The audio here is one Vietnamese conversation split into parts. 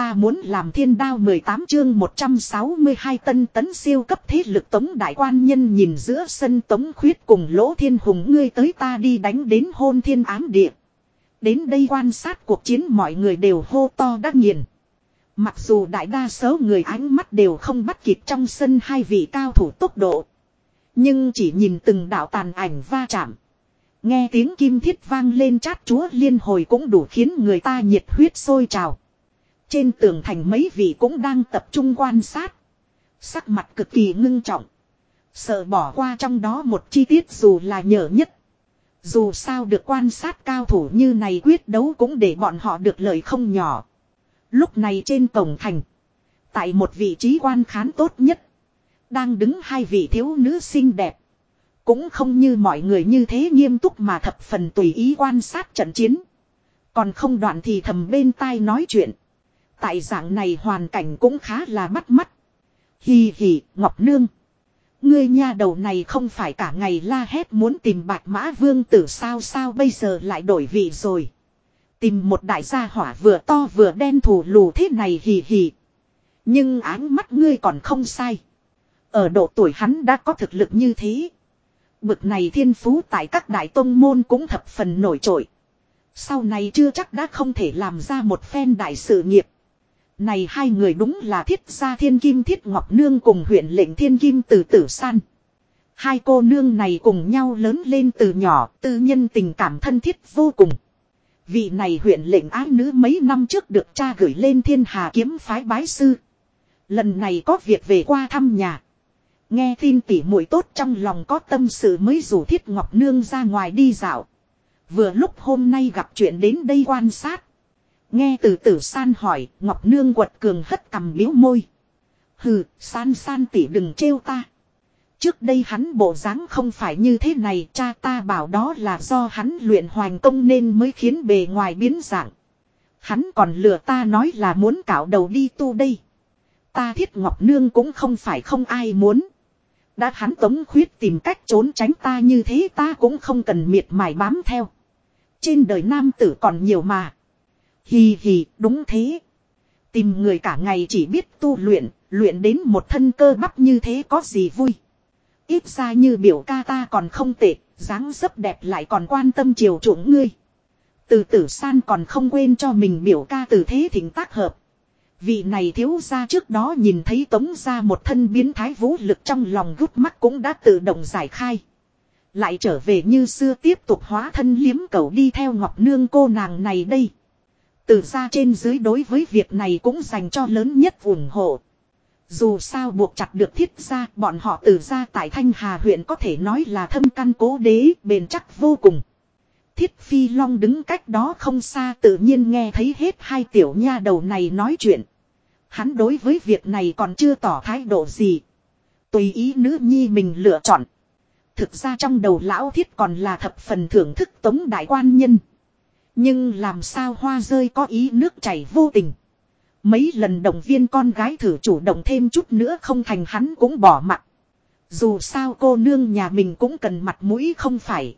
ta muốn làm thiên đao 18 chương 162 tân tấn siêu cấp thế lực tống đại quan nhân nhìn giữa sân tống khuyết cùng lỗ thiên hùng ngươi tới ta đi đánh đến hôn thiên ám địa. Đến đây quan sát cuộc chiến mọi người đều hô to đắc nghiền. Mặc dù đại đa số người ánh mắt đều không bắt kịp trong sân hai vị cao thủ tốc độ. Nhưng chỉ nhìn từng đạo tàn ảnh va chạm. Nghe tiếng kim thiết vang lên chát chúa liên hồi cũng đủ khiến người ta nhiệt huyết sôi trào. Trên tường thành mấy vị cũng đang tập trung quan sát. Sắc mặt cực kỳ ngưng trọng. Sợ bỏ qua trong đó một chi tiết dù là nhở nhất. Dù sao được quan sát cao thủ như này quyết đấu cũng để bọn họ được lợi không nhỏ. Lúc này trên cổng thành. Tại một vị trí quan khán tốt nhất. Đang đứng hai vị thiếu nữ xinh đẹp. Cũng không như mọi người như thế nghiêm túc mà thập phần tùy ý quan sát trận chiến. Còn không đoạn thì thầm bên tai nói chuyện. Tại dạng này hoàn cảnh cũng khá là bắt mắt. Hì hì, Ngọc Nương. Ngươi nha đầu này không phải cả ngày la hét muốn tìm bạch mã vương tử sao sao bây giờ lại đổi vị rồi. Tìm một đại gia hỏa vừa to vừa đen thủ lù thế này hì hì. Nhưng áng mắt ngươi còn không sai. Ở độ tuổi hắn đã có thực lực như thế. Bực này thiên phú tại các đại tông môn cũng thập phần nổi trội. Sau này chưa chắc đã không thể làm ra một phen đại sự nghiệp. Này hai người đúng là thiết gia thiên kim thiết ngọc nương cùng huyện lệnh thiên kim từ tử san. Hai cô nương này cùng nhau lớn lên từ nhỏ, tư nhân tình cảm thân thiết vô cùng. Vị này huyện lệnh ái nữ mấy năm trước được cha gửi lên thiên hà kiếm phái bái sư. Lần này có việc về qua thăm nhà. Nghe tin tỉ muội tốt trong lòng có tâm sự mới rủ thiết ngọc nương ra ngoài đi dạo. Vừa lúc hôm nay gặp chuyện đến đây quan sát. Nghe từ tử san hỏi, Ngọc Nương quật cường hất cầm biếu môi. Hừ, san san tỉ đừng trêu ta. Trước đây hắn bộ dáng không phải như thế này, cha ta bảo đó là do hắn luyện hoành công nên mới khiến bề ngoài biến dạng. Hắn còn lừa ta nói là muốn cạo đầu đi tu đây. Ta thiết Ngọc Nương cũng không phải không ai muốn. Đã hắn tống khuyết tìm cách trốn tránh ta như thế ta cũng không cần miệt mài bám theo. Trên đời nam tử còn nhiều mà. Hì hì, đúng thế. Tìm người cả ngày chỉ biết tu luyện, luyện đến một thân cơ bắp như thế có gì vui. Ít ra như biểu ca ta còn không tệ, dáng dấp đẹp lại còn quan tâm chiều chuộng ngươi. Từ tử san còn không quên cho mình biểu ca từ thế thỉnh tác hợp. Vị này thiếu ra trước đó nhìn thấy tống ra một thân biến thái vũ lực trong lòng gút mắt cũng đã tự động giải khai. Lại trở về như xưa tiếp tục hóa thân liếm cầu đi theo ngọc nương cô nàng này đây. Từ ra trên dưới đối với việc này cũng dành cho lớn nhất ủng hộ. Dù sao buộc chặt được thiết ra, bọn họ từ ra tại Thanh Hà huyện có thể nói là thâm căn cố đế, bền chắc vô cùng. Thiết Phi Long đứng cách đó không xa tự nhiên nghe thấy hết hai tiểu nha đầu này nói chuyện. Hắn đối với việc này còn chưa tỏ thái độ gì. Tùy ý nữ nhi mình lựa chọn. Thực ra trong đầu lão thiết còn là thập phần thưởng thức tống đại quan nhân. Nhưng làm sao hoa rơi có ý nước chảy vô tình. Mấy lần động viên con gái thử chủ động thêm chút nữa không thành hắn cũng bỏ mặt. Dù sao cô nương nhà mình cũng cần mặt mũi không phải.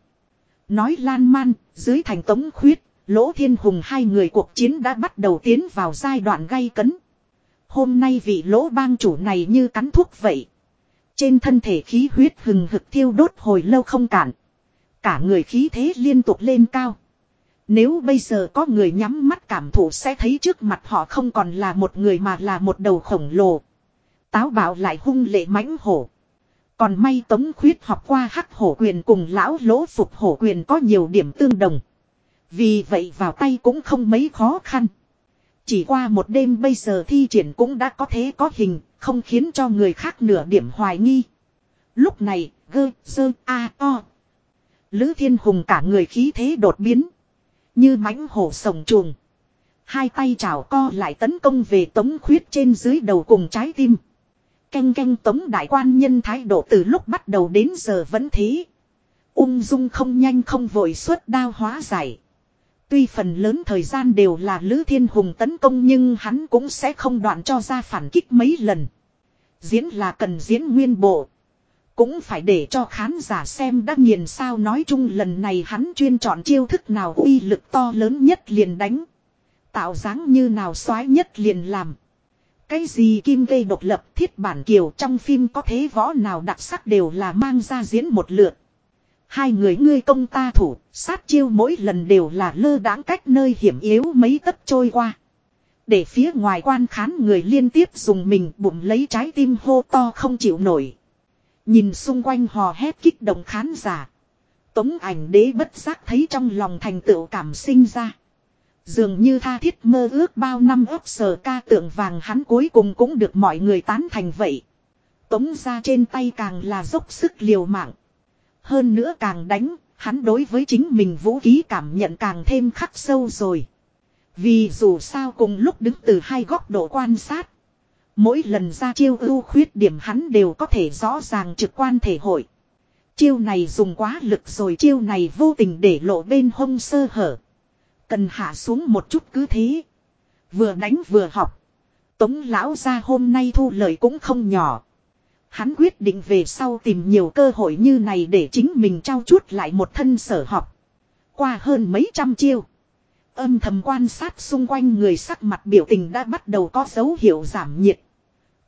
Nói lan man, dưới thành tống khuyết, lỗ thiên hùng hai người cuộc chiến đã bắt đầu tiến vào giai đoạn gay cấn. Hôm nay vị lỗ bang chủ này như cắn thuốc vậy. Trên thân thể khí huyết hừng hực thiêu đốt hồi lâu không cản. Cả người khí thế liên tục lên cao. Nếu bây giờ có người nhắm mắt cảm thụ sẽ thấy trước mặt họ không còn là một người mà là một đầu khổng lồ. Táo bạo lại hung lệ mãnh hổ. Còn may tống khuyết học qua hắc hổ quyền cùng lão lỗ phục hổ quyền có nhiều điểm tương đồng. Vì vậy vào tay cũng không mấy khó khăn. Chỉ qua một đêm bây giờ thi triển cũng đã có thế có hình, không khiến cho người khác nửa điểm hoài nghi. Lúc này, gơ, sơ, a, o. Lữ thiên hùng cả người khí thế đột biến. Như mãnh hổ sồng chuồng. Hai tay chảo co lại tấn công về tống khuyết trên dưới đầu cùng trái tim. Canh canh tống đại quan nhân thái độ từ lúc bắt đầu đến giờ vẫn thế. Ung dung không nhanh không vội suốt đao hóa giải. Tuy phần lớn thời gian đều là Lữ Thiên Hùng tấn công nhưng hắn cũng sẽ không đoạn cho ra phản kích mấy lần. Diễn là cần diễn nguyên bộ. Cũng phải để cho khán giả xem đã nghiền sao nói chung lần này hắn chuyên chọn chiêu thức nào uy lực to lớn nhất liền đánh. Tạo dáng như nào xoái nhất liền làm. Cái gì kim gây độc lập thiết bản kiều trong phim có thế võ nào đặc sắc đều là mang ra diễn một lượt. Hai người ngươi công ta thủ, sát chiêu mỗi lần đều là lơ đãng cách nơi hiểm yếu mấy tấc trôi qua. Để phía ngoài quan khán người liên tiếp dùng mình bụng lấy trái tim hô to không chịu nổi. Nhìn xung quanh hò hét kích động khán giả. Tống ảnh đế bất giác thấy trong lòng thành tựu cảm sinh ra. Dường như tha thiết mơ ước bao năm ấp sờ ca tượng vàng hắn cuối cùng cũng được mọi người tán thành vậy. Tống ra trên tay càng là dốc sức liều mạng. Hơn nữa càng đánh, hắn đối với chính mình vũ khí cảm nhận càng thêm khắc sâu rồi. Vì dù sao cùng lúc đứng từ hai góc độ quan sát. Mỗi lần ra chiêu ưu khuyết điểm hắn đều có thể rõ ràng trực quan thể hội. Chiêu này dùng quá lực rồi chiêu này vô tình để lộ bên hông sơ hở. Cần hạ xuống một chút cứ thế. Vừa đánh vừa học. Tống lão ra hôm nay thu lời cũng không nhỏ. Hắn quyết định về sau tìm nhiều cơ hội như này để chính mình trao chút lại một thân sở học. Qua hơn mấy trăm chiêu. Âm thầm quan sát xung quanh người sắc mặt biểu tình đã bắt đầu có dấu hiệu giảm nhiệt.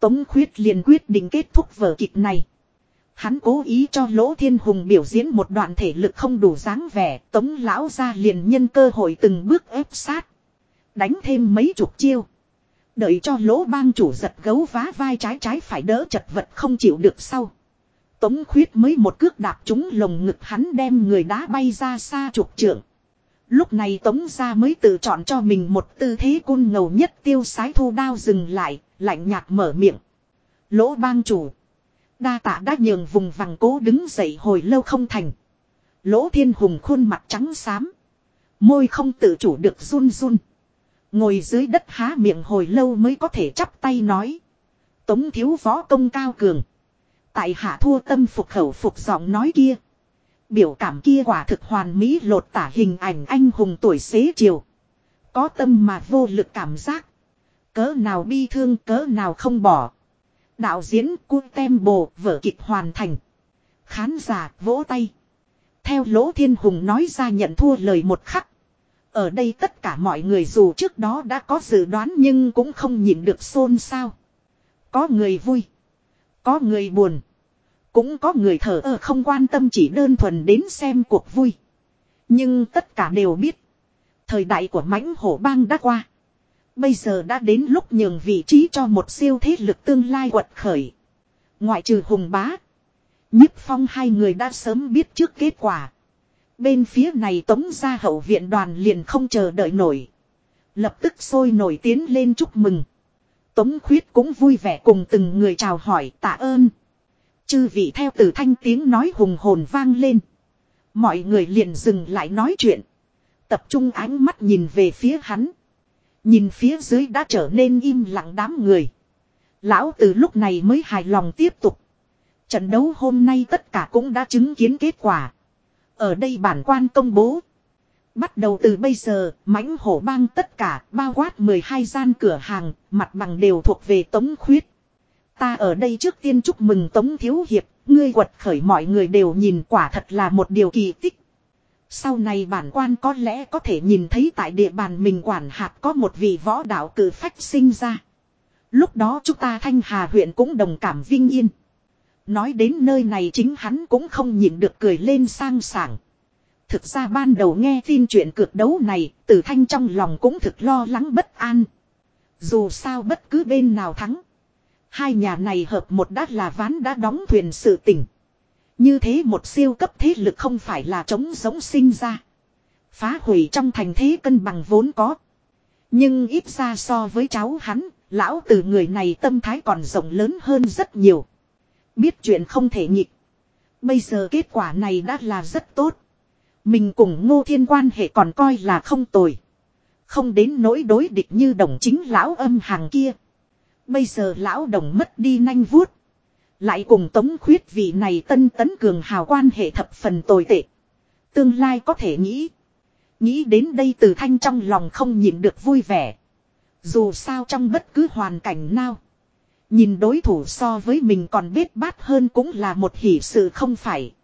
Tống khuyết liền quyết định kết thúc vở kịch này. Hắn cố ý cho Lỗ Thiên Hùng biểu diễn một đoạn thể lực không đủ dáng vẻ, tống lão ra liền nhân cơ hội từng bước ép sát. Đánh thêm mấy chục chiêu. Đợi cho lỗ bang chủ giật gấu vá vai trái trái phải đỡ chật vật không chịu được sau. Tống khuyết mới một cước đạp trúng lồng ngực hắn đem người đá bay ra xa chục trượng. Lúc này tống ra mới tự chọn cho mình một tư thế côn ngầu nhất tiêu sái thu đao dừng lại, lạnh nhạt mở miệng. Lỗ bang chủ. Đa tạ đã nhường vùng vằng cố đứng dậy hồi lâu không thành. Lỗ thiên hùng khuôn mặt trắng xám. Môi không tự chủ được run run. Ngồi dưới đất há miệng hồi lâu mới có thể chắp tay nói. Tống thiếu võ công cao cường. Tại hạ thua tâm phục khẩu phục giọng nói kia. Biểu cảm kia quả thực hoàn mỹ lột tả hình ảnh anh hùng tuổi xế chiều. Có tâm mà vô lực cảm giác. Cỡ nào bi thương cỡ nào không bỏ. Đạo diễn cuốn tem bồ vở kịch hoàn thành. Khán giả vỗ tay. Theo lỗ thiên hùng nói ra nhận thua lời một khắc. Ở đây tất cả mọi người dù trước đó đã có dự đoán nhưng cũng không nhịn được xôn xao. Có người vui. Có người buồn. Cũng có người thở ơ không quan tâm chỉ đơn thuần đến xem cuộc vui. Nhưng tất cả đều biết. Thời đại của mãnh hổ bang đã qua. Bây giờ đã đến lúc nhường vị trí cho một siêu thế lực tương lai quật khởi. Ngoại trừ hùng bá. Nhất phong hai người đã sớm biết trước kết quả. Bên phía này tống ra hậu viện đoàn liền không chờ đợi nổi. Lập tức sôi nổi tiến lên chúc mừng. Tống khuyết cũng vui vẻ cùng từng người chào hỏi tạ ơn. Chư vị theo từ thanh tiếng nói hùng hồn vang lên. Mọi người liền dừng lại nói chuyện. Tập trung ánh mắt nhìn về phía hắn. Nhìn phía dưới đã trở nên im lặng đám người. Lão từ lúc này mới hài lòng tiếp tục. Trận đấu hôm nay tất cả cũng đã chứng kiến kết quả. Ở đây bản quan công bố. Bắt đầu từ bây giờ, mãnh hổ bang tất cả, bao quát 12 gian cửa hàng, mặt bằng đều thuộc về Tống Khuyết. Ta ở đây trước tiên chúc mừng Tống Thiếu Hiệp, ngươi quật khởi mọi người đều nhìn quả thật là một điều kỳ tích. Sau này bản quan có lẽ có thể nhìn thấy tại địa bàn mình quản hạt có một vị võ đạo cử phách sinh ra. Lúc đó chúng ta Thanh Hà huyện cũng đồng cảm vinh yên. Nói đến nơi này chính hắn cũng không nhịn được cười lên sang sảng. Thực ra ban đầu nghe tin chuyện cược đấu này, tử thanh trong lòng cũng thực lo lắng bất an. Dù sao bất cứ bên nào thắng. Hai nhà này hợp một đát là ván đã đóng thuyền sự tỉnh. Như thế một siêu cấp thế lực không phải là chống giống sinh ra. Phá hủy trong thành thế cân bằng vốn có. Nhưng ít ra so với cháu hắn, lão từ người này tâm thái còn rộng lớn hơn rất nhiều. Biết chuyện không thể nhịp. Bây giờ kết quả này đã là rất tốt. Mình cùng ngô thiên quan hệ còn coi là không tồi. Không đến nỗi đối địch như đồng chính lão âm hàng kia. Bây giờ lão đồng mất đi nanh vuốt. Lại cùng tống khuyết vị này tân tấn cường hào quan hệ thập phần tồi tệ. Tương lai có thể nghĩ. Nghĩ đến đây từ thanh trong lòng không nhịn được vui vẻ. Dù sao trong bất cứ hoàn cảnh nào. Nhìn đối thủ so với mình còn biết bát hơn cũng là một hỷ sự không phải.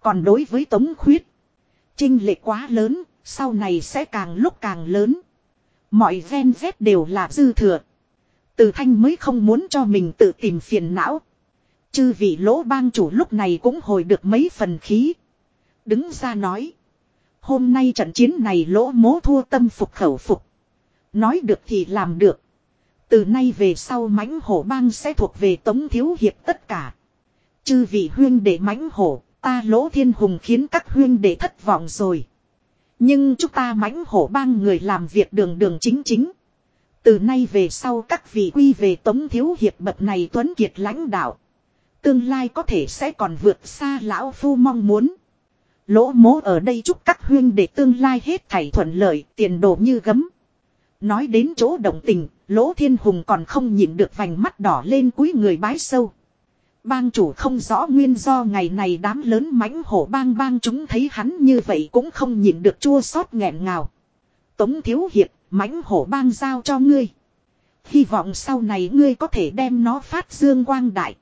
Còn đối với Tống Khuyết. Trinh lệ quá lớn, sau này sẽ càng lúc càng lớn. Mọi ven vét đều là dư thừa. Từ thanh mới không muốn cho mình tự tìm phiền não. Chư vị lỗ bang chủ lúc này cũng hồi được mấy phần khí. Đứng ra nói. Hôm nay trận chiến này lỗ mố thua tâm phục khẩu phục. Nói được thì làm được. Từ nay về sau mãnh hổ bang sẽ thuộc về tống thiếu hiệp tất cả. Chư vị huyên để mãnh hổ, ta lỗ thiên hùng khiến các huyên để thất vọng rồi. Nhưng chúng ta mãnh hổ bang người làm việc đường đường chính chính. Từ nay về sau các vị quy về tống thiếu hiệp bậc này tuấn kiệt lãnh đạo. Tương lai có thể sẽ còn vượt xa lão phu mong muốn. Lỗ mố ở đây chúc các huyên để tương lai hết thảy thuận lợi, tiền đồ như gấm. Nói đến chỗ động tình, lỗ thiên hùng còn không nhịn được vành mắt đỏ lên cúi người bái sâu. Bang chủ không rõ nguyên do ngày này đám lớn mãnh hổ bang bang chúng thấy hắn như vậy cũng không nhịn được chua xót nghẹn ngào. Tống thiếu hiệp, mãnh hổ bang giao cho ngươi. Hy vọng sau này ngươi có thể đem nó phát dương quang đại.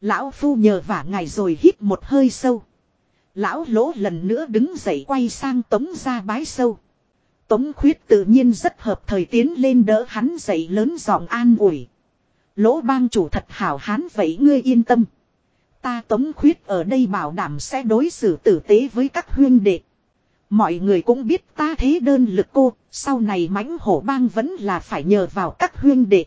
Lão phu nhờ vả ngài rồi hít một hơi sâu. Lão lỗ lần nữa đứng dậy quay sang tống ra bái sâu. Tống khuyết tự nhiên rất hợp thời tiến lên đỡ hắn dậy lớn giọng an ủi. Lỗ bang chủ thật hảo hán vậy ngươi yên tâm. Ta tống khuyết ở đây bảo đảm sẽ đối xử tử tế với các huyên đệ. Mọi người cũng biết ta thế đơn lực cô, sau này mãnh hổ bang vẫn là phải nhờ vào các huyên đệ.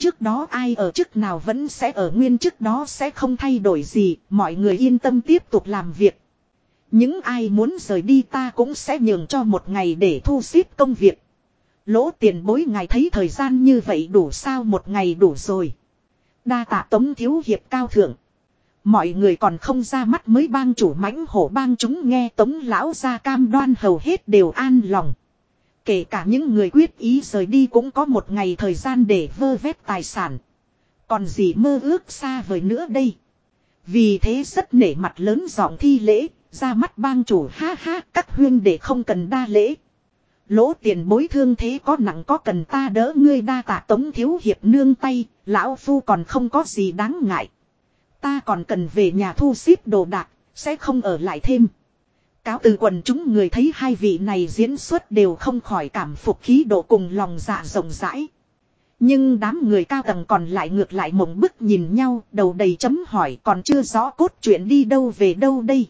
Trước đó ai ở chức nào vẫn sẽ ở nguyên chức đó sẽ không thay đổi gì, mọi người yên tâm tiếp tục làm việc. Những ai muốn rời đi ta cũng sẽ nhường cho một ngày để thu xếp công việc. Lỗ tiền bối ngài thấy thời gian như vậy đủ sao một ngày đủ rồi. Đa tạ tống thiếu hiệp cao thượng. Mọi người còn không ra mắt mới bang chủ mãnh hổ bang chúng nghe tống lão ra cam đoan hầu hết đều an lòng. Kể cả những người quyết ý rời đi cũng có một ngày thời gian để vơ vét tài sản. Còn gì mơ ước xa vời nữa đây. Vì thế rất nể mặt lớn giọng thi lễ, ra mắt bang chủ ha ha các huyên để không cần đa lễ. Lỗ tiền bối thương thế có nặng có cần ta đỡ ngươi đa tạ tống thiếu hiệp nương tay, lão phu còn không có gì đáng ngại. Ta còn cần về nhà thu xếp đồ đạc, sẽ không ở lại thêm. Cáo từ quần chúng người thấy hai vị này diễn xuất đều không khỏi cảm phục khí độ cùng lòng dạ rộng rãi. Nhưng đám người cao tầng còn lại ngược lại mộng bức nhìn nhau, đầu đầy chấm hỏi còn chưa rõ cốt chuyện đi đâu về đâu đây.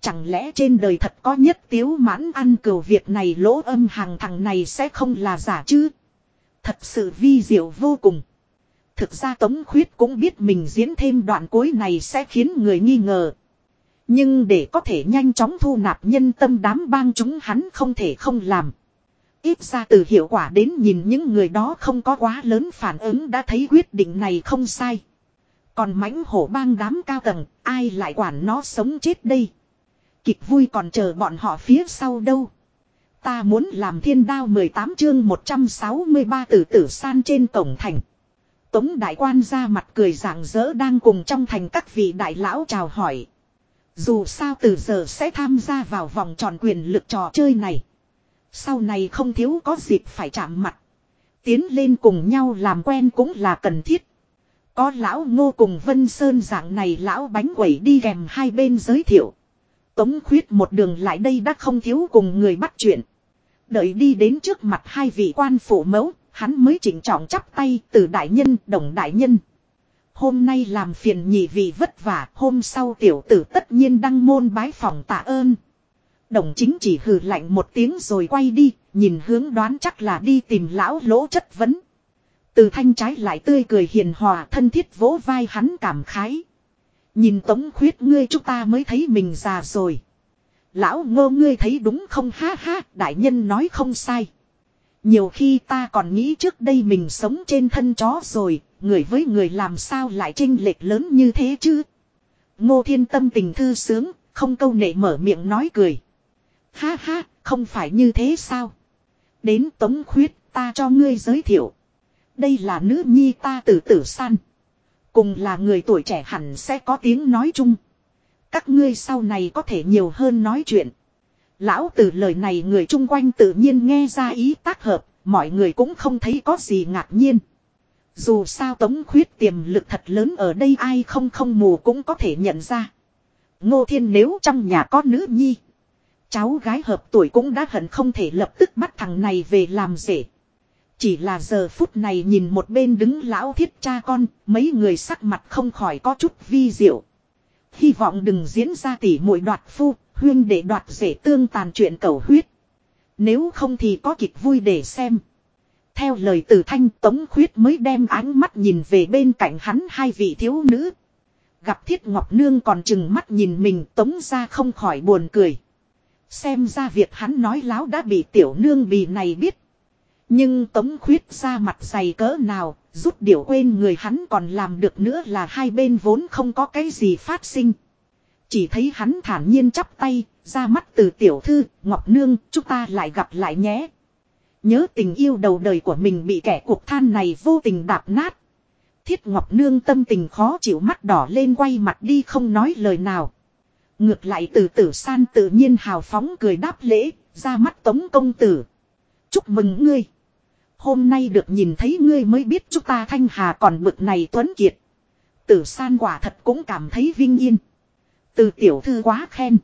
Chẳng lẽ trên đời thật có nhất tiếu mãn ăn cửu việc này lỗ âm hàng thằng này sẽ không là giả chứ? Thật sự vi diệu vô cùng. Thực ra Tống Khuyết cũng biết mình diễn thêm đoạn cuối này sẽ khiến người nghi ngờ. Nhưng để có thể nhanh chóng thu nạp nhân tâm đám bang chúng hắn không thể không làm. Ít ra từ hiệu quả đến nhìn những người đó không có quá lớn phản ứng đã thấy quyết định này không sai. Còn mãnh hổ bang đám cao tầng, ai lại quản nó sống chết đây? Kịch vui còn chờ bọn họ phía sau đâu. Ta muốn làm thiên đao 18 chương 163 tử tử san trên tổng thành. Tống đại quan ra mặt cười rạng rỡ đang cùng trong thành các vị đại lão chào hỏi. Dù sao từ giờ sẽ tham gia vào vòng tròn quyền lực trò chơi này. Sau này không thiếu có dịp phải chạm mặt. Tiến lên cùng nhau làm quen cũng là cần thiết. Có lão ngô cùng Vân Sơn dạng này lão bánh quẩy đi kèm hai bên giới thiệu. Tống khuyết một đường lại đây đã không thiếu cùng người bắt chuyện. Đợi đi đến trước mặt hai vị quan phủ mẫu, hắn mới chỉnh trọng chắp tay từ đại nhân, đồng đại nhân. Hôm nay làm phiền nhị vị vất vả, hôm sau tiểu tử tất nhiên đăng môn bái phòng tạ ơn. Đồng chính chỉ hừ lạnh một tiếng rồi quay đi, nhìn hướng đoán chắc là đi tìm lão lỗ chất vấn. Từ thanh trái lại tươi cười hiền hòa thân thiết vỗ vai hắn cảm khái. Nhìn tống khuyết ngươi chúng ta mới thấy mình già rồi. Lão ngô ngươi thấy đúng không ha ha, đại nhân nói không sai. Nhiều khi ta còn nghĩ trước đây mình sống trên thân chó rồi, người với người làm sao lại chênh lệch lớn như thế chứ. Ngô thiên tâm tình thư sướng, không câu nệ mở miệng nói cười. Ha ha, không phải như thế sao? Đến tống khuyết, ta cho ngươi giới thiệu. Đây là nữ nhi ta tử tử san. Cùng là người tuổi trẻ hẳn sẽ có tiếng nói chung. Các ngươi sau này có thể nhiều hơn nói chuyện. Lão từ lời này người chung quanh tự nhiên nghe ra ý tác hợp, mọi người cũng không thấy có gì ngạc nhiên. Dù sao tống khuyết tiềm lực thật lớn ở đây ai không không mù cũng có thể nhận ra. Ngô Thiên nếu trong nhà có nữ nhi. Cháu gái hợp tuổi cũng đã hận không thể lập tức bắt thằng này về làm rể. Chỉ là giờ phút này nhìn một bên đứng lão thiết cha con, mấy người sắc mặt không khỏi có chút vi diệu. Hy vọng đừng diễn ra tỉ muội đoạt phu, huyên để đoạt rể tương tàn chuyện cầu huyết. Nếu không thì có kịch vui để xem. Theo lời từ thanh tống khuyết mới đem ánh mắt nhìn về bên cạnh hắn hai vị thiếu nữ. Gặp thiết ngọc nương còn chừng mắt nhìn mình tống ra không khỏi buồn cười. Xem ra việc hắn nói láo đã bị tiểu nương bì này biết. Nhưng tống khuyết ra mặt dày cỡ nào, rút điểu quên người hắn còn làm được nữa là hai bên vốn không có cái gì phát sinh. Chỉ thấy hắn thản nhiên chắp tay, ra mắt từ tiểu thư, Ngọc Nương, chúng ta lại gặp lại nhé. Nhớ tình yêu đầu đời của mình bị kẻ cuộc than này vô tình đạp nát. Thiết Ngọc Nương tâm tình khó chịu mắt đỏ lên quay mặt đi không nói lời nào. Ngược lại từ tử san tự nhiên hào phóng cười đáp lễ, ra mắt tống công tử. Chúc mừng ngươi. Hôm nay được nhìn thấy ngươi mới biết chúng ta thanh hà còn bực này tuấn kiệt. Tử san quả thật cũng cảm thấy vinh yên. Từ tiểu thư quá khen.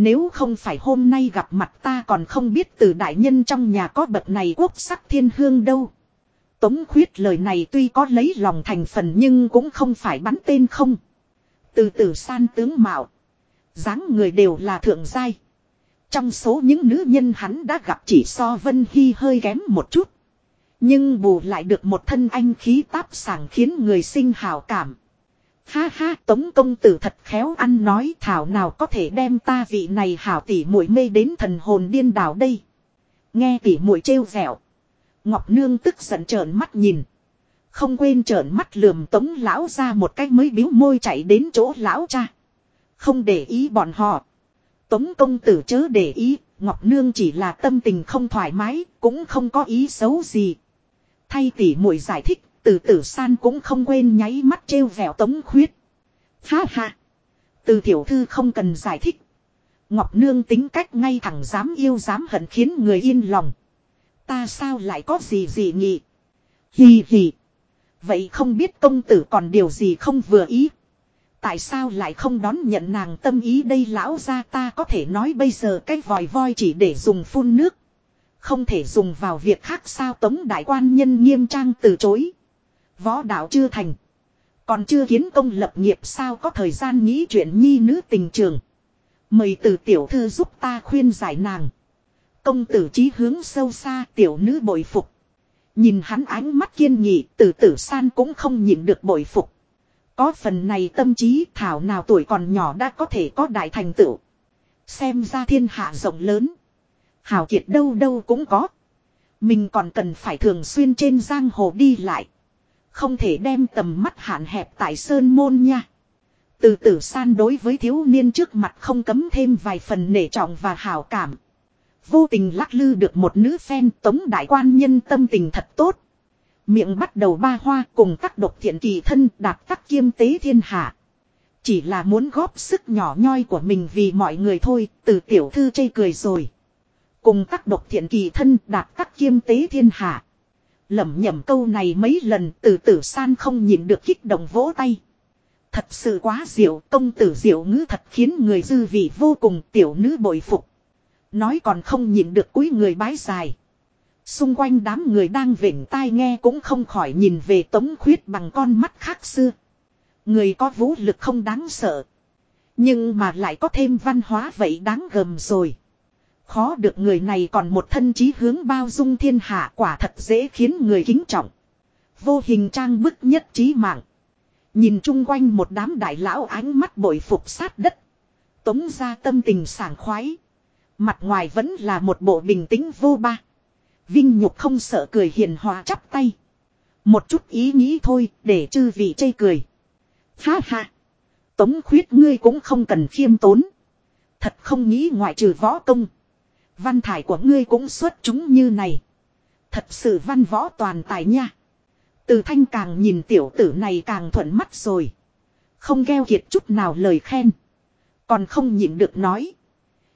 Nếu không phải hôm nay gặp mặt ta còn không biết từ đại nhân trong nhà có bậc này quốc sắc thiên hương đâu. Tống khuyết lời này tuy có lấy lòng thành phần nhưng cũng không phải bắn tên không. Từ tử san tướng mạo. dáng người đều là thượng giai. Trong số những nữ nhân hắn đã gặp chỉ so Vân Hy hơi kém một chút. Nhưng bù lại được một thân anh khí táp sàng khiến người sinh hào cảm. Ha ha tống công tử thật khéo ăn nói thảo nào có thể đem ta vị này hảo tỉ muội mê đến thần hồn điên đảo đây. Nghe tỉ muội trêu vẹo. Ngọc Nương tức giận trợn mắt nhìn. Không quên trợn mắt lườm tống lão ra một cách mới biếu môi chạy đến chỗ lão cha. Không để ý bọn họ. Tống công tử chớ để ý, Ngọc Nương chỉ là tâm tình không thoải mái, cũng không có ý xấu gì. Thay tỉ muội giải thích, từ tử san cũng không quên nháy mắt trêu vẻo tống khuyết. Ha ha. Từ tiểu thư không cần giải thích. Ngọc Nương tính cách ngay thẳng dám yêu dám hận khiến người yên lòng. Ta sao lại có gì gì nhỉ? Hì hì. Vậy không biết công tử còn điều gì không vừa ý? Tại sao lại không đón nhận nàng tâm ý đây lão ra ta có thể nói bây giờ cái vòi voi chỉ để dùng phun nước. Không thể dùng vào việc khác sao tống đại quan nhân nghiêm trang từ chối. Võ đạo chưa thành. Còn chưa kiến công lập nghiệp sao có thời gian nghĩ chuyện nhi nữ tình trường. Mời từ tiểu thư giúp ta khuyên giải nàng. Công tử trí hướng sâu xa tiểu nữ bội phục. Nhìn hắn ánh mắt kiên nghị từ tử san cũng không nhìn được bội phục. Có phần này tâm trí, thảo nào tuổi còn nhỏ đã có thể có đại thành tựu. Xem ra thiên hạ rộng lớn. Hào kiệt đâu đâu cũng có. Mình còn cần phải thường xuyên trên giang hồ đi lại. Không thể đem tầm mắt hạn hẹp tại sơn môn nha. Từ tử san đối với thiếu niên trước mặt không cấm thêm vài phần nể trọng và hảo cảm. Vô tình lắc lư được một nữ phen tống đại quan nhân tâm tình thật tốt. Miệng bắt đầu ba hoa cùng các độc thiện kỳ thân đạt các kiêm tế thiên hạ. Chỉ là muốn góp sức nhỏ nhoi của mình vì mọi người thôi, từ tiểu thư chây cười rồi. Cùng các độc thiện kỳ thân đạt các kiêm tế thiên hạ. Lẩm nhẩm câu này mấy lần từ tử san không nhìn được kích động vỗ tay. Thật sự quá diệu, công tử diệu ngữ thật khiến người dư vị vô cùng tiểu nữ bội phục. Nói còn không nhìn được cúi người bái dài. Xung quanh đám người đang vểnh tai nghe cũng không khỏi nhìn về tống khuyết bằng con mắt khác xưa. Người có vũ lực không đáng sợ. Nhưng mà lại có thêm văn hóa vậy đáng gầm rồi. Khó được người này còn một thân chí hướng bao dung thiên hạ quả thật dễ khiến người kính trọng. Vô hình trang bức nhất trí mạng. Nhìn chung quanh một đám đại lão ánh mắt bội phục sát đất. Tống ra tâm tình sảng khoái. Mặt ngoài vẫn là một bộ bình tĩnh vô ba. Vinh nhục không sợ cười hiền hòa chắp tay. Một chút ý nghĩ thôi, để chư vị chây cười. Ha ha. Tống khuyết ngươi cũng không cần khiêm tốn. Thật không nghĩ ngoại trừ võ công. Văn thải của ngươi cũng xuất chúng như này. Thật sự văn võ toàn tài nha. Từ thanh càng nhìn tiểu tử này càng thuận mắt rồi. Không gheo kiệt chút nào lời khen. Còn không nhịn được nói.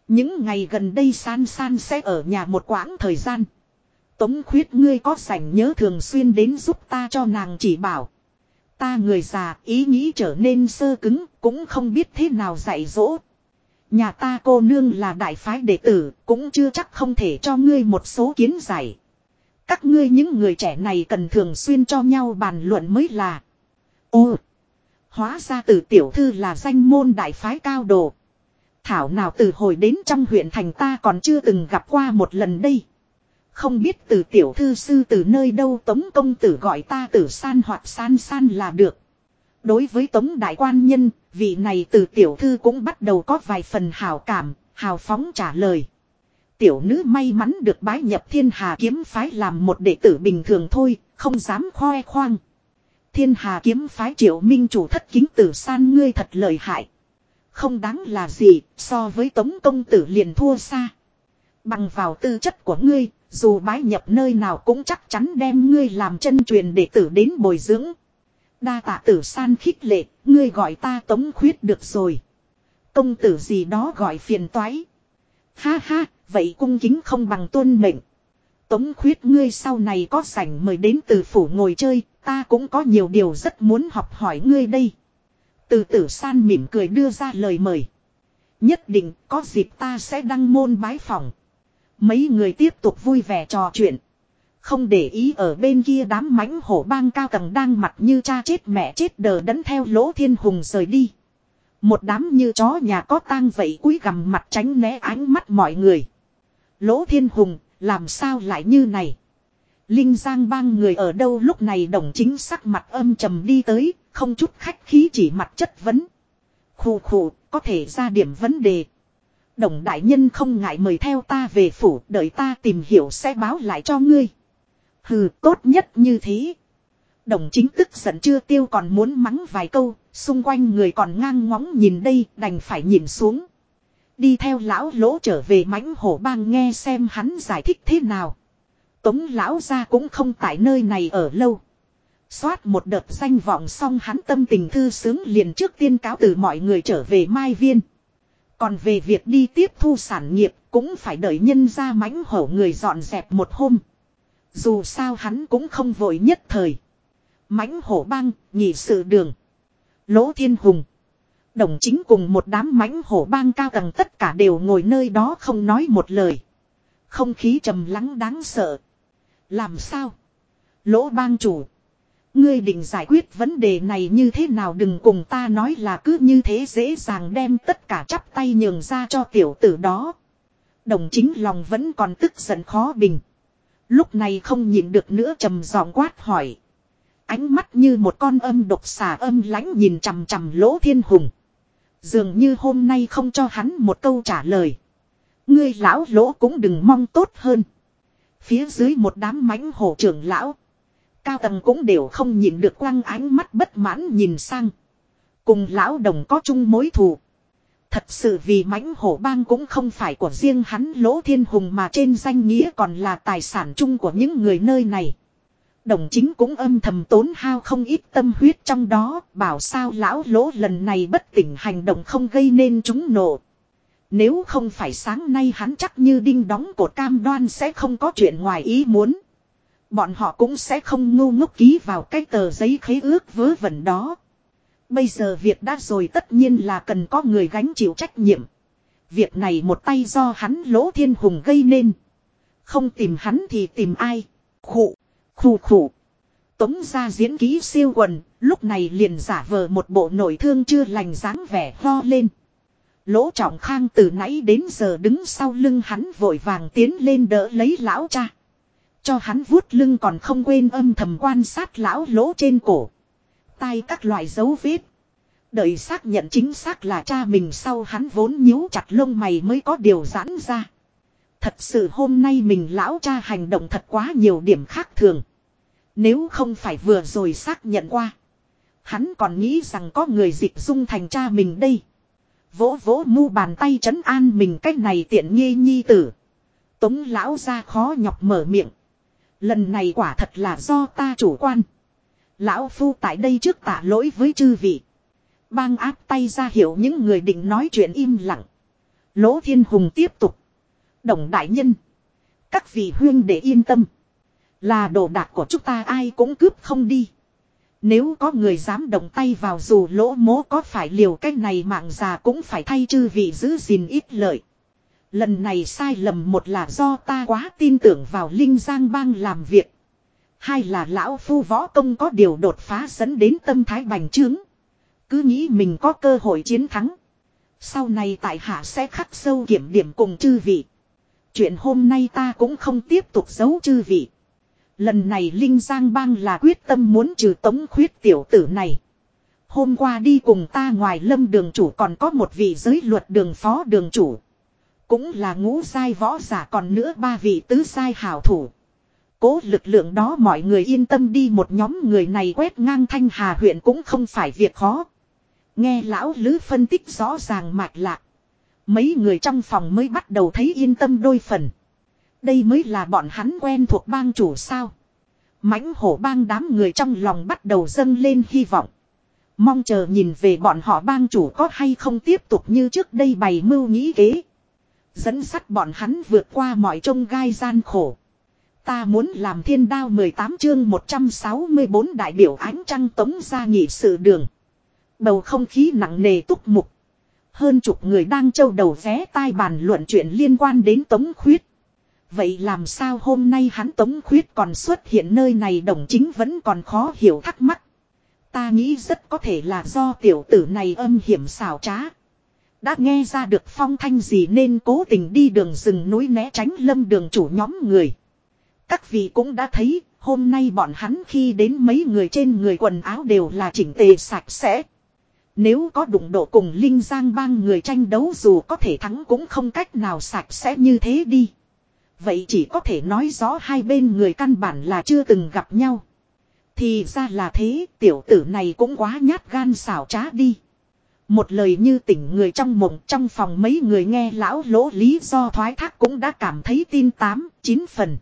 Những ngày gần đây san san sẽ ở nhà một quãng thời gian. Tống khuyết ngươi có sảnh nhớ thường xuyên đến giúp ta cho nàng chỉ bảo. Ta người già ý nghĩ trở nên sơ cứng cũng không biết thế nào dạy dỗ. Nhà ta cô nương là đại phái đệ tử, cũng chưa chắc không thể cho ngươi một số kiến giải. Các ngươi những người trẻ này cần thường xuyên cho nhau bàn luận mới là. Ô! Hóa ra từ tiểu thư là danh môn đại phái cao đồ. Thảo nào từ hồi đến trong huyện thành ta còn chưa từng gặp qua một lần đây. Không biết từ tiểu thư sư từ nơi đâu tống công tử gọi ta tử san hoặc san san là được. Đối với tống đại quan nhân, vị này từ tiểu thư cũng bắt đầu có vài phần hào cảm, hào phóng trả lời. Tiểu nữ may mắn được bái nhập thiên hà kiếm phái làm một đệ tử bình thường thôi, không dám khoe khoang. Thiên hà kiếm phái triệu minh chủ thất kính tử san ngươi thật lợi hại. Không đáng là gì, so với tống công tử liền thua xa. Bằng vào tư chất của ngươi, dù bái nhập nơi nào cũng chắc chắn đem ngươi làm chân truyền đệ tử đến bồi dưỡng. Đa tạ tử san khích lệ, ngươi gọi ta tống khuyết được rồi. Công tử gì đó gọi phiền toái. Ha ha, vậy cung kính không bằng tuân mệnh. Tống khuyết ngươi sau này có sảnh mời đến từ phủ ngồi chơi, ta cũng có nhiều điều rất muốn học hỏi ngươi đây. Từ tử san mỉm cười đưa ra lời mời. Nhất định có dịp ta sẽ đăng môn bái phòng. Mấy người tiếp tục vui vẻ trò chuyện. Không để ý ở bên kia đám mãnh hổ bang cao tầng đang mặt như cha chết mẹ chết đờ đẫn theo lỗ thiên hùng rời đi. Một đám như chó nhà có tang vậy cúi gằm mặt tránh né ánh mắt mọi người. Lỗ thiên hùng, làm sao lại như này? Linh Giang bang người ở đâu lúc này đồng chính sắc mặt âm trầm đi tới, không chút khách khí chỉ mặt chất vấn. Khủ khủ, có thể ra điểm vấn đề. Đồng đại nhân không ngại mời theo ta về phủ, đợi ta tìm hiểu sẽ báo lại cho ngươi. Hừ, tốt nhất như thế. Đồng chính tức giận chưa tiêu còn muốn mắng vài câu, xung quanh người còn ngang ngóng nhìn đây, đành phải nhìn xuống. Đi theo lão lỗ trở về mãnh hổ bang nghe xem hắn giải thích thế nào. Tống lão ra cũng không tại nơi này ở lâu. Xoát một đợt danh vọng xong hắn tâm tình thư sướng liền trước tiên cáo từ mọi người trở về Mai Viên. Còn về việc đi tiếp thu sản nghiệp cũng phải đợi nhân ra mãnh hổ người dọn dẹp một hôm. Dù sao hắn cũng không vội nhất thời. mãnh hổ băng, nhị sự đường. Lỗ thiên hùng. Đồng chính cùng một đám mãnh hổ bang cao tầng tất cả đều ngồi nơi đó không nói một lời. Không khí trầm lắng đáng sợ. Làm sao? Lỗ bang chủ. Ngươi định giải quyết vấn đề này như thế nào đừng cùng ta nói là cứ như thế dễ dàng đem tất cả chắp tay nhường ra cho tiểu tử đó. Đồng chính lòng vẫn còn tức giận khó bình. Lúc này không nhìn được nữa trầm giọng quát hỏi. Ánh mắt như một con âm độc xà âm lãnh nhìn chằm chằm lỗ thiên hùng. Dường như hôm nay không cho hắn một câu trả lời. Ngươi lão lỗ cũng đừng mong tốt hơn. Phía dưới một đám mãnh hổ trưởng lão. Cao tầng cũng đều không nhìn được quăng ánh mắt bất mãn nhìn sang. Cùng lão đồng có chung mối thù. Thật sự vì mãnh hổ bang cũng không phải của riêng hắn lỗ thiên hùng mà trên danh nghĩa còn là tài sản chung của những người nơi này. Đồng chính cũng âm thầm tốn hao không ít tâm huyết trong đó, bảo sao lão lỗ lần này bất tỉnh hành động không gây nên chúng nổ. Nếu không phải sáng nay hắn chắc như đinh đóng cột cam đoan sẽ không có chuyện ngoài ý muốn. Bọn họ cũng sẽ không ngu ngốc ký vào cái tờ giấy khế ước vớ vẩn đó. Bây giờ việc đã rồi tất nhiên là cần có người gánh chịu trách nhiệm. Việc này một tay do hắn lỗ thiên hùng gây nên. Không tìm hắn thì tìm ai. Khụ, khụ khụ. Tống ra diễn ký siêu quần, lúc này liền giả vờ một bộ nổi thương chưa lành dáng vẻ ho lên. Lỗ trọng khang từ nãy đến giờ đứng sau lưng hắn vội vàng tiến lên đỡ lấy lão cha. Cho hắn vuốt lưng còn không quên âm thầm quan sát lão lỗ trên cổ tay các loại dấu vết. Đợi xác nhận chính xác là cha mình sau hắn vốn nhíu chặt lông mày mới có điều giãn ra. Thật sự hôm nay mình lão cha hành động thật quá nhiều điểm khác thường. Nếu không phải vừa rồi xác nhận qua. Hắn còn nghĩ rằng có người dịch dung thành cha mình đây. Vỗ vỗ mu bàn tay trấn an mình cách này tiện nghi nhi tử. Tống lão ra khó nhọc mở miệng. Lần này quả thật là do ta chủ quan. Lão phu tại đây trước tạ lỗi với chư vị. Bang áp tay ra hiểu những người định nói chuyện im lặng. Lỗ thiên hùng tiếp tục. Đồng đại nhân. Các vị huyên để yên tâm. Là đồ đạc của chúng ta ai cũng cướp không đi. Nếu có người dám động tay vào dù lỗ mố có phải liều cái này mạng già cũng phải thay chư vị giữ gìn ít lợi. Lần này sai lầm một là do ta quá tin tưởng vào Linh Giang Bang làm việc. Hai là lão phu võ công có điều đột phá dẫn đến tâm thái bành trướng. Cứ nghĩ mình có cơ hội chiến thắng. Sau này tại hạ sẽ khắc sâu kiểm điểm cùng chư vị. Chuyện hôm nay ta cũng không tiếp tục giấu chư vị. Lần này Linh Giang Bang là quyết tâm muốn trừ tống khuyết tiểu tử này. Hôm qua đi cùng ta ngoài lâm đường chủ còn có một vị giới luật đường phó đường chủ. Cũng là ngũ sai võ giả còn nữa ba vị tứ sai hảo thủ. Cố lực lượng đó mọi người yên tâm đi, một nhóm người này quét ngang thanh hà huyện cũng không phải việc khó. Nghe lão lứ phân tích rõ ràng mạch lạc. Mấy người trong phòng mới bắt đầu thấy yên tâm đôi phần. Đây mới là bọn hắn quen thuộc bang chủ sao. mãnh hổ bang đám người trong lòng bắt đầu dâng lên hy vọng. Mong chờ nhìn về bọn họ bang chủ có hay không tiếp tục như trước đây bày mưu nghĩ kế. Dẫn sắt bọn hắn vượt qua mọi trông gai gian khổ. Ta muốn làm thiên đao 18 chương 164 đại biểu ánh trăng tống ra nghị sự đường. Bầu không khí nặng nề túc mục. Hơn chục người đang châu đầu vé tai bàn luận chuyện liên quan đến tống khuyết. Vậy làm sao hôm nay hắn tống khuyết còn xuất hiện nơi này đồng chính vẫn còn khó hiểu thắc mắc. Ta nghĩ rất có thể là do tiểu tử này âm hiểm xảo trá. Đã nghe ra được phong thanh gì nên cố tình đi đường rừng núi né tránh lâm đường chủ nhóm người. Các vị cũng đã thấy, hôm nay bọn hắn khi đến mấy người trên người quần áo đều là chỉnh tề sạch sẽ. Nếu có đụng độ cùng Linh Giang bang người tranh đấu dù có thể thắng cũng không cách nào sạch sẽ như thế đi. Vậy chỉ có thể nói rõ hai bên người căn bản là chưa từng gặp nhau. Thì ra là thế, tiểu tử này cũng quá nhát gan xảo trá đi. Một lời như tỉnh người trong mộng trong phòng mấy người nghe lão lỗ lý do thoái thác cũng đã cảm thấy tin tám, chín phần.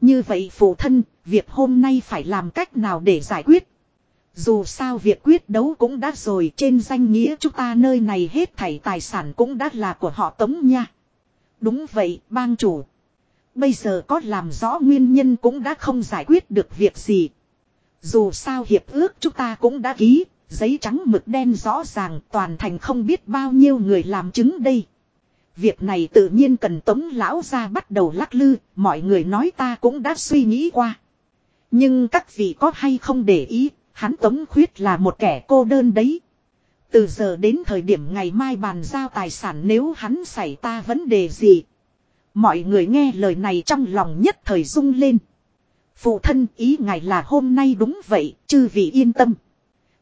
Như vậy phụ thân, việc hôm nay phải làm cách nào để giải quyết. Dù sao việc quyết đấu cũng đã rồi trên danh nghĩa chúng ta nơi này hết thảy tài sản cũng đã là của họ tống nha. Đúng vậy, bang chủ. Bây giờ có làm rõ nguyên nhân cũng đã không giải quyết được việc gì. Dù sao hiệp ước chúng ta cũng đã ký, giấy trắng mực đen rõ ràng toàn thành không biết bao nhiêu người làm chứng đây. Việc này tự nhiên cần tống lão ra bắt đầu lắc lư, mọi người nói ta cũng đã suy nghĩ qua. Nhưng các vị có hay không để ý, hắn tống khuyết là một kẻ cô đơn đấy. Từ giờ đến thời điểm ngày mai bàn giao tài sản nếu hắn xảy ta vấn đề gì. Mọi người nghe lời này trong lòng nhất thời rung lên. Phụ thân ý ngài là hôm nay đúng vậy, chư vị yên tâm.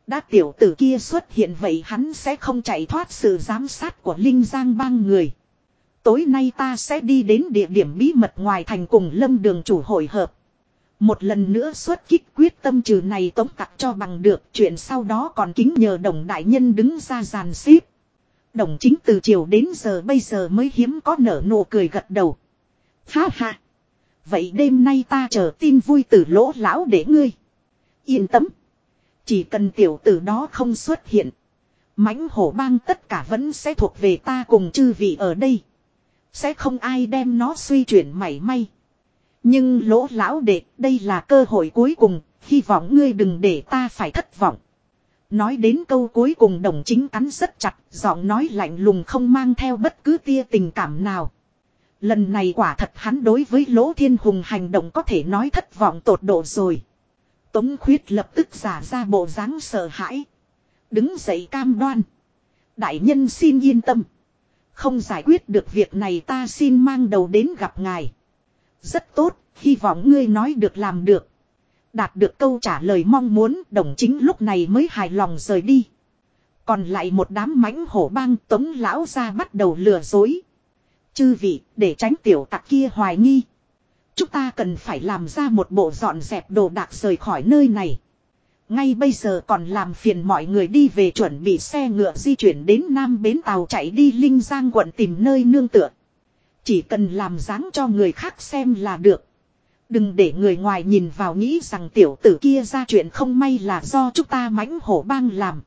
Đã tiểu tử kia xuất hiện vậy hắn sẽ không chạy thoát sự giám sát của Linh Giang bang người. Tối nay ta sẽ đi đến địa điểm bí mật ngoài thành cùng lâm đường chủ hội hợp. Một lần nữa xuất kích quyết tâm trừ này tống tặc cho bằng được, chuyện sau đó còn kính nhờ đồng đại nhân đứng ra giàn xếp. Đồng chính từ chiều đến giờ bây giờ mới hiếm có nở nụ cười gật đầu. Ha ha. Vậy đêm nay ta chờ tin vui từ lỗ lão để ngươi. Yên tâm. Chỉ cần tiểu tử đó không xuất hiện. mãnh hổ bang tất cả vẫn sẽ thuộc về ta cùng chư vị ở đây. Sẽ không ai đem nó suy chuyển mảy may. Nhưng lỗ lão đệ, đây là cơ hội cuối cùng, hy vọng ngươi đừng để ta phải thất vọng. Nói đến câu cuối cùng đồng chính cắn rất chặt, giọng nói lạnh lùng không mang theo bất cứ tia tình cảm nào. Lần này quả thật hắn đối với lỗ thiên hùng hành động có thể nói thất vọng tột độ rồi. Tống khuyết lập tức giả ra bộ dáng sợ hãi. Đứng dậy cam đoan. Đại nhân xin yên tâm. Không giải quyết được việc này ta xin mang đầu đến gặp ngài. Rất tốt, hy vọng ngươi nói được làm được. Đạt được câu trả lời mong muốn đồng chính lúc này mới hài lòng rời đi. Còn lại một đám mãnh hổ bang tống lão ra bắt đầu lừa dối. Chư vị, để tránh tiểu tặc kia hoài nghi. Chúng ta cần phải làm ra một bộ dọn dẹp đồ đạc rời khỏi nơi này. Ngay bây giờ còn làm phiền mọi người đi về chuẩn bị xe ngựa di chuyển đến Nam Bến Tàu chạy đi Linh Giang quận tìm nơi nương tựa. Chỉ cần làm dáng cho người khác xem là được. Đừng để người ngoài nhìn vào nghĩ rằng tiểu tử kia ra chuyện không may là do chúng ta mãnh hổ bang làm.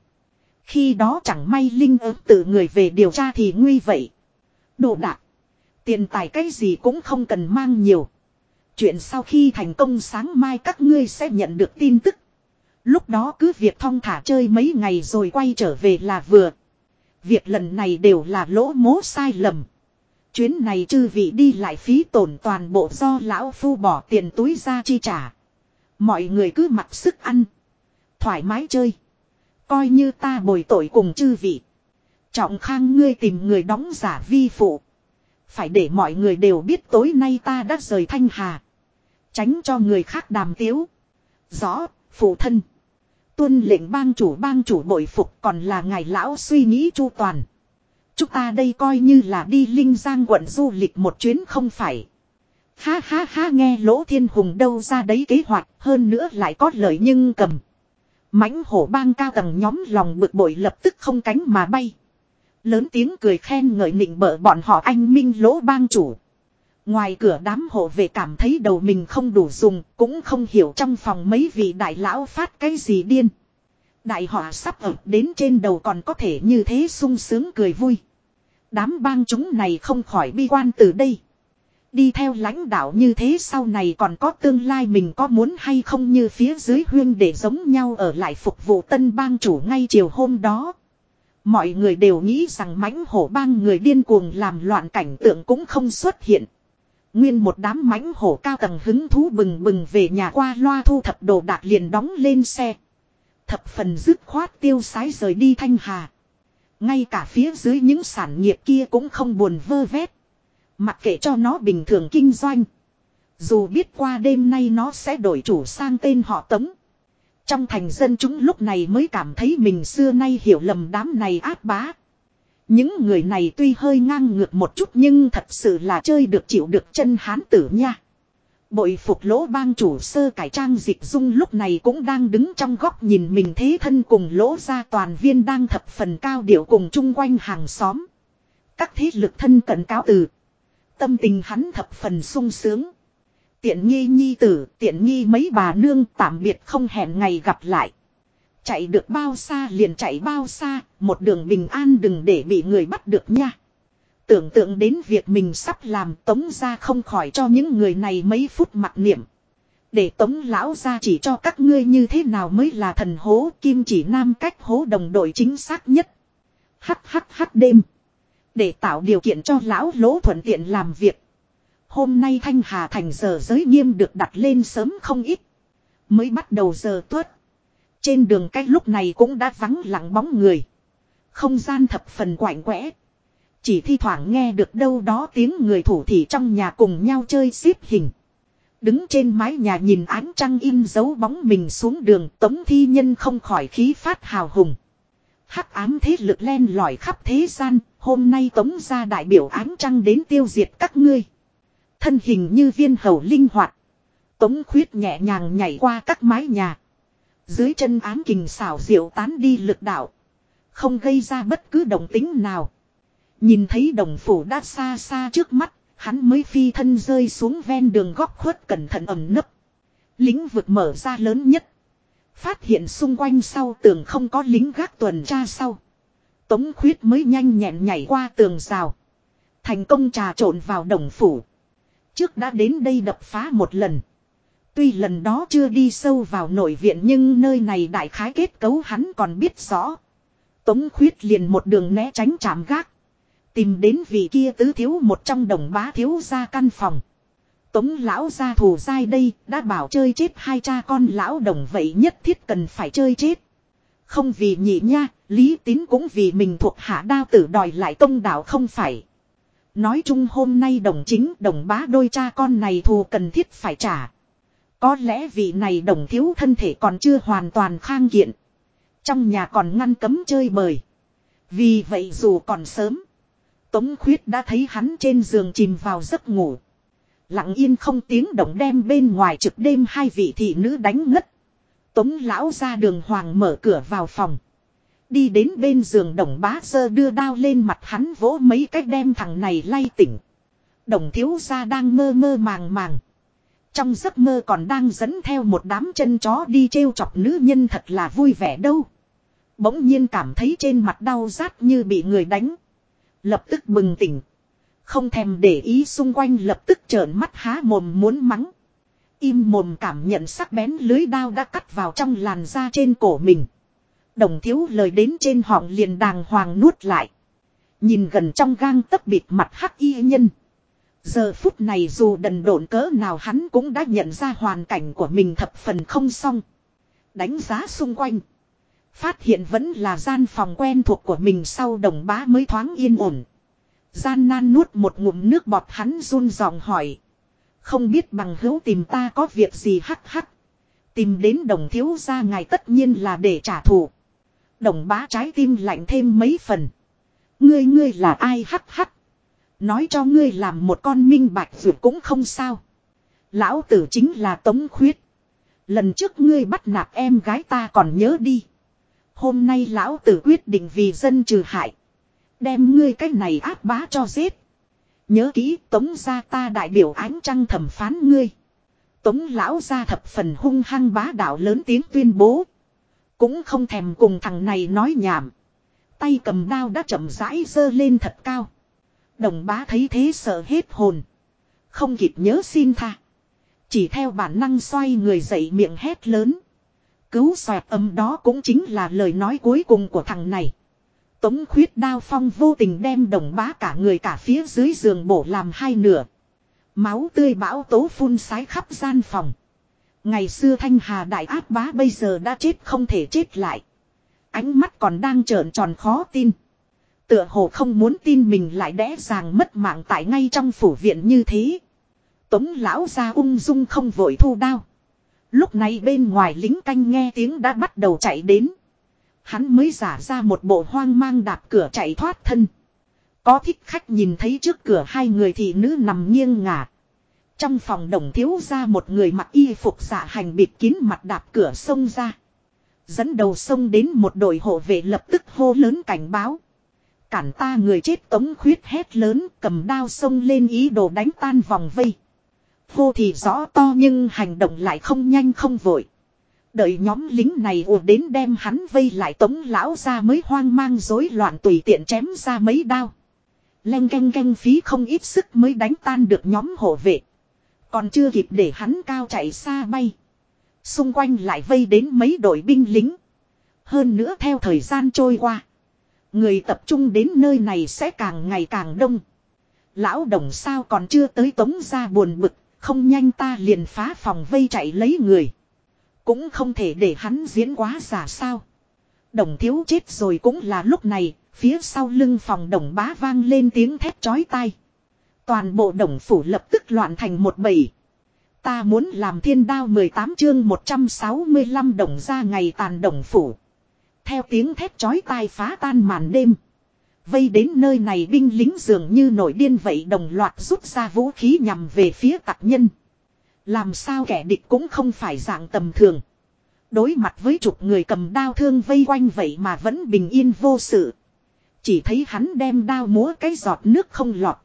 Khi đó chẳng may Linh ớt tự người về điều tra thì nguy vậy. Đồ đạc. Tiền tài cái gì cũng không cần mang nhiều. Chuyện sau khi thành công sáng mai các ngươi sẽ nhận được tin tức. Lúc đó cứ việc thong thả chơi mấy ngày rồi quay trở về là vừa. Việc lần này đều là lỗ mố sai lầm. Chuyến này chư vị đi lại phí tổn toàn bộ do lão phu bỏ tiền túi ra chi trả. Mọi người cứ mặc sức ăn. Thoải mái chơi. Coi như ta bồi tội cùng chư vị. Trọng khang ngươi tìm người đóng giả vi phụ. Phải để mọi người đều biết tối nay ta đã rời thanh hà. Tránh cho người khác đàm tiếu. Rõ, phụ thân. Tuân lệnh bang chủ bang chủ bội phục, còn là ngài lão suy nghĩ chu toàn. Chúng ta đây coi như là đi Linh Giang quận du lịch một chuyến không phải. Ha ha ha, nghe lỗ thiên hùng đâu ra đấy kế hoạch, hơn nữa lại có lợi nhưng cầm. mãnh hổ bang cao tầng nhóm lòng bực bội lập tức không cánh mà bay. Lớn tiếng cười khen ngợi nịnh bợ bọn họ anh minh lỗ bang chủ. Ngoài cửa đám hộ về cảm thấy đầu mình không đủ dùng, cũng không hiểu trong phòng mấy vị đại lão phát cái gì điên. Đại họa sắp ập đến trên đầu còn có thể như thế sung sướng cười vui. Đám bang chúng này không khỏi bi quan từ đây. Đi theo lãnh đạo như thế sau này còn có tương lai mình có muốn hay không như phía dưới huyên để giống nhau ở lại phục vụ tân bang chủ ngay chiều hôm đó. Mọi người đều nghĩ rằng mãnh hổ bang người điên cuồng làm loạn cảnh tượng cũng không xuất hiện. Nguyên một đám mãnh hổ cao tầng hứng thú bừng bừng về nhà qua loa thu thập đồ đạc liền đóng lên xe. Thập phần dứt khoát tiêu sái rời đi thanh hà. Ngay cả phía dưới những sản nghiệp kia cũng không buồn vơ vét. Mặc kệ cho nó bình thường kinh doanh. Dù biết qua đêm nay nó sẽ đổi chủ sang tên họ tống. Trong thành dân chúng lúc này mới cảm thấy mình xưa nay hiểu lầm đám này áp bá. Những người này tuy hơi ngang ngược một chút nhưng thật sự là chơi được chịu được chân hán tử nha. Bội phục lỗ bang chủ sơ cải trang dịch dung lúc này cũng đang đứng trong góc nhìn mình thế thân cùng lỗ ra toàn viên đang thập phần cao điệu cùng chung quanh hàng xóm. Các thế lực thân cận cáo từ. Tâm tình hắn thập phần sung sướng. Tiện nghi nhi tử, tiện nghi mấy bà nương tạm biệt không hẹn ngày gặp lại. Chạy được bao xa liền chạy bao xa, một đường bình an đừng để bị người bắt được nha. Tưởng tượng đến việc mình sắp làm tống ra không khỏi cho những người này mấy phút mặc niệm. Để tống lão ra chỉ cho các ngươi như thế nào mới là thần hố kim chỉ nam cách hố đồng đội chính xác nhất. Hắc hắc hắc đêm. Để tạo điều kiện cho lão lỗ thuận tiện làm việc. Hôm nay Thanh Hà Thành giờ giới nghiêm được đặt lên sớm không ít. Mới bắt đầu giờ tuất. Trên đường cách lúc này cũng đã vắng lặng bóng người. Không gian thập phần quạnh quẽ. Chỉ thi thoảng nghe được đâu đó tiếng người thủ thị trong nhà cùng nhau chơi xếp hình. Đứng trên mái nhà nhìn ánh trăng in dấu bóng mình xuống đường tống thi nhân không khỏi khí phát hào hùng. Hắc ám thế lực len lỏi khắp thế gian, hôm nay tống ra đại biểu ánh trăng đến tiêu diệt các ngươi. Thân hình như viên hầu linh hoạt. Tống khuyết nhẹ nhàng nhảy qua các mái nhà. Dưới chân ám kình xảo diệu tán đi lực đạo. Không gây ra bất cứ động tính nào. Nhìn thấy đồng phủ đã xa xa trước mắt, hắn mới phi thân rơi xuống ven đường góc khuất cẩn thận ẩm nấp. Lính vực mở ra lớn nhất. Phát hiện xung quanh sau tường không có lính gác tuần tra sau. Tống khuyết mới nhanh nhẹn nhảy qua tường rào. Thành công trà trộn vào đồng phủ. Trước đã đến đây đập phá một lần. Tuy lần đó chưa đi sâu vào nội viện nhưng nơi này đại khái kết cấu hắn còn biết rõ. Tống khuyết liền một đường né tránh chạm gác. Tìm đến vị kia tứ thiếu một trong đồng bá thiếu ra căn phòng. Tống lão gia thù dai đây đã bảo chơi chết hai cha con lão đồng vậy nhất thiết cần phải chơi chết. Không vì nhị nha, lý tín cũng vì mình thuộc hạ đao tử đòi lại công đạo không phải. Nói chung hôm nay đồng chính đồng bá đôi cha con này thù cần thiết phải trả. Có lẽ vị này đồng thiếu thân thể còn chưa hoàn toàn khang kiện. Trong nhà còn ngăn cấm chơi bời. Vì vậy dù còn sớm. Tống khuyết đã thấy hắn trên giường chìm vào giấc ngủ. Lặng yên không tiếng động đem bên ngoài trực đêm hai vị thị nữ đánh ngất. Tống lão ra đường hoàng mở cửa vào phòng. Đi đến bên giường đồng bá sơ đưa đao lên mặt hắn vỗ mấy cách đem thằng này lay tỉnh. Đồng thiếu ra đang mơ mơ màng màng. Trong giấc mơ còn đang dẫn theo một đám chân chó đi trêu chọc nữ nhân thật là vui vẻ đâu. Bỗng nhiên cảm thấy trên mặt đau rát như bị người đánh. Lập tức bừng tỉnh. Không thèm để ý xung quanh lập tức trợn mắt há mồm muốn mắng. Im mồm cảm nhận sắc bén lưới đao đã cắt vào trong làn da trên cổ mình. Đồng thiếu lời đến trên họng liền đàng hoàng nuốt lại. Nhìn gần trong gang tấc bịt mặt hắc y nhân. Giờ phút này dù đần độn cỡ nào hắn cũng đã nhận ra hoàn cảnh của mình thập phần không xong. Đánh giá xung quanh. Phát hiện vẫn là gian phòng quen thuộc của mình sau đồng bá mới thoáng yên ổn. Gian nan nuốt một ngụm nước bọt hắn run giọng hỏi. Không biết bằng hữu tìm ta có việc gì hắc hắc. Tìm đến đồng thiếu gia ngài tất nhiên là để trả thù. Đồng bá trái tim lạnh thêm mấy phần. Ngươi ngươi là ai hắc hắc. Nói cho ngươi làm một con minh bạch vượt cũng không sao. Lão tử chính là Tống Khuyết. Lần trước ngươi bắt nạt em gái ta còn nhớ đi. Hôm nay lão tử quyết định vì dân trừ hại. Đem ngươi cái này áp bá cho giết. Nhớ kỹ tống gia ta đại biểu ánh trăng thẩm phán ngươi. Tống lão ra thập phần hung hăng bá đạo lớn tiếng tuyên bố. Cũng không thèm cùng thằng này nói nhảm. Tay cầm đao đã chậm rãi dơ lên thật cao. Đồng bá thấy thế sợ hết hồn. Không kịp nhớ xin tha. Chỉ theo bản năng xoay người dậy miệng hét lớn. Cứu xoẹt âm đó cũng chính là lời nói cuối cùng của thằng này. Tống khuyết đao phong vô tình đem đồng bá cả người cả phía dưới giường bổ làm hai nửa. Máu tươi bão tố phun sái khắp gian phòng. Ngày xưa thanh hà đại áp bá bây giờ đã chết không thể chết lại. Ánh mắt còn đang trợn tròn khó tin. Tựa hồ không muốn tin mình lại đẽ ràng mất mạng tại ngay trong phủ viện như thế. Tống lão ra ung dung không vội thu đao. Lúc này bên ngoài lính canh nghe tiếng đã bắt đầu chạy đến. Hắn mới giả ra một bộ hoang mang đạp cửa chạy thoát thân. Có thích khách nhìn thấy trước cửa hai người thị nữ nằm nghiêng ngả. Trong phòng đồng thiếu ra một người mặc y phục xạ hành bịt kín mặt đạp cửa sông ra. Dẫn đầu sông đến một đội hộ vệ lập tức hô lớn cảnh báo. Cản ta người chết tống khuyết hét lớn cầm đao xông lên ý đồ đánh tan vòng vây. Hô thì rõ to nhưng hành động lại không nhanh không vội. Đợi nhóm lính này ùa đến đem hắn vây lại tống lão ra mới hoang mang rối loạn tùy tiện chém ra mấy đao. Leng canh canh phí không ít sức mới đánh tan được nhóm hộ vệ. Còn chưa kịp để hắn cao chạy xa bay. Xung quanh lại vây đến mấy đội binh lính. Hơn nữa theo thời gian trôi qua. Người tập trung đến nơi này sẽ càng ngày càng đông. Lão đồng sao còn chưa tới tống ra buồn bực. Không nhanh ta liền phá phòng vây chạy lấy người. Cũng không thể để hắn diễn quá giả sao. Đồng thiếu chết rồi cũng là lúc này, phía sau lưng phòng đồng bá vang lên tiếng thét chói tai. Toàn bộ đồng phủ lập tức loạn thành một bầy. Ta muốn làm thiên đao 18 chương 165 đồng ra ngày tàn đồng phủ. Theo tiếng thét chói tai phá tan màn đêm. Vây đến nơi này binh lính dường như nổi điên vậy đồng loạt rút ra vũ khí nhằm về phía tặc nhân. Làm sao kẻ địch cũng không phải dạng tầm thường. Đối mặt với chục người cầm đao thương vây quanh vậy mà vẫn bình yên vô sự. Chỉ thấy hắn đem đao múa cái giọt nước không lọt.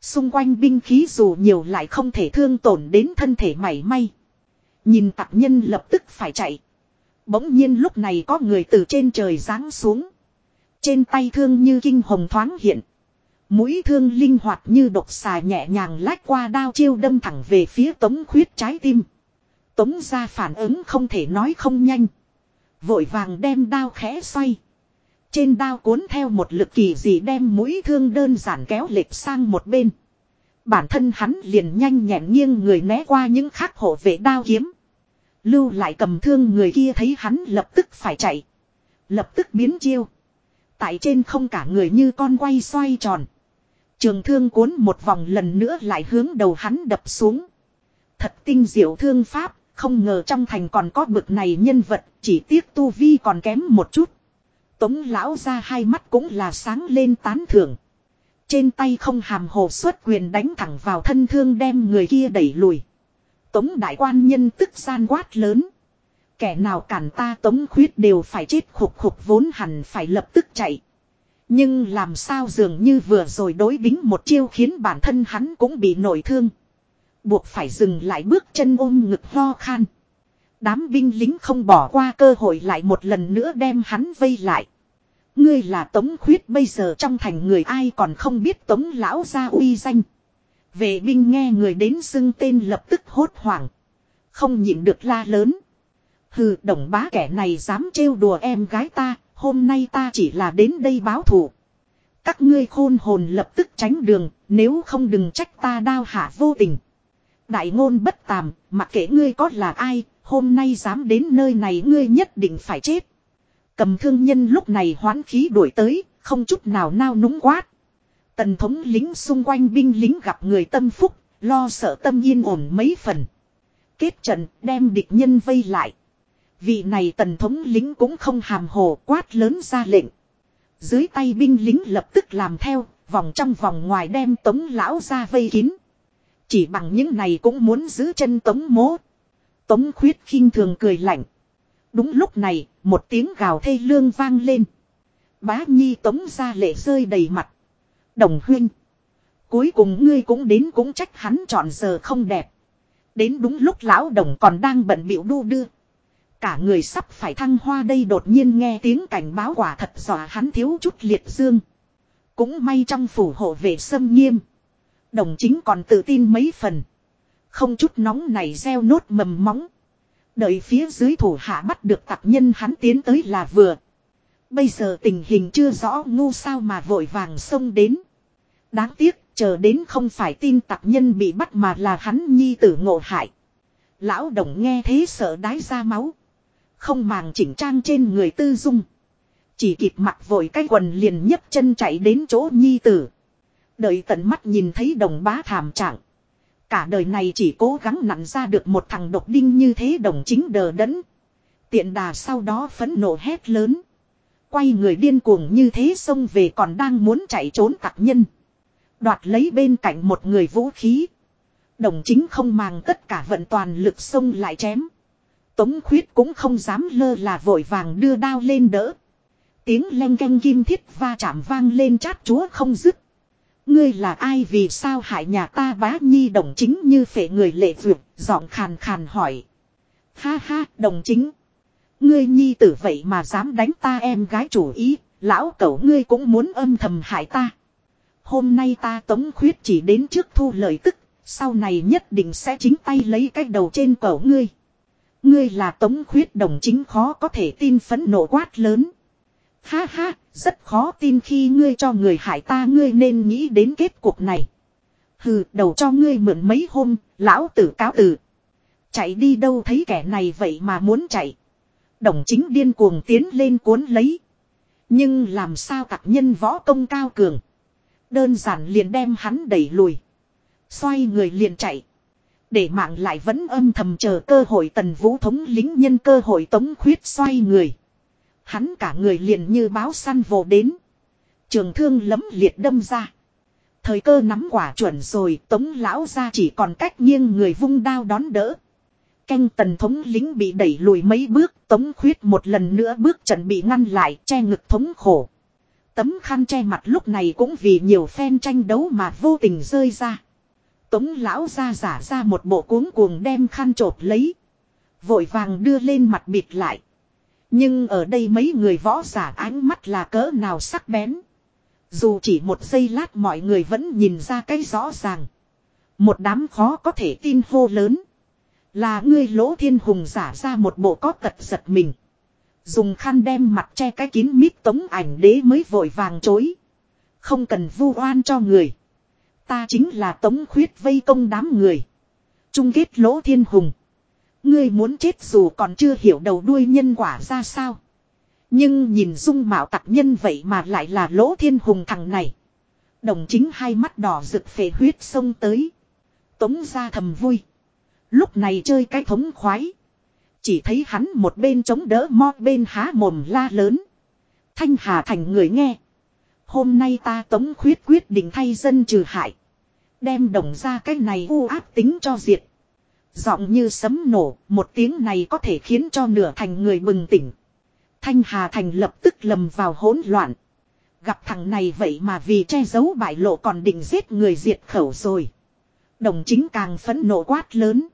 Xung quanh binh khí dù nhiều lại không thể thương tổn đến thân thể mảy may. Nhìn tặc nhân lập tức phải chạy. Bỗng nhiên lúc này có người từ trên trời giáng xuống. Trên tay thương như kinh hồng thoáng hiện. Mũi thương linh hoạt như độc xà nhẹ nhàng lách qua đao chiêu đâm thẳng về phía tống khuyết trái tim. Tống ra phản ứng không thể nói không nhanh. Vội vàng đem đao khẽ xoay. Trên đao cuốn theo một lực kỳ dị đem mũi thương đơn giản kéo lệch sang một bên. Bản thân hắn liền nhanh nhẹn nghiêng người né qua những khắc hộ vệ đao kiếm. Lưu lại cầm thương người kia thấy hắn lập tức phải chạy. Lập tức biến chiêu. Tại trên không cả người như con quay xoay tròn. Trường thương cuốn một vòng lần nữa lại hướng đầu hắn đập xuống. Thật tinh diệu thương pháp, không ngờ trong thành còn có bực này nhân vật, chỉ tiếc tu vi còn kém một chút. Tống lão ra hai mắt cũng là sáng lên tán thưởng. Trên tay không hàm hồ xuất quyền đánh thẳng vào thân thương đem người kia đẩy lùi. Tống đại quan nhân tức gian quát lớn. Kẻ nào cản ta tống khuyết đều phải chết khục khục vốn hẳn phải lập tức chạy. Nhưng làm sao dường như vừa rồi đối đính một chiêu khiến bản thân hắn cũng bị nổi thương. Buộc phải dừng lại bước chân ôm ngực ho khan. Đám binh lính không bỏ qua cơ hội lại một lần nữa đem hắn vây lại. Ngươi là Tống Khuyết bây giờ trong thành người ai còn không biết Tống Lão gia uy danh. Vệ binh nghe người đến xưng tên lập tức hốt hoảng. Không nhịn được la lớn. Hừ đồng bá kẻ này dám trêu đùa em gái ta, hôm nay ta chỉ là đến đây báo thù. Các ngươi khôn hồn lập tức tránh đường, nếu không đừng trách ta đao hạ vô tình. Đại ngôn bất tàm, mặc kệ ngươi có là ai, hôm nay dám đến nơi này ngươi nhất định phải chết. Cầm thương nhân lúc này hoán khí đuổi tới, không chút nào nao núng quát. Tần thống lính xung quanh binh lính gặp người tâm phúc, lo sợ tâm yên ổn mấy phần. Kết trận đem địch nhân vây lại. Vị này tần thống lính cũng không hàm hồ quát lớn ra lệnh. Dưới tay binh lính lập tức làm theo, vòng trong vòng ngoài đem tống lão ra vây kín. Chỉ bằng những này cũng muốn giữ chân tống mố. Tống khuyết khinh thường cười lạnh. Đúng lúc này, một tiếng gào thê lương vang lên. Bá nhi tống ra lệ rơi đầy mặt. Đồng huyên. Cuối cùng ngươi cũng đến cũng trách hắn chọn giờ không đẹp. Đến đúng lúc lão đồng còn đang bận bịu đu đưa. Cả người sắp phải thăng hoa đây đột nhiên nghe tiếng cảnh báo quả thật dọa hắn thiếu chút liệt dương. Cũng may trong phủ hộ vệ sâm nghiêm. Đồng chính còn tự tin mấy phần. Không chút nóng này gieo nốt mầm móng. Đợi phía dưới thủ hạ bắt được tặc nhân hắn tiến tới là vừa. Bây giờ tình hình chưa rõ ngu sao mà vội vàng xông đến. Đáng tiếc, chờ đến không phải tin tặc nhân bị bắt mà là hắn nhi tử ngộ hại. Lão đồng nghe thế sợ đái ra máu. Không màng chỉnh trang trên người tư dung. Chỉ kịp mặc vội cái quần liền nhấc chân chạy đến chỗ nhi tử. Đợi tận mắt nhìn thấy đồng bá thảm trạng. Cả đời này chỉ cố gắng nặn ra được một thằng độc đinh như thế đồng chính đờ đẫn. Tiện đà sau đó phấn nộ hét lớn. Quay người điên cuồng như thế xông về còn đang muốn chạy trốn tặc nhân. Đoạt lấy bên cạnh một người vũ khí. Đồng chính không màng tất cả vận toàn lực xông lại chém. Tống khuyết cũng không dám lơ là vội vàng đưa đao lên đỡ. Tiếng len canh kim thiết va chạm vang lên chát chúa không dứt. Ngươi là ai vì sao hại nhà ta bá nhi đồng chính như phệ người lệ vượt, giọng khàn khàn hỏi. Ha ha, đồng chính. Ngươi nhi tử vậy mà dám đánh ta em gái chủ ý, lão cẩu ngươi cũng muốn âm thầm hại ta. Hôm nay ta tống khuyết chỉ đến trước thu lời tức, sau này nhất định sẽ chính tay lấy cái đầu trên cẩu ngươi. Ngươi là tống khuyết đồng chính khó có thể tin phấn nộ quát lớn. Ha ha, rất khó tin khi ngươi cho người hại ta ngươi nên nghĩ đến kết cục này. Hừ, đầu cho ngươi mượn mấy hôm, lão tử cáo tử. Chạy đi đâu thấy kẻ này vậy mà muốn chạy. Đồng chính điên cuồng tiến lên cuốn lấy. Nhưng làm sao tặc nhân võ công cao cường. Đơn giản liền đem hắn đẩy lùi. Xoay người liền chạy. Để mạng lại vẫn âm thầm chờ cơ hội tần vũ thống lính nhân cơ hội tống khuyết xoay người. Hắn cả người liền như báo săn vồ đến. Trường thương lấm liệt đâm ra. Thời cơ nắm quả chuẩn rồi, tống lão ra chỉ còn cách nghiêng người vung đao đón đỡ. Canh tần thống lính bị đẩy lùi mấy bước, tống khuyết một lần nữa bước trận bị ngăn lại, che ngực thống khổ. Tấm khăn che mặt lúc này cũng vì nhiều phen tranh đấu mà vô tình rơi ra. Tống lão ra giả ra một bộ cuống cuồng đem khăn trột lấy. Vội vàng đưa lên mặt bịt lại. Nhưng ở đây mấy người võ giả ánh mắt là cỡ nào sắc bén. Dù chỉ một giây lát mọi người vẫn nhìn ra cái rõ ràng. Một đám khó có thể tin hô lớn. Là ngươi lỗ thiên hùng giả ra một bộ có tật giật mình. Dùng khăn đem mặt che cái kín mít tống ảnh đế mới vội vàng chối. Không cần vu oan cho người. Ta chính là tống khuyết vây công đám người. Trung kết lỗ thiên hùng. Ngươi muốn chết dù còn chưa hiểu đầu đuôi nhân quả ra sao. Nhưng nhìn dung mạo tặc nhân vậy mà lại là lỗ thiên hùng thằng này. Đồng chính hai mắt đỏ rực phệ huyết sông tới. Tống ra thầm vui. Lúc này chơi cái thống khoái. Chỉ thấy hắn một bên chống đỡ mo bên há mồm la lớn. Thanh Hà thành người nghe. Hôm nay ta tống khuyết quyết định thay dân trừ hại. Đem đồng ra cái này u áp tính cho diệt. Giọng như sấm nổ, một tiếng này có thể khiến cho nửa thành người bừng tỉnh. Thanh Hà Thành lập tức lầm vào hỗn loạn. Gặp thằng này vậy mà vì che giấu bại lộ còn định giết người diệt khẩu rồi. Đồng chính càng phẫn nộ quát lớn.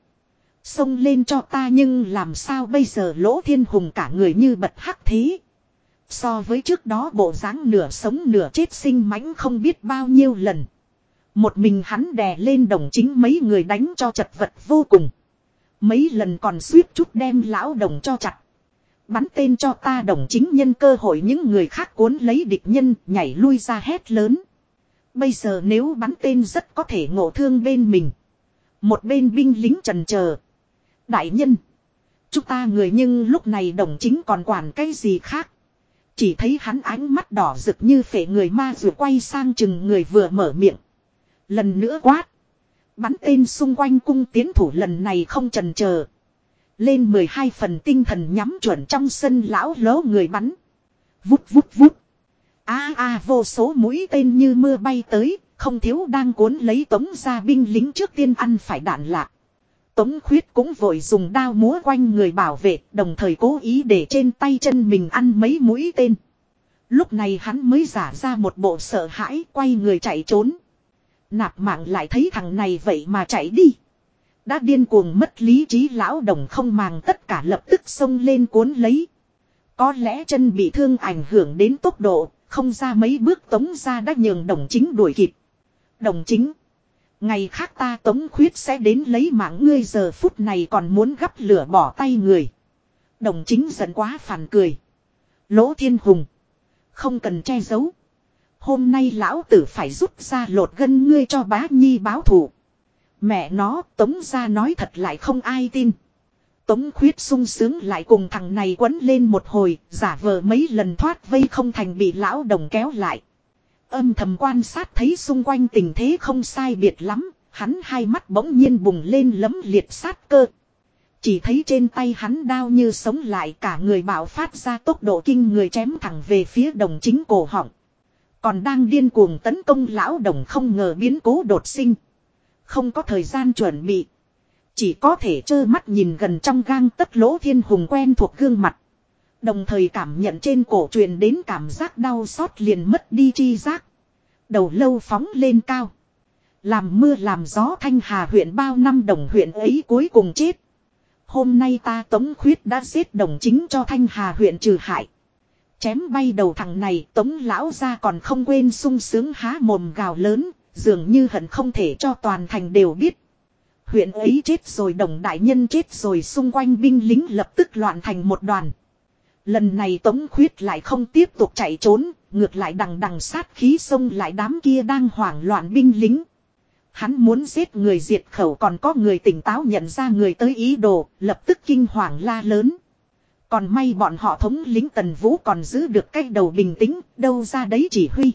Xông lên cho ta nhưng làm sao bây giờ lỗ thiên hùng cả người như bật hắc thế. So với trước đó bộ dáng nửa sống nửa chết sinh mãnh không biết bao nhiêu lần. Một mình hắn đè lên đồng chính mấy người đánh cho chật vật vô cùng. Mấy lần còn suýt chút đem lão đồng cho chặt. Bắn tên cho ta đồng chính nhân cơ hội những người khác cuốn lấy địch nhân nhảy lui ra hét lớn. Bây giờ nếu bắn tên rất có thể ngộ thương bên mình. Một bên binh lính trần chờ Đại nhân. Chúng ta người nhưng lúc này đồng chính còn quản cái gì khác. Chỉ thấy hắn ánh mắt đỏ rực như phể người ma vừa quay sang chừng người vừa mở miệng. Lần nữa quát. Bắn tên xung quanh cung tiến thủ lần này không trần chờ Lên 12 phần tinh thần nhắm chuẩn trong sân lão lố người bắn. Vút vút vút. a a vô số mũi tên như mưa bay tới, không thiếu đang cuốn lấy tống ra binh lính trước tiên ăn phải đạn lạc. Tống khuyết cũng vội dùng đao múa quanh người bảo vệ, đồng thời cố ý để trên tay chân mình ăn mấy mũi tên. Lúc này hắn mới giả ra một bộ sợ hãi quay người chạy trốn. Nạp mạng lại thấy thằng này vậy mà chạy đi. Đã điên cuồng mất lý trí lão đồng không màng tất cả lập tức xông lên cuốn lấy. Có lẽ chân bị thương ảnh hưởng đến tốc độ, không ra mấy bước tống ra đã nhường đồng chính đuổi kịp. Đồng chính. Ngày khác ta tống khuyết sẽ đến lấy mạng ngươi giờ phút này còn muốn gắp lửa bỏ tay người. Đồng chính giận quá phản cười. Lỗ thiên hùng. Không cần che giấu. Hôm nay lão tử phải rút ra lột gân ngươi cho bá nhi báo thù. Mẹ nó tống ra nói thật lại không ai tin. Tống khuyết sung sướng lại cùng thằng này quấn lên một hồi, giả vờ mấy lần thoát vây không thành bị lão đồng kéo lại. Âm thầm quan sát thấy xung quanh tình thế không sai biệt lắm, hắn hai mắt bỗng nhiên bùng lên lấm liệt sát cơ. Chỉ thấy trên tay hắn đao như sống lại cả người bạo phát ra tốc độ kinh người chém thẳng về phía đồng chính cổ họng. Còn đang điên cuồng tấn công lão đồng không ngờ biến cố đột sinh. Không có thời gian chuẩn bị. Chỉ có thể trơ mắt nhìn gần trong gang tất lỗ thiên hùng quen thuộc gương mặt. Đồng thời cảm nhận trên cổ truyền đến cảm giác đau xót liền mất đi chi giác. Đầu lâu phóng lên cao. Làm mưa làm gió thanh hà huyện bao năm đồng huyện ấy cuối cùng chết. Hôm nay ta tống khuyết đã giết đồng chính cho thanh hà huyện trừ hại. Chém bay đầu thằng này tống lão ra còn không quên sung sướng há mồm gào lớn, dường như hận không thể cho toàn thành đều biết. Huyện ấy chết rồi đồng đại nhân chết rồi xung quanh binh lính lập tức loạn thành một đoàn. Lần này tống khuyết lại không tiếp tục chạy trốn, ngược lại đằng đằng sát khí xông lại đám kia đang hoảng loạn binh lính. Hắn muốn giết người diệt khẩu còn có người tỉnh táo nhận ra người tới ý đồ, lập tức kinh hoàng la lớn. Còn may bọn họ thống lính tần vũ còn giữ được cái đầu bình tĩnh, đâu ra đấy chỉ huy.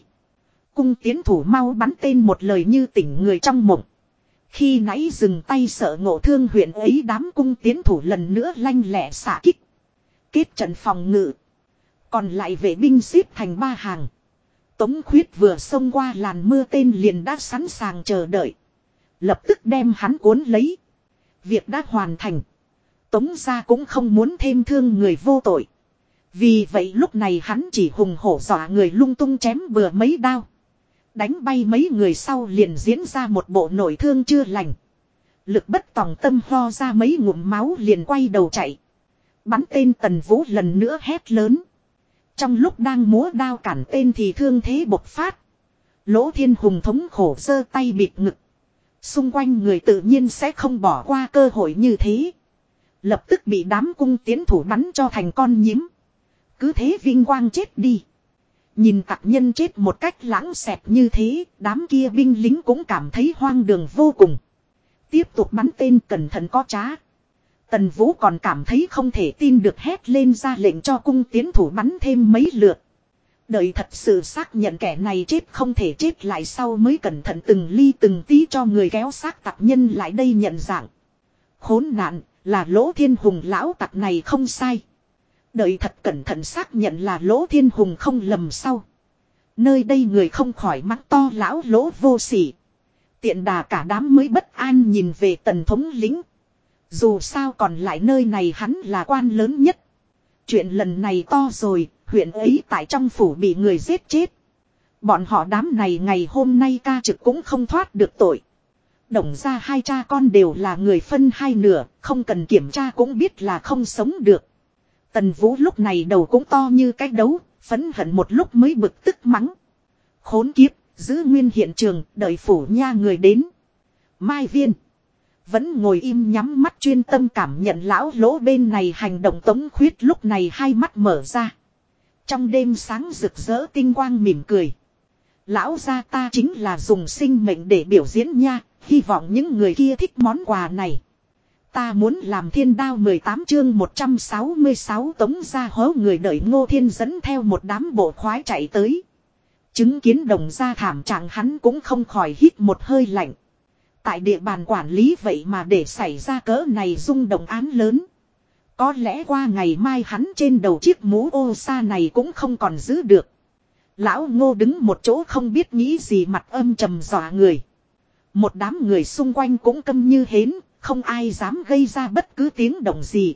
Cung tiến thủ mau bắn tên một lời như tỉnh người trong mộng. Khi nãy dừng tay sợ ngộ thương huyện ấy đám cung tiến thủ lần nữa lanh lẹ xả kích. Kết trận phòng ngự. Còn lại vệ binh xếp thành ba hàng. Tống khuyết vừa xông qua làn mưa tên liền đã sẵn sàng chờ đợi. Lập tức đem hắn cuốn lấy. Việc đã hoàn thành. Tống ra cũng không muốn thêm thương người vô tội. Vì vậy lúc này hắn chỉ hùng hổ dọa người lung tung chém bừa mấy đao. Đánh bay mấy người sau liền diễn ra một bộ nổi thương chưa lành. Lực bất tòng tâm ho ra mấy ngụm máu liền quay đầu chạy. Bắn tên tần vũ lần nữa hét lớn. Trong lúc đang múa đao cản tên thì thương thế bộc phát. Lỗ thiên hùng thống khổ giơ tay bịt ngực. Xung quanh người tự nhiên sẽ không bỏ qua cơ hội như thế. Lập tức bị đám cung tiến thủ bắn cho thành con nhím. Cứ thế vinh quang chết đi. Nhìn tặc nhân chết một cách lãng xẹt như thế, đám kia binh lính cũng cảm thấy hoang đường vô cùng. Tiếp tục bắn tên cẩn thận có trá. Tần Vũ còn cảm thấy không thể tin được hét lên ra lệnh cho cung tiến thủ bắn thêm mấy lượt. Đợi thật sự xác nhận kẻ này chết không thể chết lại sau mới cẩn thận từng ly từng tí cho người kéo xác tặc nhân lại đây nhận dạng. Khốn nạn, là lỗ thiên hùng lão tặc này không sai. Đợi thật cẩn thận xác nhận là lỗ thiên hùng không lầm sau. Nơi đây người không khỏi mắng to lão lỗ vô sỉ. Tiện đà cả đám mới bất an nhìn về tần thống lính. Dù sao còn lại nơi này hắn là quan lớn nhất. Chuyện lần này to rồi, huyện ấy tại trong phủ bị người giết chết. Bọn họ đám này ngày hôm nay ca trực cũng không thoát được tội. Đồng ra hai cha con đều là người phân hai nửa, không cần kiểm tra cũng biết là không sống được. Tần Vũ lúc này đầu cũng to như cái đấu, phấn hận một lúc mới bực tức mắng. Khốn kiếp, giữ nguyên hiện trường, đợi phủ nha người đến. Mai viên. Vẫn ngồi im nhắm mắt chuyên tâm cảm nhận lão lỗ bên này hành động tống khuyết lúc này hai mắt mở ra. Trong đêm sáng rực rỡ tinh quang mỉm cười. Lão gia ta chính là dùng sinh mệnh để biểu diễn nha, hy vọng những người kia thích món quà này. Ta muốn làm thiên đao 18 chương 166 tống ra hố người đợi ngô thiên dẫn theo một đám bộ khoái chạy tới. Chứng kiến đồng gia thảm trạng hắn cũng không khỏi hít một hơi lạnh. Tại địa bàn quản lý vậy mà để xảy ra cỡ này rung động án lớn. Có lẽ qua ngày mai hắn trên đầu chiếc mũ ô sa này cũng không còn giữ được. Lão ngô đứng một chỗ không biết nghĩ gì mặt âm trầm dọa người. Một đám người xung quanh cũng câm như hến, không ai dám gây ra bất cứ tiếng động gì.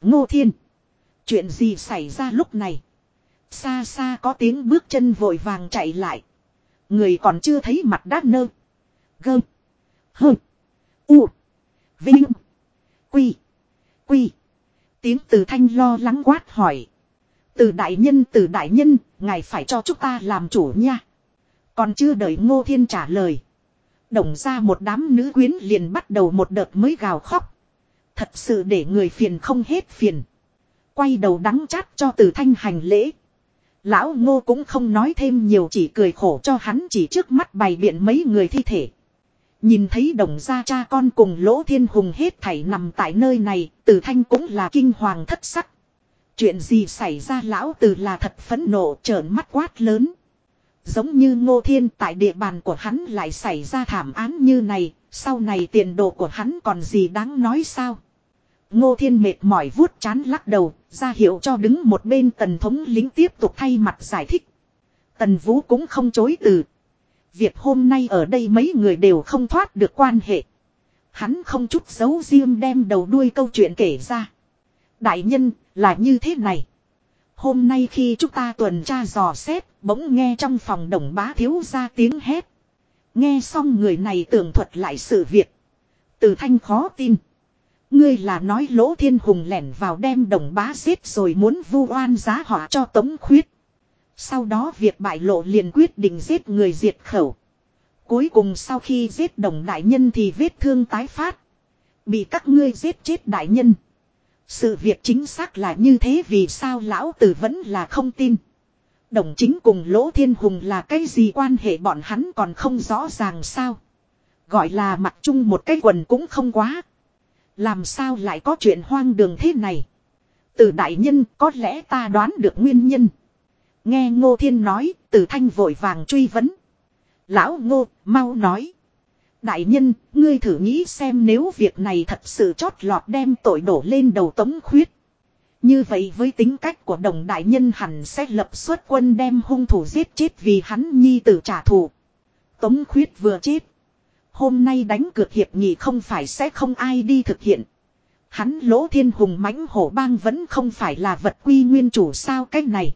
Ngô thiên. Chuyện gì xảy ra lúc này? Xa xa có tiếng bước chân vội vàng chạy lại. Người còn chưa thấy mặt đát nơ. Gơm! Hơ. U. Vinh. Quy. Quy. Tiếng từ thanh lo lắng quát hỏi. Từ đại nhân từ đại nhân, ngài phải cho chúng ta làm chủ nha. Còn chưa đợi ngô thiên trả lời. Đồng ra một đám nữ quyến liền bắt đầu một đợt mới gào khóc. Thật sự để người phiền không hết phiền. Quay đầu đắng chát cho từ thanh hành lễ. Lão ngô cũng không nói thêm nhiều chỉ cười khổ cho hắn chỉ trước mắt bày biện mấy người thi thể. Nhìn thấy đồng gia cha con cùng lỗ thiên hùng hết thảy nằm tại nơi này, từ thanh cũng là kinh hoàng thất sắc. Chuyện gì xảy ra lão từ là thật phẫn nộ trợn mắt quát lớn. Giống như ngô thiên tại địa bàn của hắn lại xảy ra thảm án như này, sau này tiền đồ của hắn còn gì đáng nói sao. Ngô thiên mệt mỏi vuốt chán lắc đầu, ra hiệu cho đứng một bên tần thống lính tiếp tục thay mặt giải thích. Tần vũ cũng không chối từ. Việc hôm nay ở đây mấy người đều không thoát được quan hệ. Hắn không chút giấu riêng đem đầu đuôi câu chuyện kể ra. Đại nhân, là như thế này. Hôm nay khi chúng ta tuần tra dò xét, bỗng nghe trong phòng đồng bá thiếu ra tiếng hét. Nghe xong người này tường thuật lại sự việc. Từ thanh khó tin. Ngươi là nói lỗ thiên hùng lẻn vào đem đồng bá giết rồi muốn vu oan giá họa cho tống khuyết. Sau đó việc bại lộ liền quyết định giết người diệt khẩu. Cuối cùng sau khi giết đồng đại nhân thì vết thương tái phát. Bị các ngươi giết chết đại nhân. Sự việc chính xác là như thế vì sao lão tử vẫn là không tin. Đồng chính cùng Lỗ Thiên Hùng là cái gì quan hệ bọn hắn còn không rõ ràng sao. Gọi là mặt chung một cái quần cũng không quá. Làm sao lại có chuyện hoang đường thế này. Từ đại nhân có lẽ ta đoán được nguyên nhân. Nghe Ngô Thiên nói, từ thanh vội vàng truy vấn. Lão Ngô, mau nói. Đại nhân, ngươi thử nghĩ xem nếu việc này thật sự chót lọt đem tội đổ lên đầu tống khuyết. Như vậy với tính cách của đồng đại nhân hẳn sẽ lập xuất quân đem hung thủ giết chết vì hắn nhi tử trả thù. Tống khuyết vừa chết. Hôm nay đánh cược hiệp nghị không phải sẽ không ai đi thực hiện. Hắn lỗ thiên hùng mãnh hổ bang vẫn không phải là vật quy nguyên chủ sao cách này.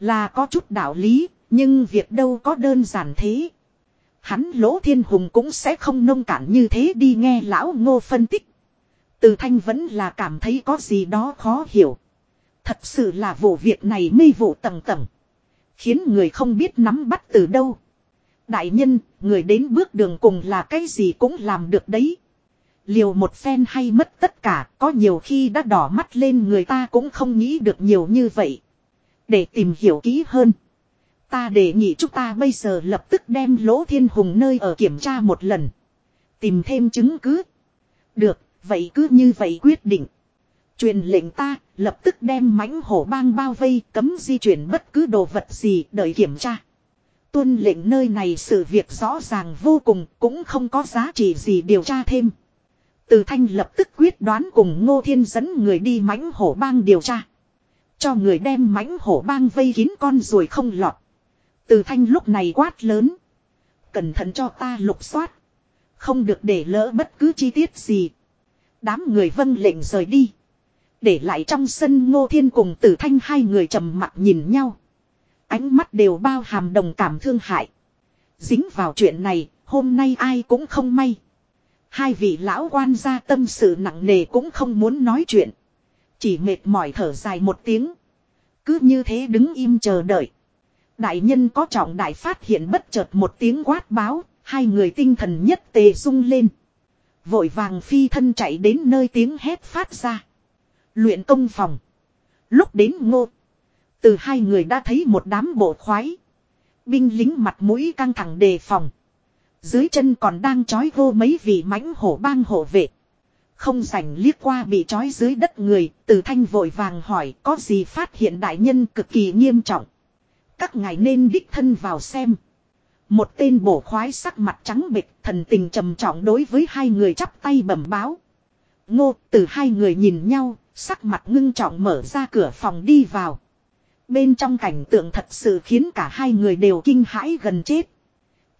Là có chút đạo lý, nhưng việc đâu có đơn giản thế. Hắn lỗ thiên hùng cũng sẽ không nông cản như thế đi nghe lão ngô phân tích. Từ thanh vẫn là cảm thấy có gì đó khó hiểu. Thật sự là vụ việc này mê vụ tầng tầng. Khiến người không biết nắm bắt từ đâu. Đại nhân, người đến bước đường cùng là cái gì cũng làm được đấy. Liều một phen hay mất tất cả, có nhiều khi đã đỏ mắt lên người ta cũng không nghĩ được nhiều như vậy. Để tìm hiểu kỹ hơn. Ta đề nghị chúng ta bây giờ lập tức đem lỗ thiên hùng nơi ở kiểm tra một lần. Tìm thêm chứng cứ. Được, vậy cứ như vậy quyết định. Truyền lệnh ta, lập tức đem mãnh hổ bang bao vây cấm di chuyển bất cứ đồ vật gì đợi kiểm tra. Tuân lệnh nơi này sự việc rõ ràng vô cùng cũng không có giá trị gì điều tra thêm. Từ thanh lập tức quyết đoán cùng ngô thiên dẫn người đi mãnh hổ bang điều tra. Cho người đem mãnh hổ bang vây kín con rồi không lọt. Từ thanh lúc này quát lớn. Cẩn thận cho ta lục soát. Không được để lỡ bất cứ chi tiết gì. Đám người vâng lệnh rời đi. Để lại trong sân ngô thiên cùng tử thanh hai người trầm mặt nhìn nhau. Ánh mắt đều bao hàm đồng cảm thương hại. Dính vào chuyện này, hôm nay ai cũng không may. Hai vị lão quan gia tâm sự nặng nề cũng không muốn nói chuyện. Chỉ mệt mỏi thở dài một tiếng. Cứ như thế đứng im chờ đợi. Đại nhân có trọng đại phát hiện bất chợt một tiếng quát báo, hai người tinh thần nhất tề rung lên. Vội vàng phi thân chạy đến nơi tiếng hét phát ra. Luyện công phòng. Lúc đến ngô. Từ hai người đã thấy một đám bộ khoái. Binh lính mặt mũi căng thẳng đề phòng. Dưới chân còn đang trói vô mấy vị mãnh hổ bang hổ vệ. Không rảnh liếc qua bị trói dưới đất người, từ thanh vội vàng hỏi có gì phát hiện đại nhân cực kỳ nghiêm trọng. Các ngài nên đích thân vào xem. Một tên bổ khoái sắc mặt trắng bệch thần tình trầm trọng đối với hai người chắp tay bẩm báo. Ngô từ hai người nhìn nhau, sắc mặt ngưng trọng mở ra cửa phòng đi vào. Bên trong cảnh tượng thật sự khiến cả hai người đều kinh hãi gần chết.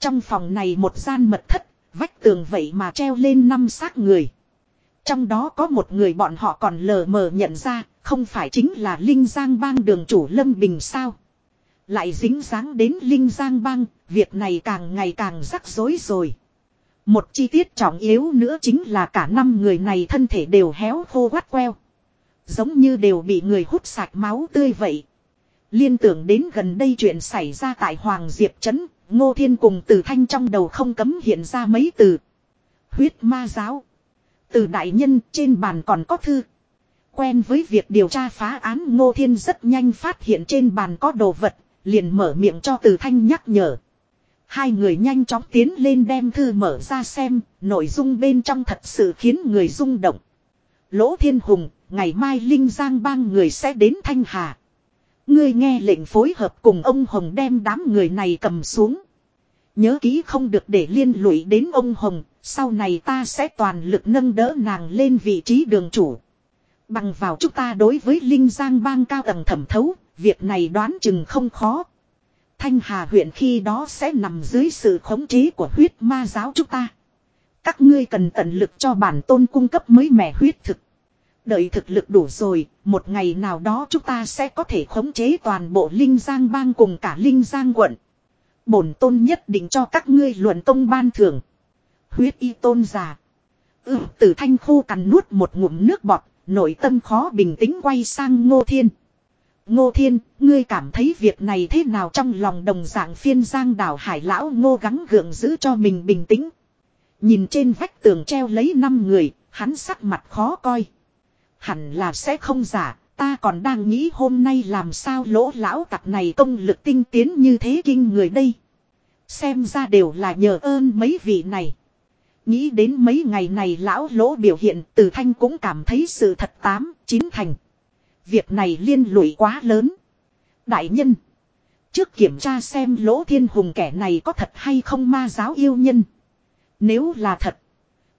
Trong phòng này một gian mật thất, vách tường vậy mà treo lên năm xác người. Trong đó có một người bọn họ còn lờ mờ nhận ra, không phải chính là Linh Giang bang đường chủ Lâm Bình sao. Lại dính dáng đến Linh Giang bang, việc này càng ngày càng rắc rối rồi. Một chi tiết trọng yếu nữa chính là cả năm người này thân thể đều héo khô quắt queo. Giống như đều bị người hút sạch máu tươi vậy. Liên tưởng đến gần đây chuyện xảy ra tại Hoàng Diệp Trấn, Ngô Thiên cùng từ thanh trong đầu không cấm hiện ra mấy từ. Huyết ma giáo. Từ đại nhân trên bàn còn có thư. Quen với việc điều tra phá án Ngô Thiên rất nhanh phát hiện trên bàn có đồ vật, liền mở miệng cho từ thanh nhắc nhở. Hai người nhanh chóng tiến lên đem thư mở ra xem, nội dung bên trong thật sự khiến người rung động. Lỗ Thiên Hùng, ngày mai Linh Giang bang người sẽ đến Thanh Hà. Ngươi nghe lệnh phối hợp cùng ông Hồng đem đám người này cầm xuống. Nhớ kỹ không được để liên lụy đến ông Hồng, sau này ta sẽ toàn lực nâng đỡ nàng lên vị trí đường chủ. Bằng vào chúng ta đối với Linh Giang bang cao tầng thẩm thấu, việc này đoán chừng không khó. Thanh Hà huyện khi đó sẽ nằm dưới sự khống chế của huyết ma giáo chúng ta. Các ngươi cần tận lực cho bản tôn cung cấp mới mẻ huyết thực. Đợi thực lực đủ rồi, một ngày nào đó chúng ta sẽ có thể khống chế toàn bộ Linh Giang bang cùng cả Linh Giang quận. Bổn tôn nhất định cho các ngươi luận tông ban thưởng. Huyết y tôn già. Ừ, tử thanh khô cằn nuốt một ngụm nước bọt, nội tâm khó bình tĩnh quay sang ngô thiên. Ngô thiên, ngươi cảm thấy việc này thế nào trong lòng đồng dạng phiên giang đảo hải lão ngô gắng gượng giữ cho mình bình tĩnh. Nhìn trên vách tường treo lấy năm người, hắn sắc mặt khó coi. Hẳn là sẽ không giả, ta còn đang nghĩ hôm nay làm sao lỗ lão tặc này công lực tinh tiến như thế kinh người đây. Xem ra đều là nhờ ơn mấy vị này. Nghĩ đến mấy ngày này lão lỗ biểu hiện từ thanh cũng cảm thấy sự thật tám, chín thành. Việc này liên lụy quá lớn. Đại nhân. Trước kiểm tra xem lỗ thiên hùng kẻ này có thật hay không ma giáo yêu nhân. Nếu là thật.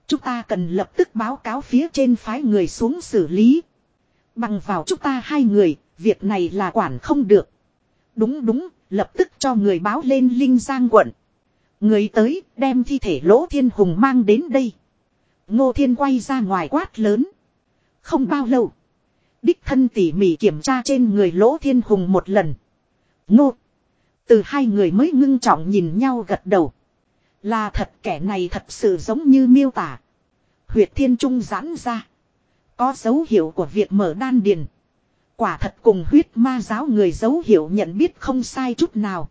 Chúng ta cần lập tức báo cáo phía trên phái người xuống xử lý. Bằng vào chúng ta hai người, việc này là quản không được. Đúng đúng, lập tức cho người báo lên Linh Giang quận. Người tới, đem thi thể lỗ thiên hùng mang đến đây. Ngô thiên quay ra ngoài quát lớn. Không bao lâu. Đích thân tỉ mỉ kiểm tra trên người lỗ thiên hùng một lần. Ngô. Từ hai người mới ngưng trọng nhìn nhau gật đầu. Là thật kẻ này thật sự giống như miêu tả. Huyệt thiên trung giãn ra. Có dấu hiệu của việc mở đan điền. Quả thật cùng huyết ma giáo người dấu hiệu nhận biết không sai chút nào.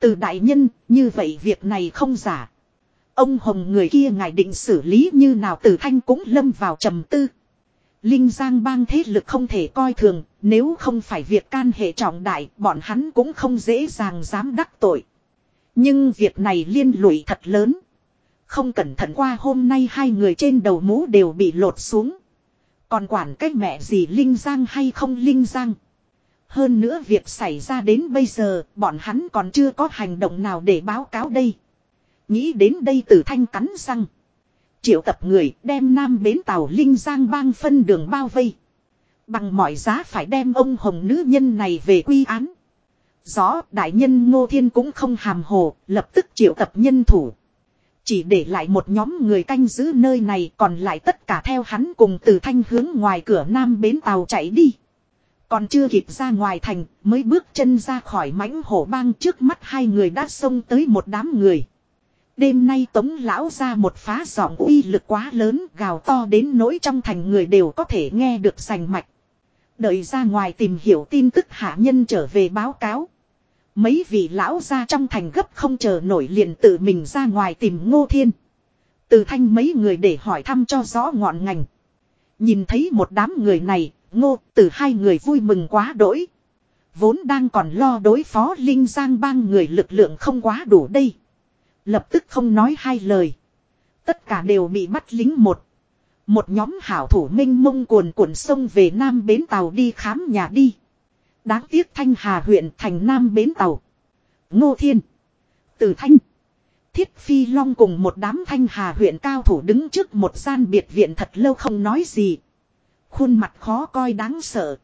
Từ đại nhân, như vậy việc này không giả. Ông Hồng người kia ngài định xử lý như nào tử thanh cũng lâm vào trầm tư. Linh Giang bang thế lực không thể coi thường, nếu không phải việc can hệ trọng đại, bọn hắn cũng không dễ dàng dám đắc tội. Nhưng việc này liên lụy thật lớn. Không cẩn thận qua hôm nay hai người trên đầu mũ đều bị lột xuống. Còn quản cách mẹ gì Linh Giang hay không Linh Giang. Hơn nữa việc xảy ra đến bây giờ, bọn hắn còn chưa có hành động nào để báo cáo đây. Nghĩ đến đây tử thanh cắn răng. Triệu tập người đem nam bến tàu Linh Giang bang phân đường bao vây. Bằng mọi giá phải đem ông hồng nữ nhân này về quy án. Rõ đại nhân Ngô Thiên cũng không hàm hồ, lập tức triệu tập nhân thủ. Chỉ để lại một nhóm người canh giữ nơi này còn lại tất cả theo hắn cùng từ thanh hướng ngoài cửa nam bến tàu chạy đi. Còn chưa kịp ra ngoài thành, mới bước chân ra khỏi mãnh hổ bang trước mắt hai người đã xông tới một đám người. Đêm nay tống lão ra một phá giọng uy lực quá lớn gào to đến nỗi trong thành người đều có thể nghe được sành mạch. Đợi ra ngoài tìm hiểu tin tức hạ nhân trở về báo cáo. Mấy vị lão ra trong thành gấp không chờ nổi liền tự mình ra ngoài tìm ngô thiên. Từ thanh mấy người để hỏi thăm cho rõ ngọn ngành. Nhìn thấy một đám người này, ngô, từ hai người vui mừng quá đỗi. Vốn đang còn lo đối phó Linh Giang bang người lực lượng không quá đủ đây. Lập tức không nói hai lời. Tất cả đều bị bắt lính một. Một nhóm hảo thủ minh mông cuồn cuộn sông về Nam Bến Tàu đi khám nhà đi. Đáng tiếc Thanh Hà huyện thành Nam Bến Tàu. Ngô Thiên. Từ Thanh. Thiết Phi Long cùng một đám Thanh Hà huyện cao thủ đứng trước một gian biệt viện thật lâu không nói gì. Khuôn mặt khó coi đáng sợ.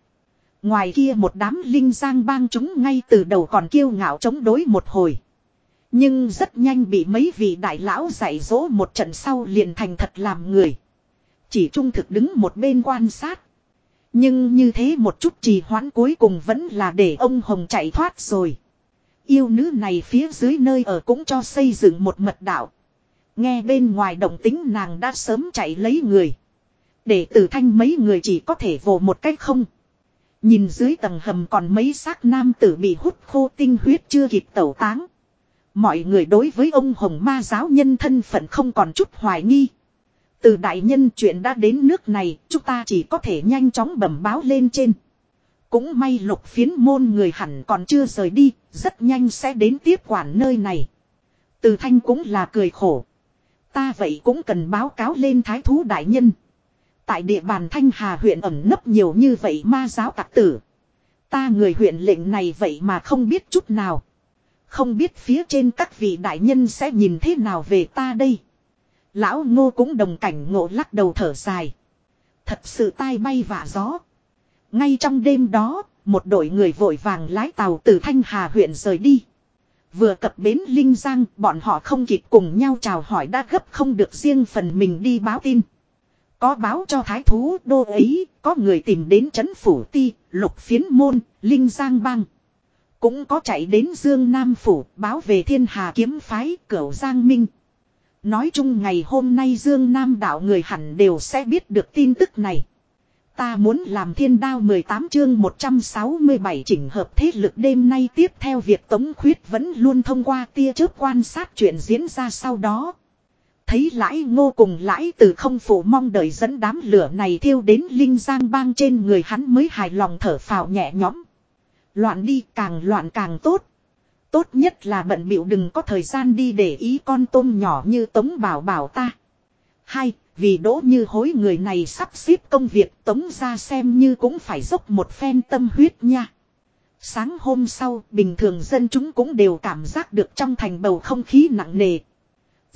Ngoài kia một đám linh giang bang chúng ngay từ đầu còn kiêu ngạo chống đối một hồi. Nhưng rất nhanh bị mấy vị đại lão dạy dỗ một trận sau liền thành thật làm người. Chỉ trung thực đứng một bên quan sát. Nhưng như thế một chút trì hoãn cuối cùng vẫn là để ông Hồng chạy thoát rồi. Yêu nữ này phía dưới nơi ở cũng cho xây dựng một mật đạo. Nghe bên ngoài động tính nàng đã sớm chạy lấy người. Để tử thanh mấy người chỉ có thể vồ một cách không. Nhìn dưới tầng hầm còn mấy xác nam tử bị hút khô tinh huyết chưa kịp tẩu táng. Mọi người đối với ông Hồng Ma giáo nhân thân phận không còn chút hoài nghi. Từ đại nhân chuyện đã đến nước này, chúng ta chỉ có thể nhanh chóng bẩm báo lên trên. Cũng may lục phiến môn người hẳn còn chưa rời đi, rất nhanh sẽ đến tiếp quản nơi này. Từ thanh cũng là cười khổ. Ta vậy cũng cần báo cáo lên thái thú đại nhân. Tại địa bàn Thanh Hà huyện ẩn nấp nhiều như vậy ma giáo tặc tử. Ta người huyện lệnh này vậy mà không biết chút nào. Không biết phía trên các vị đại nhân sẽ nhìn thế nào về ta đây. Lão ngô cũng đồng cảnh ngộ lắc đầu thở dài. Thật sự tai bay vạ gió. Ngay trong đêm đó, một đội người vội vàng lái tàu từ Thanh Hà huyện rời đi. Vừa cập bến Linh Giang, bọn họ không kịp cùng nhau chào hỏi đã gấp không được riêng phần mình đi báo tin. Có báo cho thái thú đô ấy, có người tìm đến chấn phủ ti, lục phiến môn, Linh Giang bang. Cũng có chạy đến Dương Nam Phủ, báo về thiên hà kiếm phái, cửu Giang Minh. Nói chung ngày hôm nay Dương Nam đạo người hẳn đều sẽ biết được tin tức này. Ta muốn làm thiên đao 18 chương 167 chỉnh hợp thế lực đêm nay tiếp theo việc Tống Khuyết vẫn luôn thông qua tia chớp quan sát chuyện diễn ra sau đó. Thấy lãi ngô cùng lãi từ không phủ mong đợi dẫn đám lửa này thiêu đến linh giang bang trên người hắn mới hài lòng thở phào nhẹ nhõm. Loạn đi càng loạn càng tốt. Tốt nhất là bận bịu đừng có thời gian đi để ý con tôm nhỏ như tống bảo bảo ta. Hai, vì đỗ như hối người này sắp xếp công việc tống ra xem như cũng phải dốc một phen tâm huyết nha. Sáng hôm sau, bình thường dân chúng cũng đều cảm giác được trong thành bầu không khí nặng nề.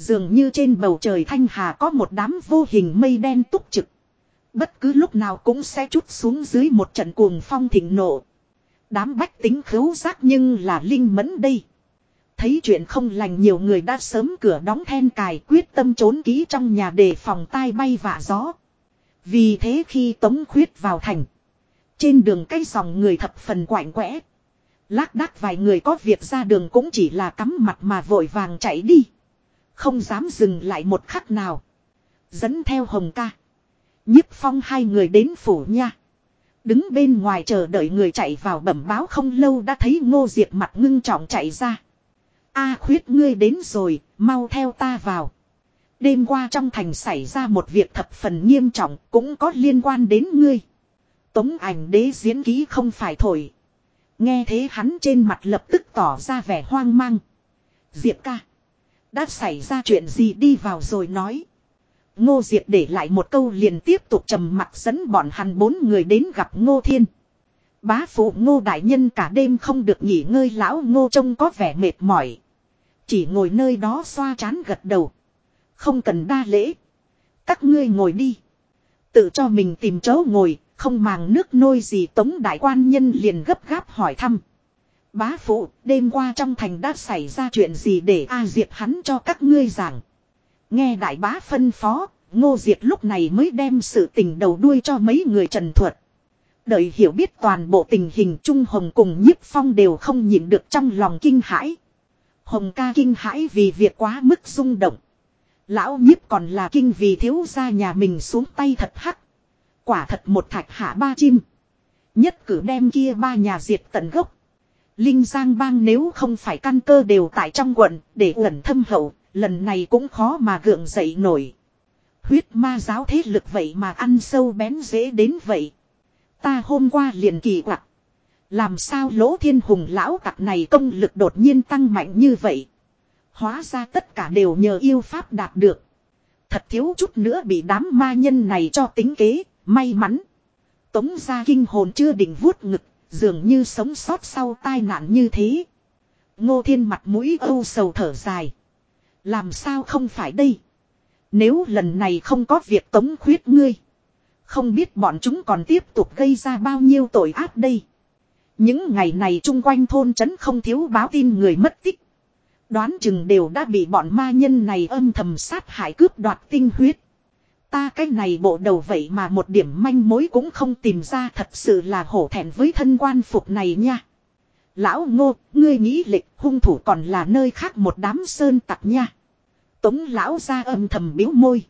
Dường như trên bầu trời thanh hà có một đám vô hình mây đen túc trực. Bất cứ lúc nào cũng sẽ chút xuống dưới một trận cuồng phong thịnh nộ. Đám bách tính khấu giác nhưng là linh mẫn đây. Thấy chuyện không lành nhiều người đã sớm cửa đóng then cài quyết tâm trốn ký trong nhà để phòng tai bay vạ gió. Vì thế khi tống khuyết vào thành. Trên đường cây dòng người thập phần quạnh quẽ. Lác đác vài người có việc ra đường cũng chỉ là cắm mặt mà vội vàng chạy đi. Không dám dừng lại một khắc nào. Dẫn theo hồng ca. nhiếp phong hai người đến phủ nha. Đứng bên ngoài chờ đợi người chạy vào bẩm báo không lâu đã thấy ngô diệp mặt ngưng trọng chạy ra. A khuyết ngươi đến rồi, mau theo ta vào. Đêm qua trong thành xảy ra một việc thập phần nghiêm trọng cũng có liên quan đến ngươi. Tống ảnh đế diễn ký không phải thổi. Nghe thế hắn trên mặt lập tức tỏ ra vẻ hoang mang. Diệp ca. Đã xảy ra chuyện gì đi vào rồi nói. Ngô Diệp để lại một câu liền tiếp tục trầm mặt dẫn bọn hắn bốn người đến gặp Ngô Thiên. Bá phụ Ngô Đại Nhân cả đêm không được nghỉ ngơi lão Ngô trông có vẻ mệt mỏi. Chỉ ngồi nơi đó xoa chán gật đầu. Không cần đa lễ. Các ngươi ngồi đi. Tự cho mình tìm chỗ ngồi, không màng nước nôi gì tống đại quan nhân liền gấp gáp hỏi thăm. Bá phụ, đêm qua trong thành đã xảy ra chuyện gì để A Diệp hắn cho các ngươi giảng. Nghe đại bá phân phó, Ngô Diệp lúc này mới đem sự tình đầu đuôi cho mấy người trần thuật. Đợi hiểu biết toàn bộ tình hình Trung Hồng cùng nhiếp phong đều không nhịn được trong lòng kinh hãi. Hồng ca kinh hãi vì việc quá mức rung động. Lão nhiếp còn là kinh vì thiếu gia nhà mình xuống tay thật hắc. Quả thật một thạch hạ ba chim. Nhất cử đem kia ba nhà diệt tận gốc. Linh Giang bang nếu không phải căn cơ đều tại trong quận, để ẩn thâm hậu, Lần này cũng khó mà gượng dậy nổi. Huyết ma giáo thế lực vậy mà ăn sâu bén dễ đến vậy. Ta hôm qua liền kỳ quặc. Làm sao lỗ thiên hùng lão tặc này công lực đột nhiên tăng mạnh như vậy. Hóa ra tất cả đều nhờ yêu pháp đạt được. Thật thiếu chút nữa bị đám ma nhân này cho tính kế, may mắn. Tống ra kinh hồn chưa định vuốt ngực, dường như sống sót sau tai nạn như thế. Ngô thiên mặt mũi âu sầu thở dài. Làm sao không phải đây? Nếu lần này không có việc tống khuyết ngươi. Không biết bọn chúng còn tiếp tục gây ra bao nhiêu tội ác đây. Những ngày này chung quanh thôn trấn không thiếu báo tin người mất tích. Đoán chừng đều đã bị bọn ma nhân này âm thầm sát hại cướp đoạt tinh huyết. Ta cái này bộ đầu vậy mà một điểm manh mối cũng không tìm ra thật sự là hổ thẹn với thân quan phục này nha. Lão ngô, ngươi nghĩ lịch hung thủ còn là nơi khác một đám sơn tặc nha. Tống lão ra âm thầm biếu môi.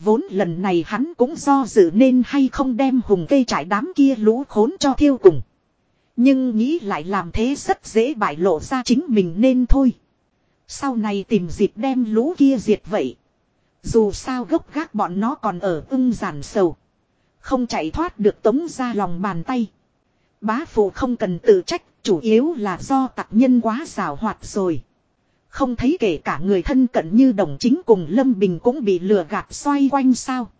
Vốn lần này hắn cũng do dự nên hay không đem hùng cây trải đám kia lũ khốn cho thiêu cùng. Nhưng nghĩ lại làm thế rất dễ bại lộ ra chính mình nên thôi. Sau này tìm dịp đem lũ kia diệt vậy. Dù sao gốc gác bọn nó còn ở ưng giản sầu. Không chạy thoát được tống ra lòng bàn tay. Bá phụ không cần tự trách, chủ yếu là do tặc nhân quá xảo hoạt rồi. Không thấy kể cả người thân cận như đồng chính cùng Lâm Bình cũng bị lừa gạt xoay quanh sao.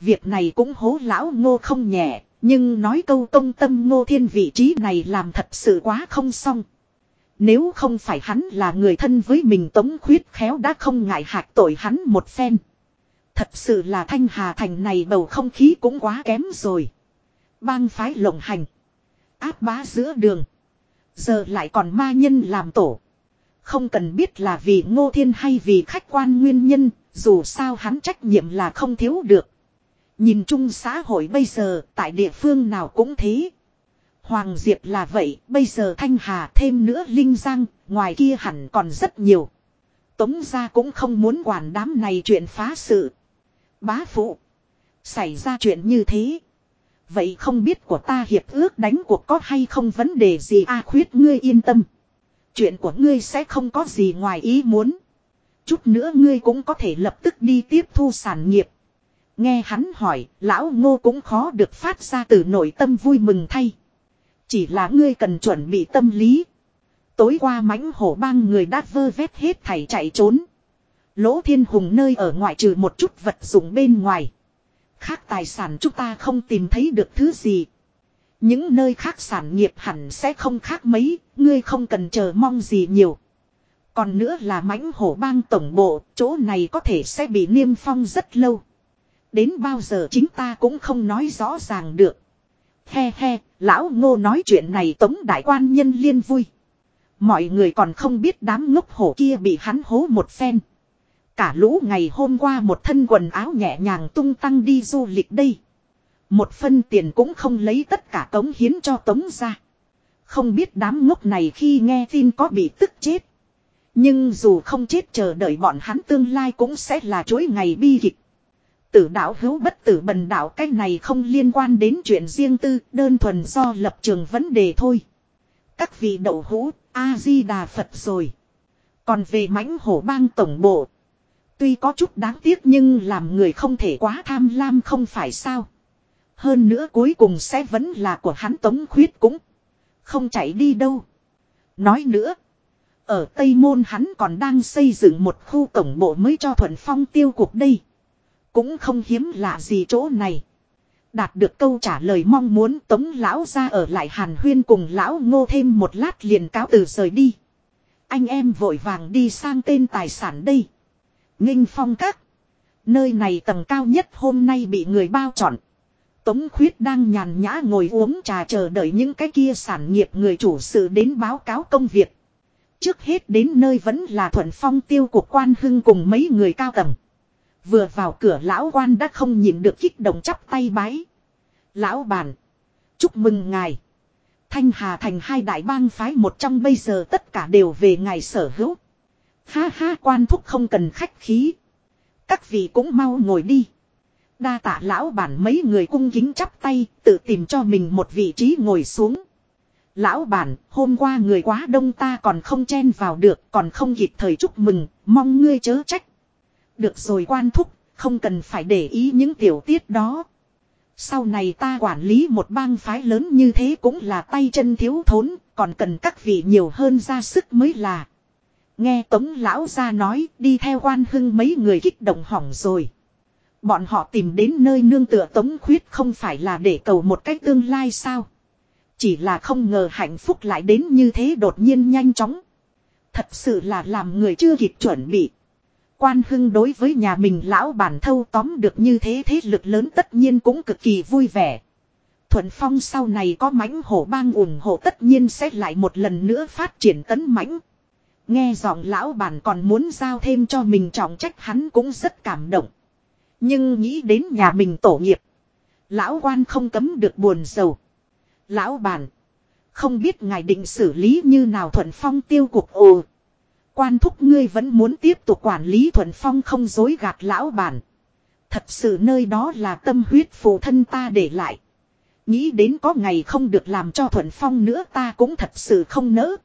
Việc này cũng hố lão ngô không nhẹ, nhưng nói câu công tâm ngô thiên vị trí này làm thật sự quá không xong. Nếu không phải hắn là người thân với mình tống khuyết khéo đã không ngại hạt tội hắn một phen. Thật sự là thanh hà thành này bầu không khí cũng quá kém rồi. Bang phái lộng hành. Áp bá giữa đường. Giờ lại còn ma nhân làm tổ. Không cần biết là vì ngô thiên hay vì khách quan nguyên nhân, dù sao hắn trách nhiệm là không thiếu được. Nhìn chung xã hội bây giờ, tại địa phương nào cũng thế. Hoàng Diệp là vậy, bây giờ Thanh Hà thêm nữa Linh Giang, ngoài kia hẳn còn rất nhiều. Tống gia cũng không muốn quản đám này chuyện phá sự. Bá phụ. Xảy ra chuyện như thế. Vậy không biết của ta hiệp ước đánh cuộc có hay không vấn đề gì a khuyết ngươi yên tâm. Chuyện của ngươi sẽ không có gì ngoài ý muốn. Chút nữa ngươi cũng có thể lập tức đi tiếp thu sản nghiệp. Nghe hắn hỏi, lão ngô cũng khó được phát ra từ nội tâm vui mừng thay. Chỉ là ngươi cần chuẩn bị tâm lý. Tối qua mãnh hổ bang người đã vơ vét hết thảy chạy trốn. Lỗ thiên hùng nơi ở ngoại trừ một chút vật dụng bên ngoài. Khác tài sản chúng ta không tìm thấy được thứ gì. Những nơi khác sản nghiệp hẳn sẽ không khác mấy, ngươi không cần chờ mong gì nhiều. Còn nữa là mãnh hổ bang tổng bộ, chỗ này có thể sẽ bị niêm phong rất lâu. Đến bao giờ chính ta cũng không nói rõ ràng được. He he, lão ngô nói chuyện này tống đại quan nhân liên vui. Mọi người còn không biết đám ngốc hổ kia bị hắn hố một phen. Cả lũ ngày hôm qua một thân quần áo nhẹ nhàng tung tăng đi du lịch đây. Một phân tiền cũng không lấy tất cả cống hiến cho tống ra. Không biết đám ngốc này khi nghe tin có bị tức chết. Nhưng dù không chết chờ đợi bọn hắn tương lai cũng sẽ là chuỗi ngày bi kịch. Tử đạo hữu bất tử bần đạo cái này không liên quan đến chuyện riêng tư, đơn thuần do lập trường vấn đề thôi. Các vị đậu hữu, A-di-đà Phật rồi. Còn về mãnh hổ bang tổng bộ. Tuy có chút đáng tiếc nhưng làm người không thể quá tham lam không phải sao. Hơn nữa cuối cùng sẽ vẫn là của hắn tống khuyết cũng. Không chạy đi đâu. Nói nữa. Ở Tây Môn hắn còn đang xây dựng một khu tổng bộ mới cho Thuận Phong tiêu cuộc đây. Cũng không hiếm lạ gì chỗ này. Đạt được câu trả lời mong muốn tống lão ra ở lại hàn huyên cùng lão ngô thêm một lát liền cáo từ rời đi. Anh em vội vàng đi sang tên tài sản đây. Nghinh phong các. Nơi này tầng cao nhất hôm nay bị người bao trọn. Tống khuyết đang nhàn nhã ngồi uống trà chờ đợi những cái kia sản nghiệp người chủ sự đến báo cáo công việc. Trước hết đến nơi vẫn là thuận phong tiêu của quan hưng cùng mấy người cao tầng. Vừa vào cửa lão quan đã không nhìn được kích động chắp tay bái. Lão bản. Chúc mừng ngài. Thanh Hà thành hai đại bang phái một trong bây giờ tất cả đều về ngài sở hữu. Ha ha quan thúc không cần khách khí. Các vị cũng mau ngồi đi. Đa tạ lão bản mấy người cung kính chắp tay tự tìm cho mình một vị trí ngồi xuống. Lão bản, hôm qua người quá đông ta còn không chen vào được, còn không kịp thời chúc mừng, mong ngươi chớ trách. Được rồi quan thúc, không cần phải để ý những tiểu tiết đó. Sau này ta quản lý một bang phái lớn như thế cũng là tay chân thiếu thốn, còn cần các vị nhiều hơn ra sức mới là. Nghe Tống Lão ra nói, đi theo quan hưng mấy người kích động hỏng rồi. Bọn họ tìm đến nơi nương tựa Tống Khuyết không phải là để cầu một cách tương lai sao. Chỉ là không ngờ hạnh phúc lại đến như thế đột nhiên nhanh chóng. Thật sự là làm người chưa kịp chuẩn bị. Quan hưng đối với nhà mình lão bản thâu tóm được như thế thế lực lớn tất nhiên cũng cực kỳ vui vẻ. Thuận Phong sau này có mãnh hổ bang ủng hộ tất nhiên sẽ lại một lần nữa phát triển tấn mãnh. Nghe giọng lão bản còn muốn giao thêm cho mình trọng trách hắn cũng rất cảm động. Nhưng nghĩ đến nhà mình tổ nghiệp. Lão quan không cấm được buồn sầu. Lão bản. Không biết ngài định xử lý như nào Thuận Phong tiêu cuộc ồ. Quan thúc ngươi vẫn muốn tiếp tục quản lý Thuận Phong không dối gạt lão bản. Thật sự nơi đó là tâm huyết phụ thân ta để lại. Nghĩ đến có ngày không được làm cho Thuận Phong nữa ta cũng thật sự không nỡ.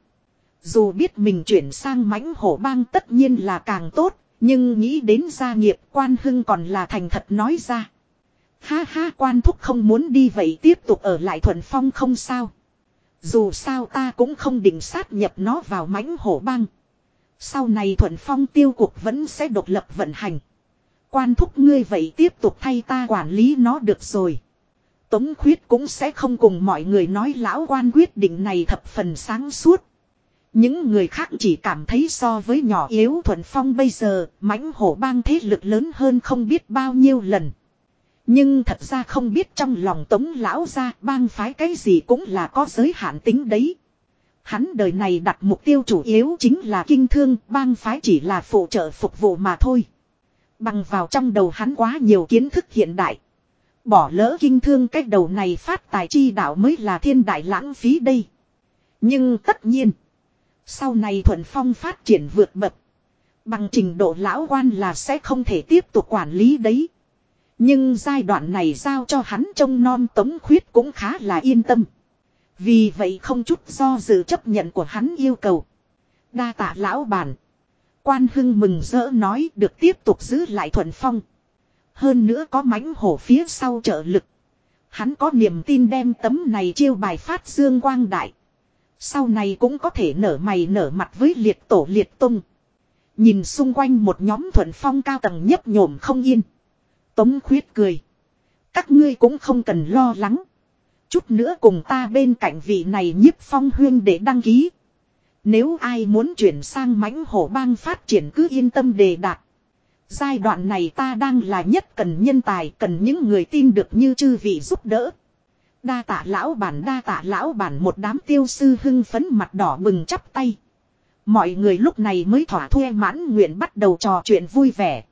Dù biết mình chuyển sang mãnh hổ bang tất nhiên là càng tốt, nhưng nghĩ đến gia nghiệp quan hưng còn là thành thật nói ra. Ha ha quan thúc không muốn đi vậy tiếp tục ở lại Thuận Phong không sao. Dù sao ta cũng không định sát nhập nó vào mãnh hổ bang. Sau này thuận phong tiêu cuộc vẫn sẽ độc lập vận hành. Quan thúc ngươi vậy tiếp tục thay ta quản lý nó được rồi. Tống khuyết cũng sẽ không cùng mọi người nói lão quan quyết định này thập phần sáng suốt. Những người khác chỉ cảm thấy so với nhỏ yếu thuận phong bây giờ, mãnh hổ bang thế lực lớn hơn không biết bao nhiêu lần. Nhưng thật ra không biết trong lòng tống lão ra bang phái cái gì cũng là có giới hạn tính đấy. Hắn đời này đặt mục tiêu chủ yếu chính là kinh thương, bang phái chỉ là phụ trợ phục vụ mà thôi. Bằng vào trong đầu hắn quá nhiều kiến thức hiện đại. Bỏ lỡ kinh thương cách đầu này phát tài chi đạo mới là thiên đại lãng phí đây. Nhưng tất nhiên, sau này thuận phong phát triển vượt bậc. Bằng trình độ lão quan là sẽ không thể tiếp tục quản lý đấy. Nhưng giai đoạn này giao cho hắn trông non tống khuyết cũng khá là yên tâm. Vì vậy không chút do dự chấp nhận của hắn yêu cầu. Đa tạ lão bản. Quan hưng mừng rỡ nói được tiếp tục giữ lại thuận phong. Hơn nữa có mánh hổ phía sau trợ lực. Hắn có niềm tin đem tấm này chiêu bài phát dương quang đại. Sau này cũng có thể nở mày nở mặt với liệt tổ liệt tung. Nhìn xung quanh một nhóm thuận phong cao tầng nhấp nhổm không yên. Tống khuyết cười. Các ngươi cũng không cần lo lắng. Chút nữa cùng ta bên cạnh vị này nhiếp phong huyên để đăng ký. Nếu ai muốn chuyển sang mãnh hổ bang phát triển cứ yên tâm đề đạt. Giai đoạn này ta đang là nhất cần nhân tài, cần những người tin được như chư vị giúp đỡ. Đa tạ lão bản đa tạ lão bản một đám tiêu sư hưng phấn mặt đỏ bừng chắp tay. Mọi người lúc này mới thỏa thuê mãn nguyện bắt đầu trò chuyện vui vẻ.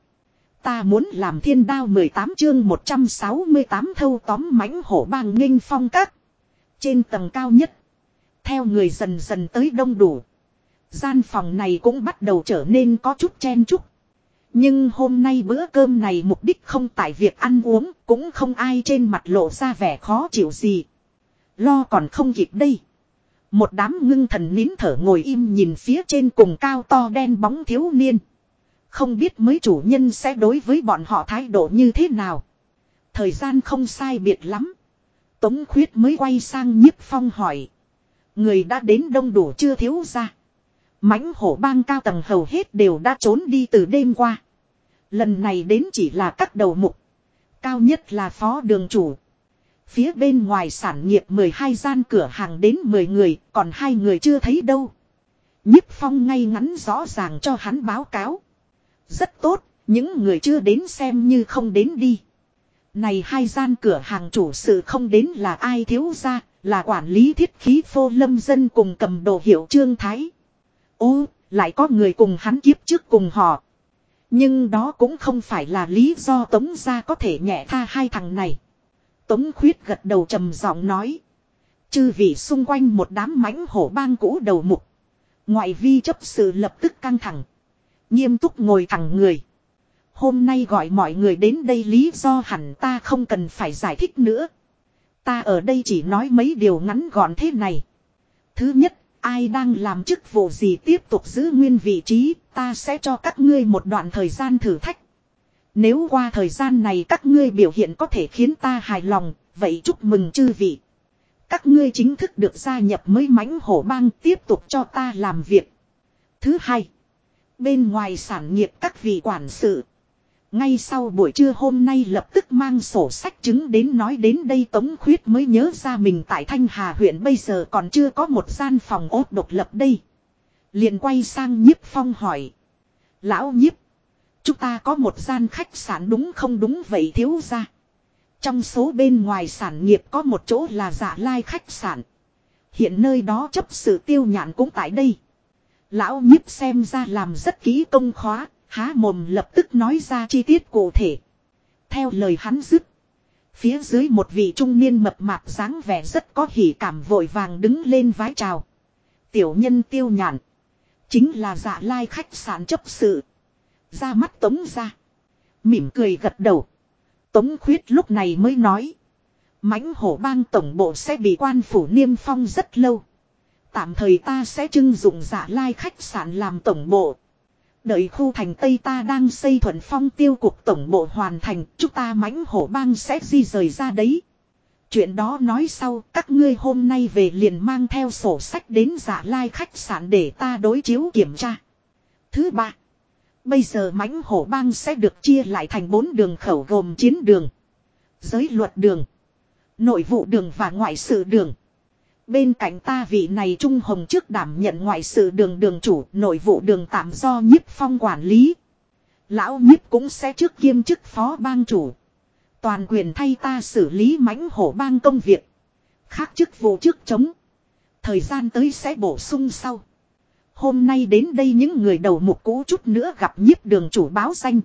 Ta muốn làm thiên đao 18 chương 168 thâu tóm mãnh hổ bang nghênh phong các. Trên tầng cao nhất. Theo người dần dần tới đông đủ. Gian phòng này cũng bắt đầu trở nên có chút chen chúc. Nhưng hôm nay bữa cơm này mục đích không tại việc ăn uống, cũng không ai trên mặt lộ ra vẻ khó chịu gì. Lo còn không kịp đây. Một đám ngưng thần nín thở ngồi im nhìn phía trên cùng cao to đen bóng thiếu niên. Không biết mới chủ nhân sẽ đối với bọn họ thái độ như thế nào. Thời gian không sai biệt lắm. Tống khuyết mới quay sang nhiếp phong hỏi. Người đã đến đông đủ chưa thiếu ra. mãnh hổ bang cao tầng hầu hết đều đã trốn đi từ đêm qua. Lần này đến chỉ là các đầu mục. Cao nhất là phó đường chủ. Phía bên ngoài sản nghiệp 12 gian cửa hàng đến 10 người, còn hai người chưa thấy đâu. Nhiếp phong ngay ngắn rõ ràng cho hắn báo cáo. Rất tốt, những người chưa đến xem như không đến đi. Này hai gian cửa hàng chủ sự không đến là ai thiếu ra, là quản lý thiết khí phô lâm dân cùng cầm đồ hiệu trương thái. Ô, lại có người cùng hắn kiếp trước cùng họ. Nhưng đó cũng không phải là lý do Tống gia có thể nhẹ tha hai thằng này. Tống khuyết gật đầu trầm giọng nói. Chư vị xung quanh một đám mãnh hổ bang cũ đầu mục. Ngoại vi chấp sự lập tức căng thẳng. Nghiêm túc ngồi thẳng người. Hôm nay gọi mọi người đến đây lý do hẳn ta không cần phải giải thích nữa. Ta ở đây chỉ nói mấy điều ngắn gọn thế này. Thứ nhất, ai đang làm chức vụ gì tiếp tục giữ nguyên vị trí, ta sẽ cho các ngươi một đoạn thời gian thử thách. Nếu qua thời gian này các ngươi biểu hiện có thể khiến ta hài lòng, vậy chúc mừng chư vị. Các ngươi chính thức được gia nhập mới mãnh hổ bang tiếp tục cho ta làm việc. Thứ hai, bên ngoài sản nghiệp các vị quản sự. Ngay sau buổi trưa hôm nay lập tức mang sổ sách chứng đến nói đến đây Tống Khuyết mới nhớ ra mình tại Thanh Hà huyện bây giờ còn chưa có một gian phòng ốt độc lập đây. liền quay sang nhiếp phong hỏi. Lão nhiếp. Chúng ta có một gian khách sạn đúng không đúng vậy thiếu ra. Trong số bên ngoài sản nghiệp có một chỗ là giả lai khách sạn. Hiện nơi đó chấp sự tiêu nhạn cũng tại đây. Lão nhiếp xem ra làm rất kỹ công khóa, há mồm lập tức nói ra chi tiết cụ thể. Theo lời hắn dứt. Phía dưới một vị trung niên mập mạp dáng vẻ rất có hỉ cảm vội vàng đứng lên vái chào. Tiểu nhân tiêu nhạn. Chính là dạ lai khách sạn chấp sự. Ra mắt tống ra. Mỉm cười gật đầu. Tống khuyết lúc này mới nói. mãnh hổ bang tổng bộ sẽ bị quan phủ niêm phong rất lâu. Tạm thời ta sẽ trưng dụng giả lai khách sạn làm tổng bộ. Đợi khu thành Tây ta đang xây thuận phong tiêu cục tổng bộ hoàn thành, chúng ta mãnh hổ bang sẽ di rời ra đấy. Chuyện đó nói sau, các ngươi hôm nay về liền mang theo sổ sách đến giả lai khách sạn để ta đối chiếu kiểm tra. Thứ ba, bây giờ mãnh hổ bang sẽ được chia lại thành bốn đường khẩu gồm chiến đường, giới luật đường, nội vụ đường và ngoại sự đường. Bên cạnh ta vị này Trung Hồng trước đảm nhận ngoại sự đường đường chủ, nội vụ đường tạm do nhiếp phong quản lý. Lão nhiếp cũng sẽ trước kiêm chức phó bang chủ. Toàn quyền thay ta xử lý mãnh hổ bang công việc. Khác chức vụ trước chống. Thời gian tới sẽ bổ sung sau. Hôm nay đến đây những người đầu mục cũ chút nữa gặp nhiếp đường chủ báo danh.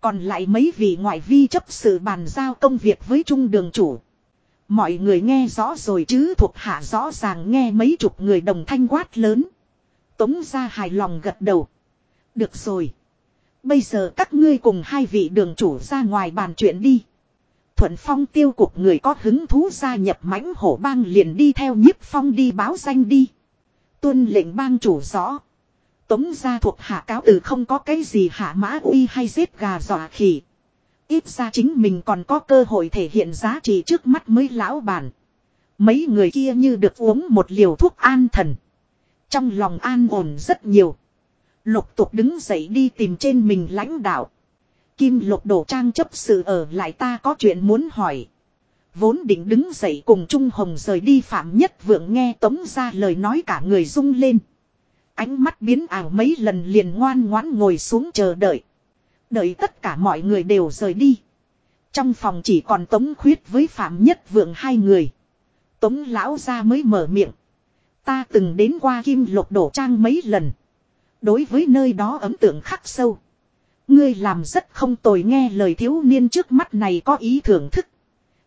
Còn lại mấy vị ngoại vi chấp sự bàn giao công việc với trung đường chủ. Mọi người nghe rõ rồi chứ thuộc hạ rõ ràng nghe mấy chục người đồng thanh quát lớn. Tống ra hài lòng gật đầu. Được rồi. Bây giờ các ngươi cùng hai vị đường chủ ra ngoài bàn chuyện đi. Thuận phong tiêu cục người có hứng thú gia nhập mãnh hổ bang liền đi theo nhiếp phong đi báo danh đi. Tuân lệnh bang chủ rõ. Tống gia thuộc hạ cáo từ không có cái gì hạ mã uy hay giết gà dọa khỉ. Ít ra chính mình còn có cơ hội thể hiện giá trị trước mắt mới lão bản. Mấy người kia như được uống một liều thuốc an thần. Trong lòng an ổn rất nhiều. Lục tục đứng dậy đi tìm trên mình lãnh đạo. Kim lục đổ trang chấp sự ở lại ta có chuyện muốn hỏi. Vốn định đứng dậy cùng Trung Hồng rời đi Phạm Nhất Vượng nghe tống ra lời nói cả người rung lên. Ánh mắt biến ảo mấy lần liền ngoan ngoãn ngồi xuống chờ đợi. Đợi tất cả mọi người đều rời đi. Trong phòng chỉ còn Tống Khuyết với Phạm Nhất Vượng hai người. Tống Lão ra mới mở miệng. Ta từng đến qua Kim Lục Đổ Trang mấy lần. Đối với nơi đó ấn tượng khắc sâu. Ngươi làm rất không tồi nghe lời thiếu niên trước mắt này có ý thưởng thức.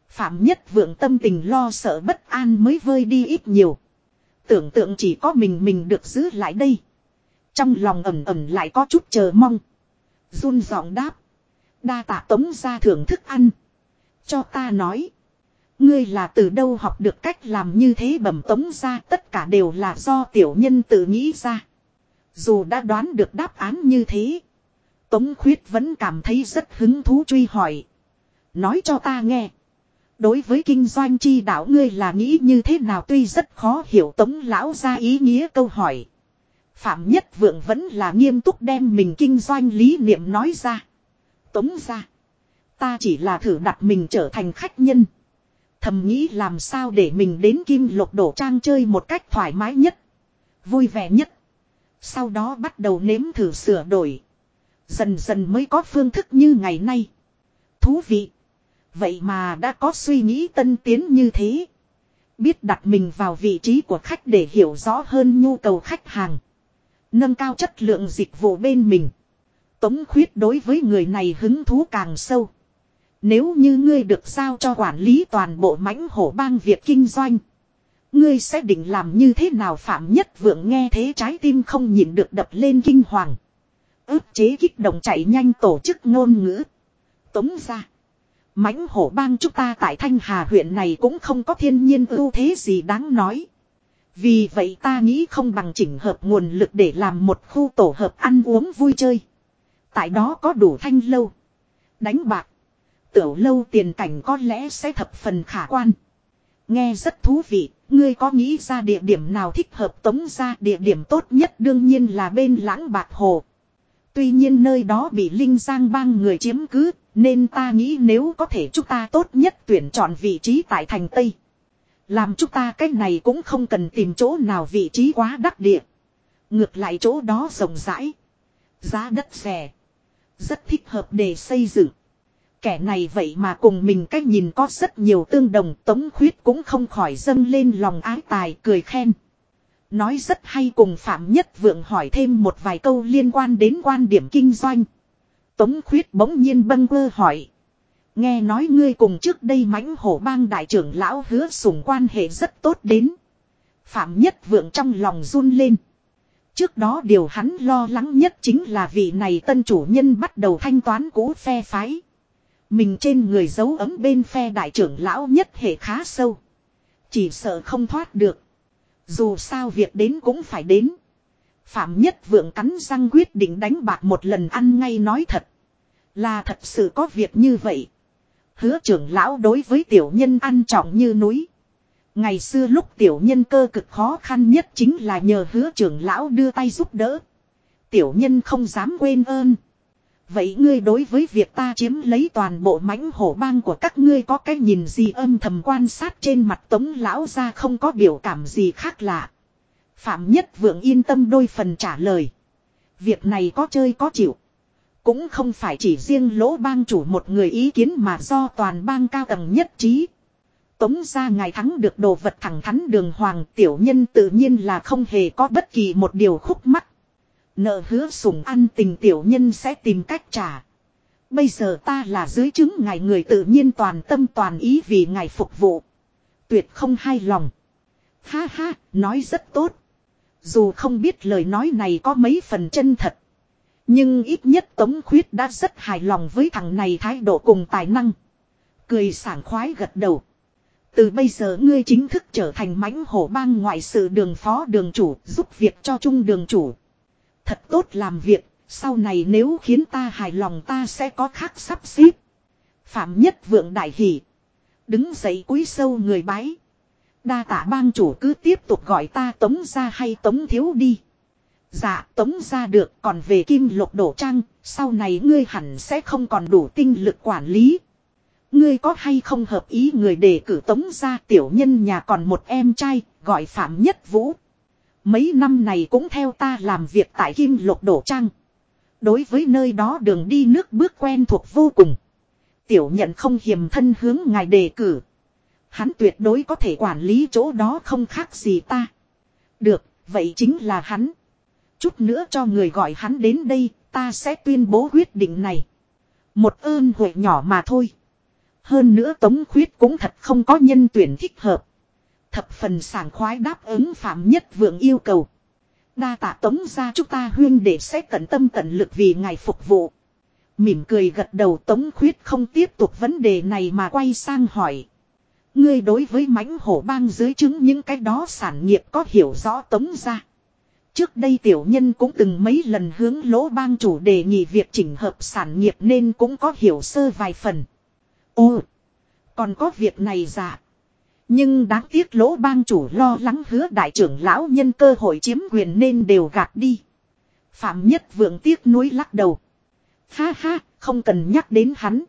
Phạm Nhất Vượng tâm tình lo sợ bất an mới vơi đi ít nhiều. Tưởng tượng chỉ có mình mình được giữ lại đây. Trong lòng ẩm ẩm lại có chút chờ mong. Run giọng đáp. Đa tạ tống ra thưởng thức ăn. Cho ta nói. Ngươi là từ đâu học được cách làm như thế bẩm tống ra tất cả đều là do tiểu nhân tự nghĩ ra. Dù đã đoán được đáp án như thế. Tống khuyết vẫn cảm thấy rất hứng thú truy hỏi. Nói cho ta nghe. Đối với kinh doanh chi đạo ngươi là nghĩ như thế nào tuy rất khó hiểu tống lão ra ý nghĩa câu hỏi. Phạm Nhất Vượng vẫn là nghiêm túc đem mình kinh doanh lý niệm nói ra. Tống ra. Ta chỉ là thử đặt mình trở thành khách nhân. Thầm nghĩ làm sao để mình đến kim lục đổ trang chơi một cách thoải mái nhất. Vui vẻ nhất. Sau đó bắt đầu nếm thử sửa đổi. Dần dần mới có phương thức như ngày nay. Thú vị. Vậy mà đã có suy nghĩ tân tiến như thế. Biết đặt mình vào vị trí của khách để hiểu rõ hơn nhu cầu khách hàng. Nâng cao chất lượng dịch vụ bên mình. Tống khuyết đối với người này hứng thú càng sâu. Nếu như ngươi được giao cho quản lý toàn bộ mãnh hổ bang việc kinh doanh. Ngươi sẽ định làm như thế nào phạm nhất vượng nghe thế trái tim không nhịn được đập lên kinh hoàng. ức chế kích động chạy nhanh tổ chức ngôn ngữ. Tống ra. mãnh hổ bang chúng ta tại Thanh Hà huyện này cũng không có thiên nhiên ưu thế gì đáng nói. Vì vậy ta nghĩ không bằng chỉnh hợp nguồn lực để làm một khu tổ hợp ăn uống vui chơi. Tại đó có đủ thanh lâu. Đánh bạc. Tiểu lâu tiền cảnh có lẽ sẽ thập phần khả quan. Nghe rất thú vị, ngươi có nghĩ ra địa điểm nào thích hợp tống ra địa điểm tốt nhất đương nhiên là bên lãng bạc hồ. Tuy nhiên nơi đó bị Linh Giang bang người chiếm cứ, nên ta nghĩ nếu có thể chúng ta tốt nhất tuyển chọn vị trí tại thành Tây. Làm chúng ta cái này cũng không cần tìm chỗ nào vị trí quá đắc địa. Ngược lại chỗ đó rộng rãi. Giá đất rẻ. Rất thích hợp để xây dựng. Kẻ này vậy mà cùng mình cách nhìn có rất nhiều tương đồng, tống khuyết cũng không khỏi dâng lên lòng ái tài cười khen. Nói rất hay cùng Phạm Nhất Vượng hỏi thêm một vài câu liên quan đến quan điểm kinh doanh. Tống khuyết bỗng nhiên bâng quơ hỏi. Nghe nói ngươi cùng trước đây mãnh hổ bang đại trưởng lão hứa sủng quan hệ rất tốt đến. Phạm Nhất Vượng trong lòng run lên. Trước đó điều hắn lo lắng nhất chính là vị này tân chủ nhân bắt đầu thanh toán cũ phe phái. Mình trên người giấu ấm bên phe đại trưởng lão nhất hệ khá sâu. Chỉ sợ không thoát được. Dù sao việc đến cũng phải đến. Phạm Nhất Vượng cắn răng quyết định đánh bạc một lần ăn ngay nói thật. Là thật sự có việc như vậy. Hứa trưởng lão đối với tiểu nhân ăn trọng như núi. Ngày xưa lúc tiểu nhân cơ cực khó khăn nhất chính là nhờ hứa trưởng lão đưa tay giúp đỡ. Tiểu nhân không dám quên ơn. Vậy ngươi đối với việc ta chiếm lấy toàn bộ mãnh hổ bang của các ngươi có cái nhìn gì âm thầm quan sát trên mặt tống lão ra không có biểu cảm gì khác lạ. Phạm Nhất Vượng yên tâm đôi phần trả lời. Việc này có chơi có chịu. Cũng không phải chỉ riêng lỗ bang chủ một người ý kiến mà do toàn bang cao tầng nhất trí. Tống ra ngài thắng được đồ vật thẳng thắn đường hoàng tiểu nhân tự nhiên là không hề có bất kỳ một điều khúc mắc. Nợ hứa sủng ăn tình tiểu nhân sẽ tìm cách trả. Bây giờ ta là dưới chứng ngài người tự nhiên toàn tâm toàn ý vì ngài phục vụ. Tuyệt không hay lòng. Ha ha, nói rất tốt. Dù không biết lời nói này có mấy phần chân thật. Nhưng ít nhất Tống Khuyết đã rất hài lòng với thằng này thái độ cùng tài năng. Cười sảng khoái gật đầu. Từ bây giờ ngươi chính thức trở thành mãnh hổ bang ngoại sự đường phó đường chủ giúp việc cho trung đường chủ. Thật tốt làm việc, sau này nếu khiến ta hài lòng ta sẽ có khác sắp xếp. Phạm nhất vượng đại hỷ. Đứng dậy cúi sâu người bái. Đa tả bang chủ cứ tiếp tục gọi ta tống ra hay tống thiếu đi. Dạ tống ra được còn về kim lục đổ trang, sau này ngươi hẳn sẽ không còn đủ tinh lực quản lý. Ngươi có hay không hợp ý người đề cử tống ra tiểu nhân nhà còn một em trai, gọi Phạm Nhất Vũ. Mấy năm này cũng theo ta làm việc tại Kim Lục Đổ Trang. Đối với nơi đó đường đi nước bước quen thuộc vô cùng. Tiểu nhận không hiềm thân hướng ngài đề cử. Hắn tuyệt đối có thể quản lý chỗ đó không khác gì ta. Được, vậy chính là hắn. Chút nữa cho người gọi hắn đến đây, ta sẽ tuyên bố quyết định này. Một ơn huệ nhỏ mà thôi. Hơn nữa Tống Khuyết cũng thật không có nhân tuyển thích hợp. Thập phần sảng khoái đáp ứng Phạm Nhất Vượng yêu cầu. Đa tạ tống ra chúng ta huyên để sẽ tận tâm tận lực vì ngài phục vụ. Mỉm cười gật đầu tống khuyết không tiếp tục vấn đề này mà quay sang hỏi. Ngươi đối với mãnh hổ bang dưới chứng những cái đó sản nghiệp có hiểu rõ tống ra. Trước đây tiểu nhân cũng từng mấy lần hướng lỗ bang chủ đề nghị việc chỉnh hợp sản nghiệp nên cũng có hiểu sơ vài phần. Ồ, còn có việc này dạ. Nhưng đáng tiếc lỗ bang chủ lo lắng hứa đại trưởng lão nhân cơ hội chiếm quyền nên đều gạt đi. Phạm nhất vượng tiếc nuối lắc đầu. Ha ha, không cần nhắc đến hắn.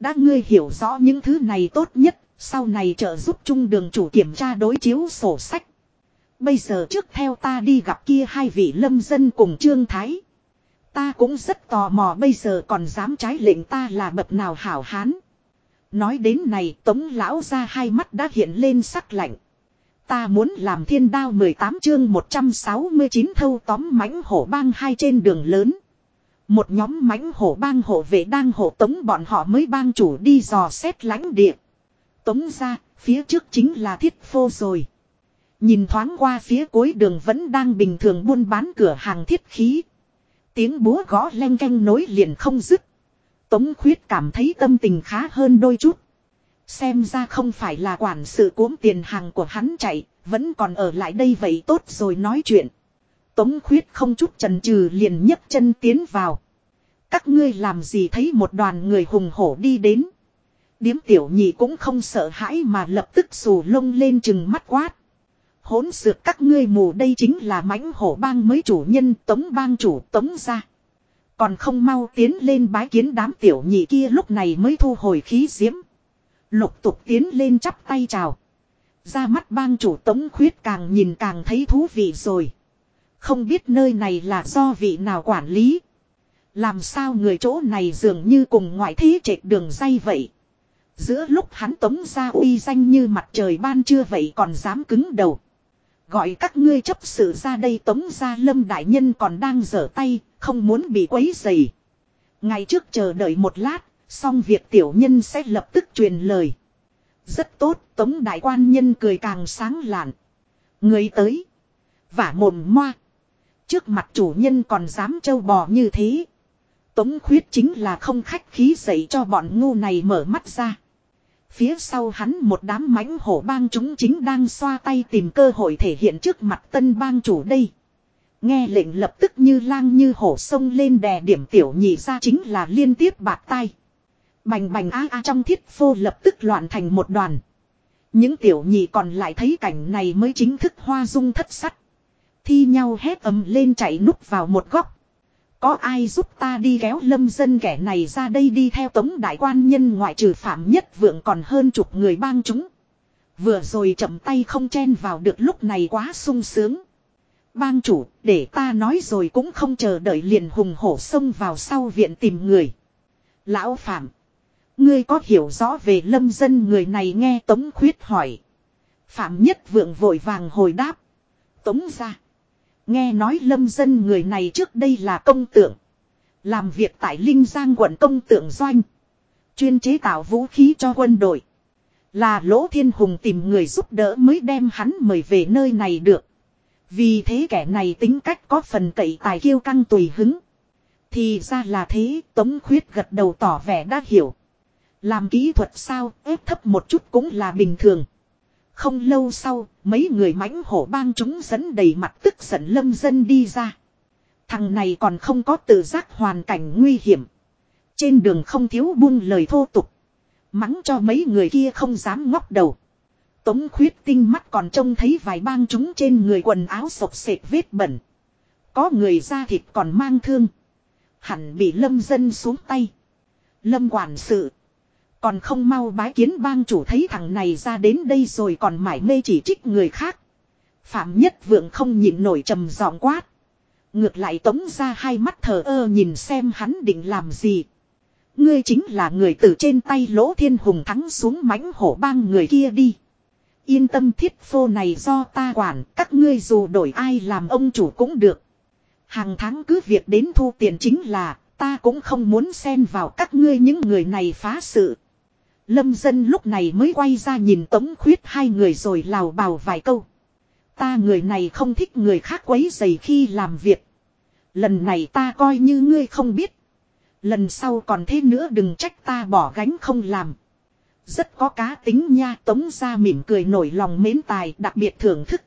Đã ngươi hiểu rõ những thứ này tốt nhất, sau này trợ giúp trung đường chủ kiểm tra đối chiếu sổ sách. Bây giờ trước theo ta đi gặp kia hai vị lâm dân cùng Trương Thái. Ta cũng rất tò mò bây giờ còn dám trái lệnh ta là bậc nào hảo hán. Nói đến này tống lão ra hai mắt đã hiện lên sắc lạnh. Ta muốn làm thiên đao 18 chương 169 thâu tóm mãnh hổ bang hai trên đường lớn. Một nhóm mãnh hổ bang hộ vệ đang hộ tống bọn họ mới bang chủ đi dò xét lãnh địa. Tống ra, phía trước chính là thiết phô rồi. Nhìn thoáng qua phía cuối đường vẫn đang bình thường buôn bán cửa hàng thiết khí. Tiếng búa gõ len canh nối liền không dứt. Tống khuyết cảm thấy tâm tình khá hơn đôi chút. Xem ra không phải là quản sự cuốn tiền hàng của hắn chạy, vẫn còn ở lại đây vậy tốt rồi nói chuyện. Tống khuyết không chút trần trừ liền nhấc chân tiến vào. Các ngươi làm gì thấy một đoàn người hùng hổ đi đến. Điếm tiểu nhị cũng không sợ hãi mà lập tức xù lông lên chừng mắt quát. Hỗn xược các ngươi mù đây chính là mãnh hổ bang mới chủ nhân tống bang chủ tống ra. Còn không mau tiến lên bái kiến đám tiểu nhị kia lúc này mới thu hồi khí diễm. Lục tục tiến lên chắp tay chào. Ra mắt bang chủ tống khuyết càng nhìn càng thấy thú vị rồi. Không biết nơi này là do vị nào quản lý. Làm sao người chỗ này dường như cùng ngoại thế trệt đường dây vậy. Giữa lúc hắn tống ra uy danh như mặt trời ban trưa vậy còn dám cứng đầu. Gọi các ngươi chấp sự ra đây tống ra lâm đại nhân còn đang dở tay, không muốn bị quấy dày. Ngày trước chờ đợi một lát, xong việc tiểu nhân sẽ lập tức truyền lời. Rất tốt, tống đại quan nhân cười càng sáng lạn. Người tới. Vả mồm moa. Trước mặt chủ nhân còn dám trâu bò như thế. Tống khuyết chính là không khách khí dậy cho bọn ngu này mở mắt ra. Phía sau hắn một đám mãnh hổ bang chúng chính đang xoa tay tìm cơ hội thể hiện trước mặt tân bang chủ đây. Nghe lệnh lập tức như lang như hổ sông lên đè điểm tiểu nhị ra chính là liên tiếp bạc tay. Bành bành a a trong thiết phô lập tức loạn thành một đoàn. Những tiểu nhị còn lại thấy cảnh này mới chính thức hoa dung thất sắc. Thi nhau hét ầm lên chạy núp vào một góc. Có ai giúp ta đi kéo lâm dân kẻ này ra đây đi theo tống đại quan nhân ngoại trừ phạm nhất vượng còn hơn chục người bang chúng. Vừa rồi chậm tay không chen vào được lúc này quá sung sướng. Bang chủ, để ta nói rồi cũng không chờ đợi liền hùng hổ xông vào sau viện tìm người. Lão Phạm. Ngươi có hiểu rõ về lâm dân người này nghe Tống Khuyết hỏi. Phạm Nhất Vượng vội vàng hồi đáp. Tống ra. Nghe nói lâm dân người này trước đây là công tượng. Làm việc tại Linh Giang quận công tượng doanh. Chuyên chế tạo vũ khí cho quân đội. Là Lỗ Thiên Hùng tìm người giúp đỡ mới đem hắn mời về nơi này được. Vì thế kẻ này tính cách có phần cậy tài kiêu căng tùy hứng. Thì ra là thế, Tống Khuyết gật đầu tỏ vẻ đã hiểu. Làm kỹ thuật sao, ép thấp một chút cũng là bình thường. Không lâu sau, mấy người mãnh hổ bang chúng dẫn đầy mặt tức giận lâm dân đi ra. Thằng này còn không có tự giác hoàn cảnh nguy hiểm. Trên đường không thiếu buông lời thô tục. Mắng cho mấy người kia không dám ngóc đầu. Tống khuyết tinh mắt còn trông thấy vài bang chúng trên người quần áo sộc sệt vết bẩn. Có người da thịt còn mang thương. Hẳn bị lâm dân xuống tay. Lâm quản sự. Còn không mau bái kiến bang chủ thấy thằng này ra đến đây rồi còn mải mê chỉ trích người khác. Phạm nhất vượng không nhịn nổi trầm giọng quát. Ngược lại tống ra hai mắt thờ ơ nhìn xem hắn định làm gì. Ngươi chính là người từ trên tay lỗ thiên hùng thắng xuống mãnh hổ bang người kia đi. Yên tâm thiết phô này do ta quản, các ngươi dù đổi ai làm ông chủ cũng được. Hàng tháng cứ việc đến thu tiền chính là, ta cũng không muốn xen vào các ngươi những người này phá sự. Lâm dân lúc này mới quay ra nhìn tống khuyết hai người rồi lào bào vài câu. Ta người này không thích người khác quấy dày khi làm việc. Lần này ta coi như ngươi không biết. Lần sau còn thế nữa đừng trách ta bỏ gánh không làm. Rất có cá tính nha, tống ra mỉm cười nổi lòng mến tài đặc biệt thưởng thức.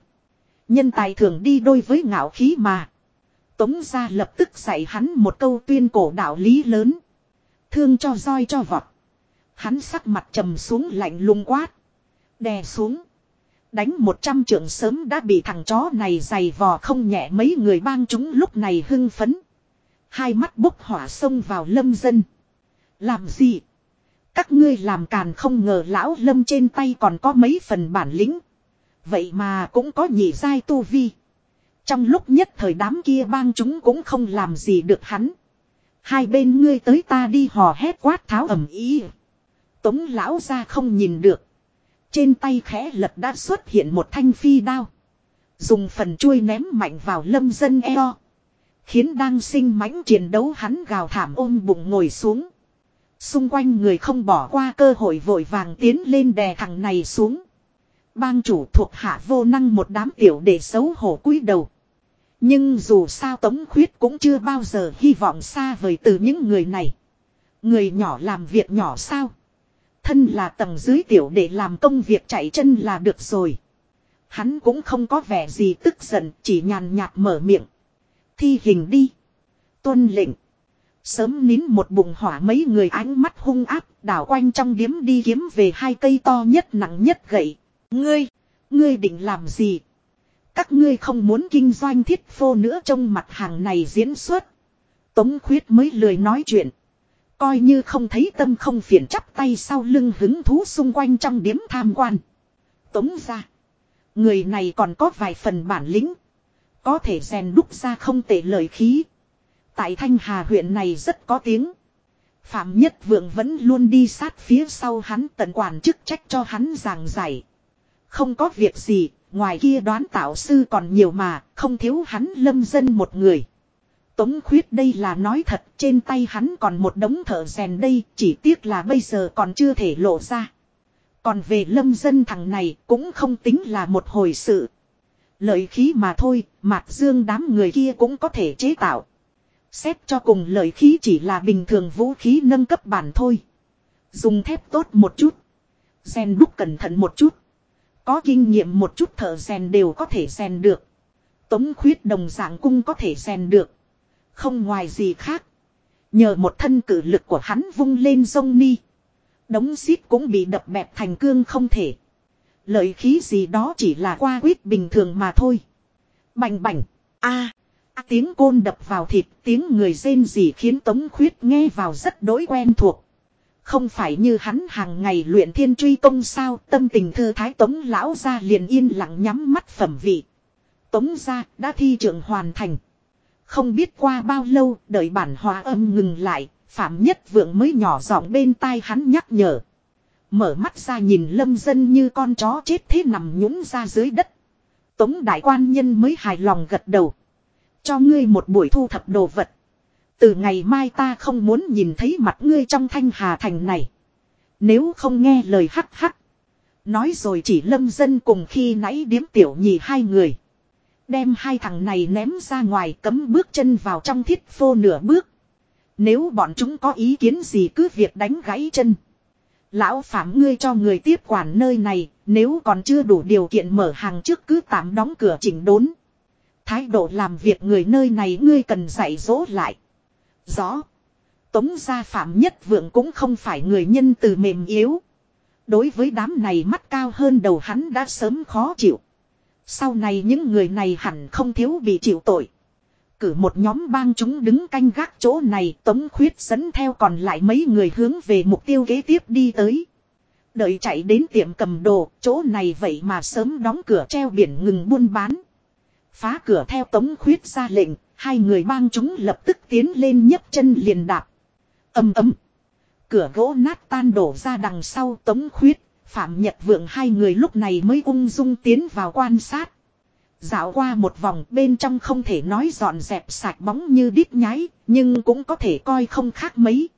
Nhân tài thường đi đôi với ngạo khí mà. Tống ra lập tức dạy hắn một câu tuyên cổ đạo lý lớn. Thương cho roi cho vọt. Hắn sắc mặt trầm xuống lạnh lùng quát. Đè xuống. Đánh một trăm trượng sớm đã bị thằng chó này dày vò không nhẹ mấy người bang chúng lúc này hưng phấn. Hai mắt bốc hỏa xông vào lâm dân. Làm gì? Các ngươi làm càn không ngờ lão lâm trên tay còn có mấy phần bản lĩnh. Vậy mà cũng có nhị giai tu vi. Trong lúc nhất thời đám kia bang chúng cũng không làm gì được hắn. Hai bên ngươi tới ta đi hò hét quát tháo ẩm ý. Tống lão ra không nhìn được. Trên tay khẽ lật đã xuất hiện một thanh phi đao. Dùng phần chuôi ném mạnh vào lâm dân eo. Khiến đang sinh mãnh chiến đấu hắn gào thảm ôm bụng ngồi xuống. Xung quanh người không bỏ qua cơ hội vội vàng tiến lên đè thằng này xuống. Bang chủ thuộc hạ vô năng một đám tiểu để xấu hổ cúi đầu. Nhưng dù sao Tống Khuyết cũng chưa bao giờ hy vọng xa vời từ những người này. Người nhỏ làm việc nhỏ sao thân là tầng dưới tiểu để làm công việc chạy chân là được rồi. Hắn cũng không có vẻ gì tức giận, chỉ nhàn nhạt mở miệng. Thi hình đi. Tuân lệnh. Sớm nín một bụng hỏa mấy người ánh mắt hung áp, đảo quanh trong điếm đi kiếm về hai cây to nhất nặng nhất gậy. Ngươi, ngươi định làm gì? Các ngươi không muốn kinh doanh thiết phô nữa trong mặt hàng này diễn xuất. Tống khuyết mới lười nói chuyện. Coi như không thấy tâm không phiền chắp tay sau lưng hứng thú xung quanh trong điếm tham quan. Tống ra. Người này còn có vài phần bản lĩnh. Có thể rèn đúc ra không tệ lời khí. Tại Thanh Hà huyện này rất có tiếng. Phạm Nhất Vượng vẫn luôn đi sát phía sau hắn tận quản chức trách cho hắn giảng giải. Không có việc gì, ngoài kia đoán tạo sư còn nhiều mà, không thiếu hắn lâm dân một người. Tống khuyết đây là nói thật, trên tay hắn còn một đống thợ rèn đây, chỉ tiếc là bây giờ còn chưa thể lộ ra. Còn về lâm dân thằng này cũng không tính là một hồi sự. Lợi khí mà thôi, mạc dương đám người kia cũng có thể chế tạo. Xét cho cùng lợi khí chỉ là bình thường vũ khí nâng cấp bản thôi. Dùng thép tốt một chút. Rèn đúc cẩn thận một chút. Có kinh nghiệm một chút thợ rèn đều có thể rèn được. Tống khuyết đồng dạng cung có thể rèn được. Không ngoài gì khác. Nhờ một thân cử lực của hắn vung lên sông ni. Đống xít cũng bị đập bẹp thành cương không thể. Lợi khí gì đó chỉ là qua quyết bình thường mà thôi. Bành bành. a tiếng côn đập vào thịt, tiếng người rên gì khiến Tống Khuyết nghe vào rất đối quen thuộc. Không phải như hắn hàng ngày luyện thiên truy công sao, tâm tình thư thái Tống lão ra liền yên lặng nhắm mắt phẩm vị. Tống ra đã thi trưởng hoàn thành. Không biết qua bao lâu, đợi bản hòa âm ngừng lại, Phạm Nhất Vượng mới nhỏ giọng bên tai hắn nhắc nhở. Mở mắt ra nhìn lâm dân như con chó chết thế nằm nhũng ra dưới đất. Tống đại quan nhân mới hài lòng gật đầu. Cho ngươi một buổi thu thập đồ vật. Từ ngày mai ta không muốn nhìn thấy mặt ngươi trong thanh hà thành này. Nếu không nghe lời hắc hắc. Nói rồi chỉ lâm dân cùng khi nãy điếm tiểu nhì hai người. Đem hai thằng này ném ra ngoài cấm bước chân vào trong thiết phô nửa bước. Nếu bọn chúng có ý kiến gì cứ việc đánh gãy chân. Lão phạm ngươi cho người tiếp quản nơi này, nếu còn chưa đủ điều kiện mở hàng trước cứ tạm đóng cửa chỉnh đốn. Thái độ làm việc người nơi này ngươi cần dạy dỗ lại. Rõ. Tống gia phạm nhất vượng cũng không phải người nhân từ mềm yếu. Đối với đám này mắt cao hơn đầu hắn đã sớm khó chịu. Sau này những người này hẳn không thiếu bị chịu tội. Cử một nhóm bang chúng đứng canh gác chỗ này tống khuyết dẫn theo còn lại mấy người hướng về mục tiêu kế tiếp đi tới. Đợi chạy đến tiệm cầm đồ, chỗ này vậy mà sớm đóng cửa treo biển ngừng buôn bán. Phá cửa theo tống khuyết ra lệnh, hai người bang chúng lập tức tiến lên nhấc chân liền đạp. ầm ầm Cửa gỗ nát tan đổ ra đằng sau tống khuyết, Phạm Nhật Vượng hai người lúc này mới ung dung tiến vào quan sát. Dạo qua một vòng bên trong không thể nói dọn dẹp sạch bóng như đít nháy, nhưng cũng có thể coi không khác mấy.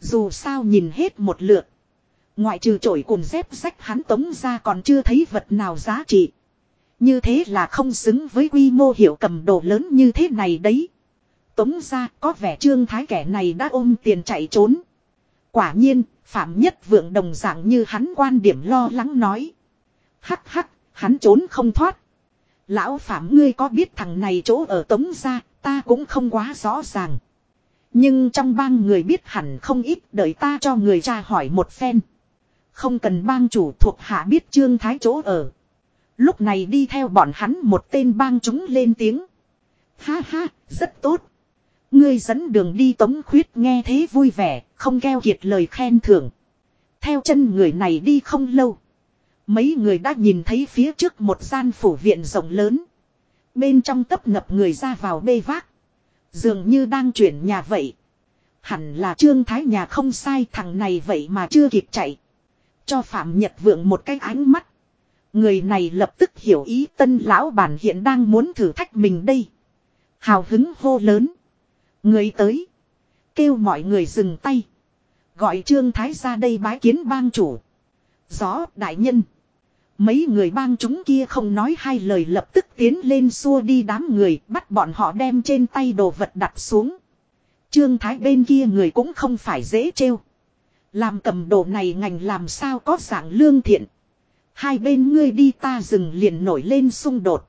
Dù sao nhìn hết một lượt. Ngoại trừ trổi cùng dép sách hắn tống ra còn chưa thấy vật nào giá trị. Như thế là không xứng với quy mô hiệu cầm đồ lớn như thế này đấy. Tống ra có vẻ trương thái kẻ này đã ôm tiền chạy trốn. Quả nhiên, Phạm Nhất Vượng đồng dạng như hắn quan điểm lo lắng nói. Hắc hắc, hắn trốn không thoát. Lão Phạm ngươi có biết thằng này chỗ ở Tống ra, ta cũng không quá rõ ràng. Nhưng trong bang người biết hẳn không ít đợi ta cho người cha hỏi một phen. Không cần bang chủ thuộc hạ biết trương thái chỗ ở. Lúc này đi theo bọn hắn một tên bang chúng lên tiếng. Ha ha, rất tốt. Ngươi dẫn đường đi tống khuyết nghe thế vui vẻ, không keo kiệt lời khen thưởng. Theo chân người này đi không lâu. Mấy người đã nhìn thấy phía trước một gian phủ viện rộng lớn. Bên trong tấp nập người ra vào bê vác. Dường như đang chuyển nhà vậy. Hẳn là trương thái nhà không sai thằng này vậy mà chưa kịp chạy. Cho Phạm Nhật Vượng một cái ánh mắt. Người này lập tức hiểu ý tân lão bản hiện đang muốn thử thách mình đây. Hào hứng hô lớn. Người tới. Kêu mọi người dừng tay. Gọi Trương Thái ra đây bái kiến bang chủ. Gió, đại nhân. Mấy người bang chúng kia không nói hai lời lập tức tiến lên xua đi đám người, bắt bọn họ đem trên tay đồ vật đặt xuống. Trương Thái bên kia người cũng không phải dễ trêu. Làm cầm đồ này ngành làm sao có dạng lương thiện. Hai bên ngươi đi ta dừng liền nổi lên xung đột.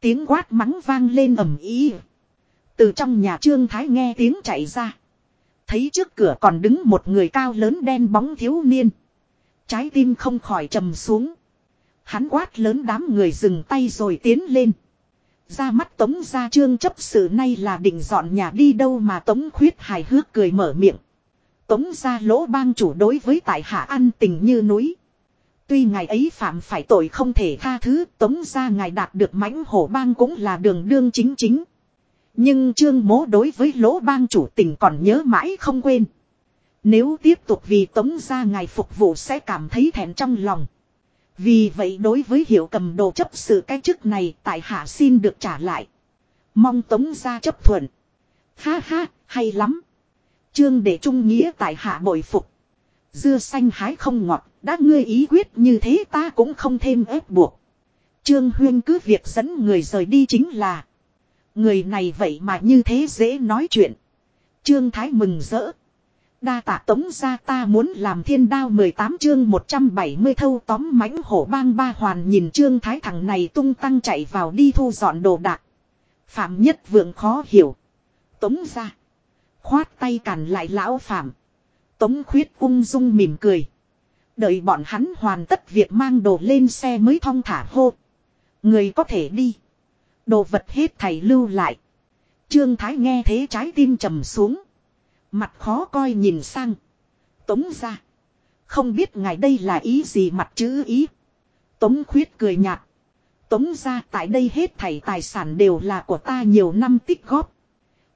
Tiếng quát mắng vang lên ầm ý. Từ trong nhà trương thái nghe tiếng chạy ra. Thấy trước cửa còn đứng một người cao lớn đen bóng thiếu niên. Trái tim không khỏi trầm xuống. Hắn quát lớn đám người dừng tay rồi tiến lên. Ra mắt tống gia trương chấp sự nay là định dọn nhà đi đâu mà tống khuyết hài hước cười mở miệng. Tống gia lỗ bang chủ đối với tại hạ ăn tình như núi. Tuy ngài ấy phạm phải tội không thể tha thứ, tống gia ngài đạt được mãnh hổ bang cũng là đường đương chính chính. Nhưng trương mố đối với lỗ bang chủ tình còn nhớ mãi không quên. Nếu tiếp tục vì tống gia ngài phục vụ sẽ cảm thấy thẹn trong lòng. Vì vậy đối với hiệu cầm đồ chấp sự cái chức này tại hạ xin được trả lại. Mong tống gia chấp thuận. Ha ha, hay lắm. Trương để trung nghĩa tại hạ bội phục. Dưa xanh hái không ngọt, đã ngươi ý quyết như thế ta cũng không thêm ép buộc. Trương Huyên cứ việc dẫn người rời đi chính là. Người này vậy mà như thế dễ nói chuyện. Trương Thái mừng rỡ. Đa tạ tống ra ta muốn làm thiên đao 18 chương 170 thâu tóm mãnh hổ bang ba hoàn nhìn trương thái thằng này tung tăng chạy vào đi thu dọn đồ đạc. Phạm nhất vượng khó hiểu. Tống ra. Khoát tay cản lại lão phạm. Tống khuyết ung dung mỉm cười. Đợi bọn hắn hoàn tất việc mang đồ lên xe mới thong thả hô. Người có thể đi. Đồ vật hết thầy lưu lại. Trương Thái nghe thế trái tim trầm xuống. Mặt khó coi nhìn sang. Tống ra. Không biết ngài đây là ý gì mặt chữ ý. Tống khuyết cười nhạt. Tống ra tại đây hết thảy tài sản đều là của ta nhiều năm tích góp.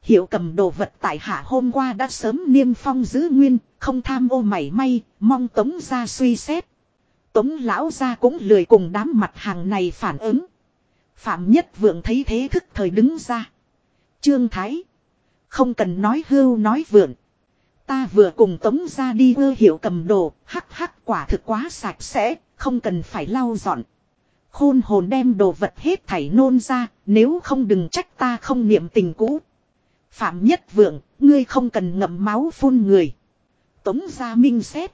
Hiệu cầm đồ vật tại hạ hôm qua đã sớm niêm phong giữ nguyên, không tham ô mảy may, mong tống ra suy xét. Tống lão ra cũng lười cùng đám mặt hàng này phản ứng. Phạm Nhất Vượng thấy thế thức thời đứng ra. Trương Thái. Không cần nói hưu nói vượng, Ta vừa cùng tống ra đi ơ hiệu cầm đồ, hắc hắc quả thực quá sạch sẽ, không cần phải lau dọn. Khôn hồn đem đồ vật hết thảy nôn ra, nếu không đừng trách ta không niệm tình cũ. Phạm Nhất Vượng, ngươi không cần ngậm máu phun người. Tống gia minh xét.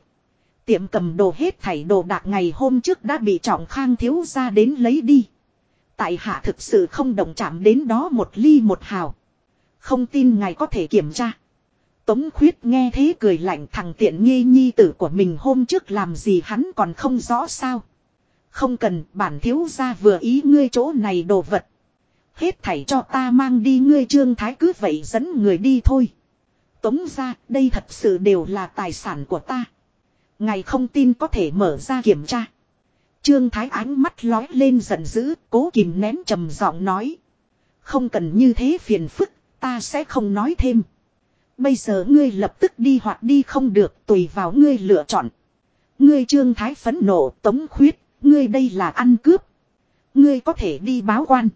Tiệm cầm đồ hết thảy đồ đạc ngày hôm trước đã bị trọng khang thiếu ra đến lấy đi. Tại hạ thực sự không động chạm đến đó một ly một hào. Không tin ngài có thể kiểm tra. Tống khuyết nghe thế cười lạnh thằng tiện nghi nhi tử của mình hôm trước làm gì hắn còn không rõ sao. Không cần, bản thiếu ra vừa ý ngươi chỗ này đồ vật. Hết thảy cho ta mang đi ngươi trương thái cứ vậy dẫn người đi thôi. Tống ra đây thật sự đều là tài sản của ta. Ngài không tin có thể mở ra kiểm tra. Trương Thái ánh mắt lói lên giận dữ, cố kìm nén trầm giọng nói. Không cần như thế phiền phức, ta sẽ không nói thêm. Bây giờ ngươi lập tức đi hoặc đi không được, tùy vào ngươi lựa chọn. Ngươi Trương Thái phấn nộ, tống khuyết, ngươi đây là ăn cướp. Ngươi có thể đi báo quan.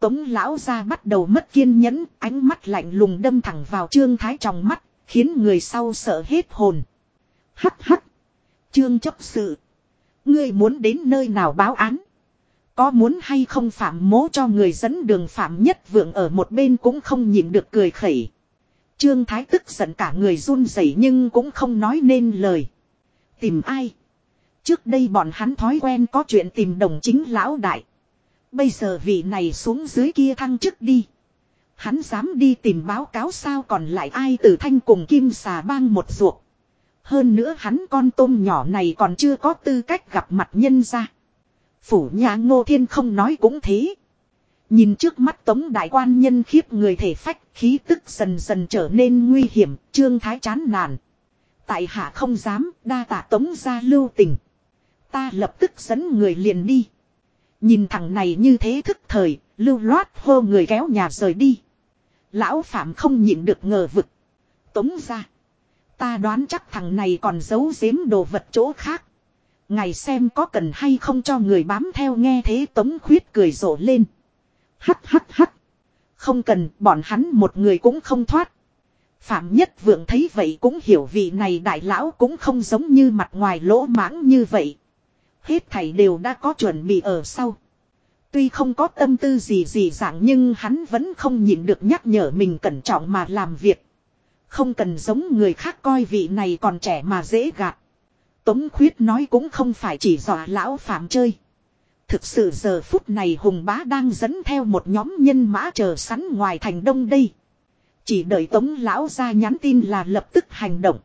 Tống lão ra bắt đầu mất kiên nhẫn, ánh mắt lạnh lùng đâm thẳng vào Trương Thái trong mắt, khiến người sau sợ hết hồn. Hắc hắc. Trương chấp sự. Ngươi muốn đến nơi nào báo án? Có muốn hay không phạm mố cho người dẫn đường phạm nhất vượng ở một bên cũng không nhịn được cười khẩy. Trương Thái tức giận cả người run rẩy nhưng cũng không nói nên lời. Tìm ai? Trước đây bọn hắn thói quen có chuyện tìm đồng chính lão đại. Bây giờ vị này xuống dưới kia thăng chức đi. Hắn dám đi tìm báo cáo sao còn lại ai từ thanh cùng kim xà bang một ruột. Hơn nữa hắn con tôm nhỏ này còn chưa có tư cách gặp mặt nhân ra. Phủ nhà ngô thiên không nói cũng thế. Nhìn trước mắt tống đại quan nhân khiếp người thể phách khí tức dần dần trở nên nguy hiểm, trương thái chán nản. Tại hạ không dám, đa tạ tống ra lưu tình. Ta lập tức dẫn người liền đi. Nhìn thằng này như thế thức thời, lưu loát hô người kéo nhà rời đi. Lão Phạm không nhịn được ngờ vực. Tống ra. Ta đoán chắc thằng này còn giấu giếm đồ vật chỗ khác. Ngày xem có cần hay không cho người bám theo nghe thế tống khuyết cười rộ lên. Hắt hắt hắt. Không cần, bọn hắn một người cũng không thoát. Phạm Nhất Vượng thấy vậy cũng hiểu vị này đại lão cũng không giống như mặt ngoài lỗ mãng như vậy. Hết thảy đều đã có chuẩn bị ở sau. Tuy không có tâm tư gì gì dạng nhưng hắn vẫn không nhìn được nhắc nhở mình cẩn trọng mà làm việc. Không cần giống người khác coi vị này còn trẻ mà dễ gạt. Tống khuyết nói cũng không phải chỉ dọa lão phạm chơi. Thực sự giờ phút này Hùng Bá đang dẫn theo một nhóm nhân mã chờ sẵn ngoài thành đông đây. Chỉ đợi Tống Lão ra nhắn tin là lập tức hành động.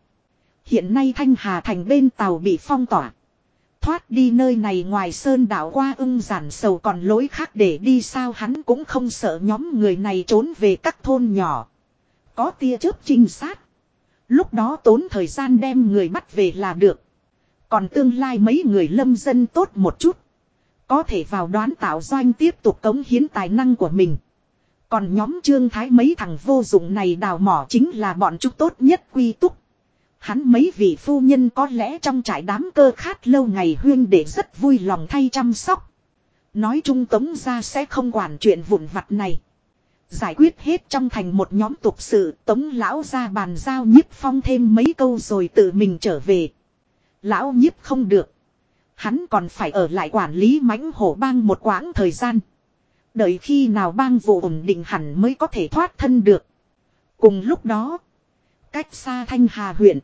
Hiện nay Thanh Hà thành bên tàu bị phong tỏa. Thoát đi nơi này ngoài sơn đảo qua ưng giản sầu còn lối khác để đi sao hắn cũng không sợ nhóm người này trốn về các thôn nhỏ. Có tia chớp trinh sát. Lúc đó tốn thời gian đem người bắt về là được. Còn tương lai mấy người lâm dân tốt một chút. Có thể vào đoán tạo doanh tiếp tục cống hiến tài năng của mình. Còn nhóm trương thái mấy thằng vô dụng này đào mỏ chính là bọn chúng tốt nhất quy túc. Hắn mấy vị phu nhân có lẽ trong trại đám cơ khát lâu ngày huyên để rất vui lòng thay chăm sóc. Nói chung tống ra sẽ không quản chuyện vụn vặt này. Giải quyết hết trong thành một nhóm tục sự tống lão ra bàn giao nhiếp phong thêm mấy câu rồi tự mình trở về. Lão nhiếp không được. Hắn còn phải ở lại quản lý mãnh hổ bang một quãng thời gian. Đợi khi nào bang vụ ổn định hẳn mới có thể thoát thân được. Cùng lúc đó, cách xa Thanh Hà huyện,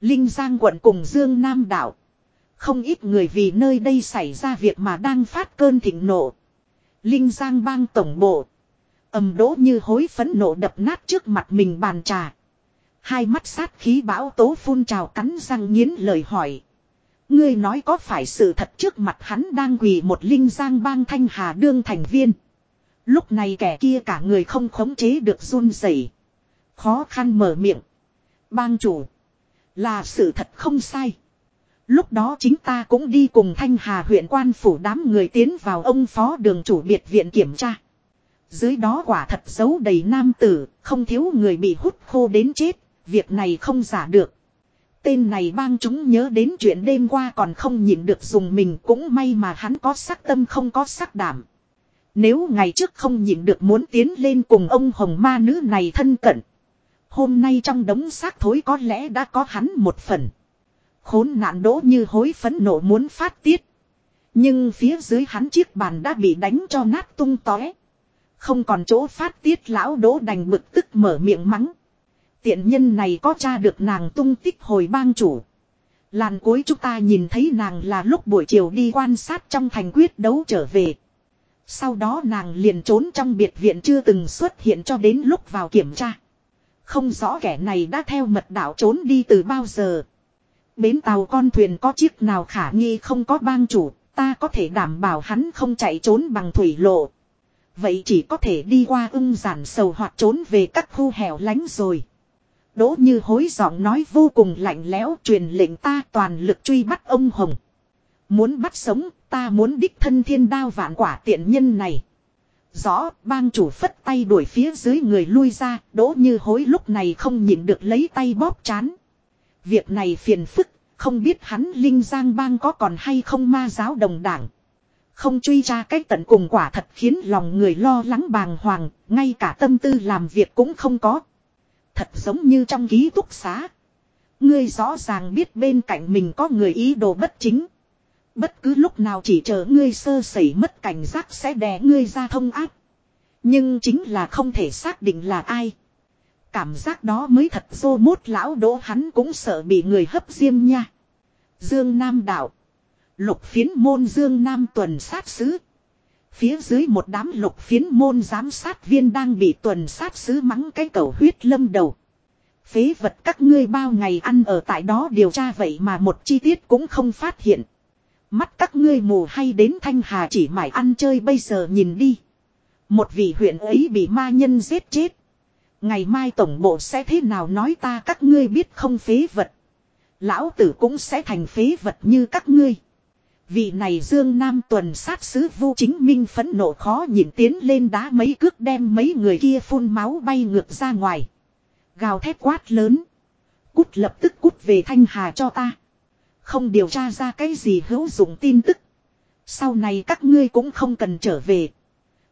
Linh Giang quận cùng Dương Nam đảo. Không ít người vì nơi đây xảy ra việc mà đang phát cơn thịnh nộ. Linh Giang bang tổng bộ âm đỗ như hối phấn nộ đập nát trước mặt mình bàn trà. Hai mắt sát khí bão tố phun trào cắn răng nghiến lời hỏi. Ngươi nói có phải sự thật trước mặt hắn đang quỳ một linh giang bang thanh hà đương thành viên. Lúc này kẻ kia cả người không khống chế được run rẩy, Khó khăn mở miệng. Bang chủ. Là sự thật không sai. Lúc đó chính ta cũng đi cùng Thanh Hà huyện quan phủ đám người tiến vào ông phó đường chủ biệt viện kiểm tra. Dưới đó quả thật giấu đầy nam tử, không thiếu người bị hút khô đến chết, việc này không giả được. Tên này bang chúng nhớ đến chuyện đêm qua còn không nhịn được dùng mình cũng may mà hắn có sắc tâm không có sắc đảm. Nếu ngày trước không nhịn được muốn tiến lên cùng ông hồng ma nữ này thân cận. Hôm nay trong đống xác thối có lẽ đã có hắn một phần. Khốn nạn đỗ như hối phấn nộ muốn phát tiết. Nhưng phía dưới hắn chiếc bàn đã bị đánh cho nát tung tóe. Không còn chỗ phát tiết lão đỗ đành bực tức mở miệng mắng. Tiện nhân này có tra được nàng tung tích hồi bang chủ. Làn cuối chúng ta nhìn thấy nàng là lúc buổi chiều đi quan sát trong thành quyết đấu trở về. Sau đó nàng liền trốn trong biệt viện chưa từng xuất hiện cho đến lúc vào kiểm tra. Không rõ kẻ này đã theo mật đạo trốn đi từ bao giờ. Bến tàu con thuyền có chiếc nào khả nghi không có bang chủ, ta có thể đảm bảo hắn không chạy trốn bằng thủy lộ. Vậy chỉ có thể đi qua ưng giản sầu hoặc trốn về các khu hẻo lánh rồi. Đỗ như hối giọng nói vô cùng lạnh lẽo truyền lệnh ta toàn lực truy bắt ông Hồng. Muốn bắt sống, ta muốn đích thân thiên đao vạn quả tiện nhân này. Rõ, bang chủ phất tay đuổi phía dưới người lui ra, đỗ như hối lúc này không nhịn được lấy tay bóp chán. Việc này phiền phức, không biết hắn Linh Giang bang có còn hay không ma giáo đồng đảng. Không truy ra cách tận cùng quả thật khiến lòng người lo lắng bàng hoàng, ngay cả tâm tư làm việc cũng không có. Thật giống như trong ký túc xá. Ngươi rõ ràng biết bên cạnh mình có người ý đồ bất chính. Bất cứ lúc nào chỉ chờ ngươi sơ sẩy mất cảnh giác sẽ đè ngươi ra thông ác. Nhưng chính là không thể xác định là ai. Cảm giác đó mới thật dô mốt lão đỗ hắn cũng sợ bị người hấp diêm nha. Dương Nam đạo. Lục phiến môn Dương Nam tuần sát sứ. Phía dưới một đám lục phiến môn giám sát viên đang bị tuần sát sứ mắng cái cầu huyết lâm đầu. Phế vật các ngươi bao ngày ăn ở tại đó điều tra vậy mà một chi tiết cũng không phát hiện. Mắt các ngươi mù hay đến Thanh Hà chỉ mải ăn chơi bây giờ nhìn đi. Một vị huyện ấy bị ma nhân giết chết. Ngày mai tổng bộ sẽ thế nào nói ta các ngươi biết không phế vật. Lão tử cũng sẽ thành phế vật như các ngươi. Vị này Dương Nam tuần sát sứ vu chính minh phẫn nộ khó nhìn tiến lên đá mấy cước đem mấy người kia phun máu bay ngược ra ngoài. Gào thét quát lớn. Cút lập tức cút về Thanh Hà cho ta. Không điều tra ra cái gì hữu dụng tin tức. Sau này các ngươi cũng không cần trở về.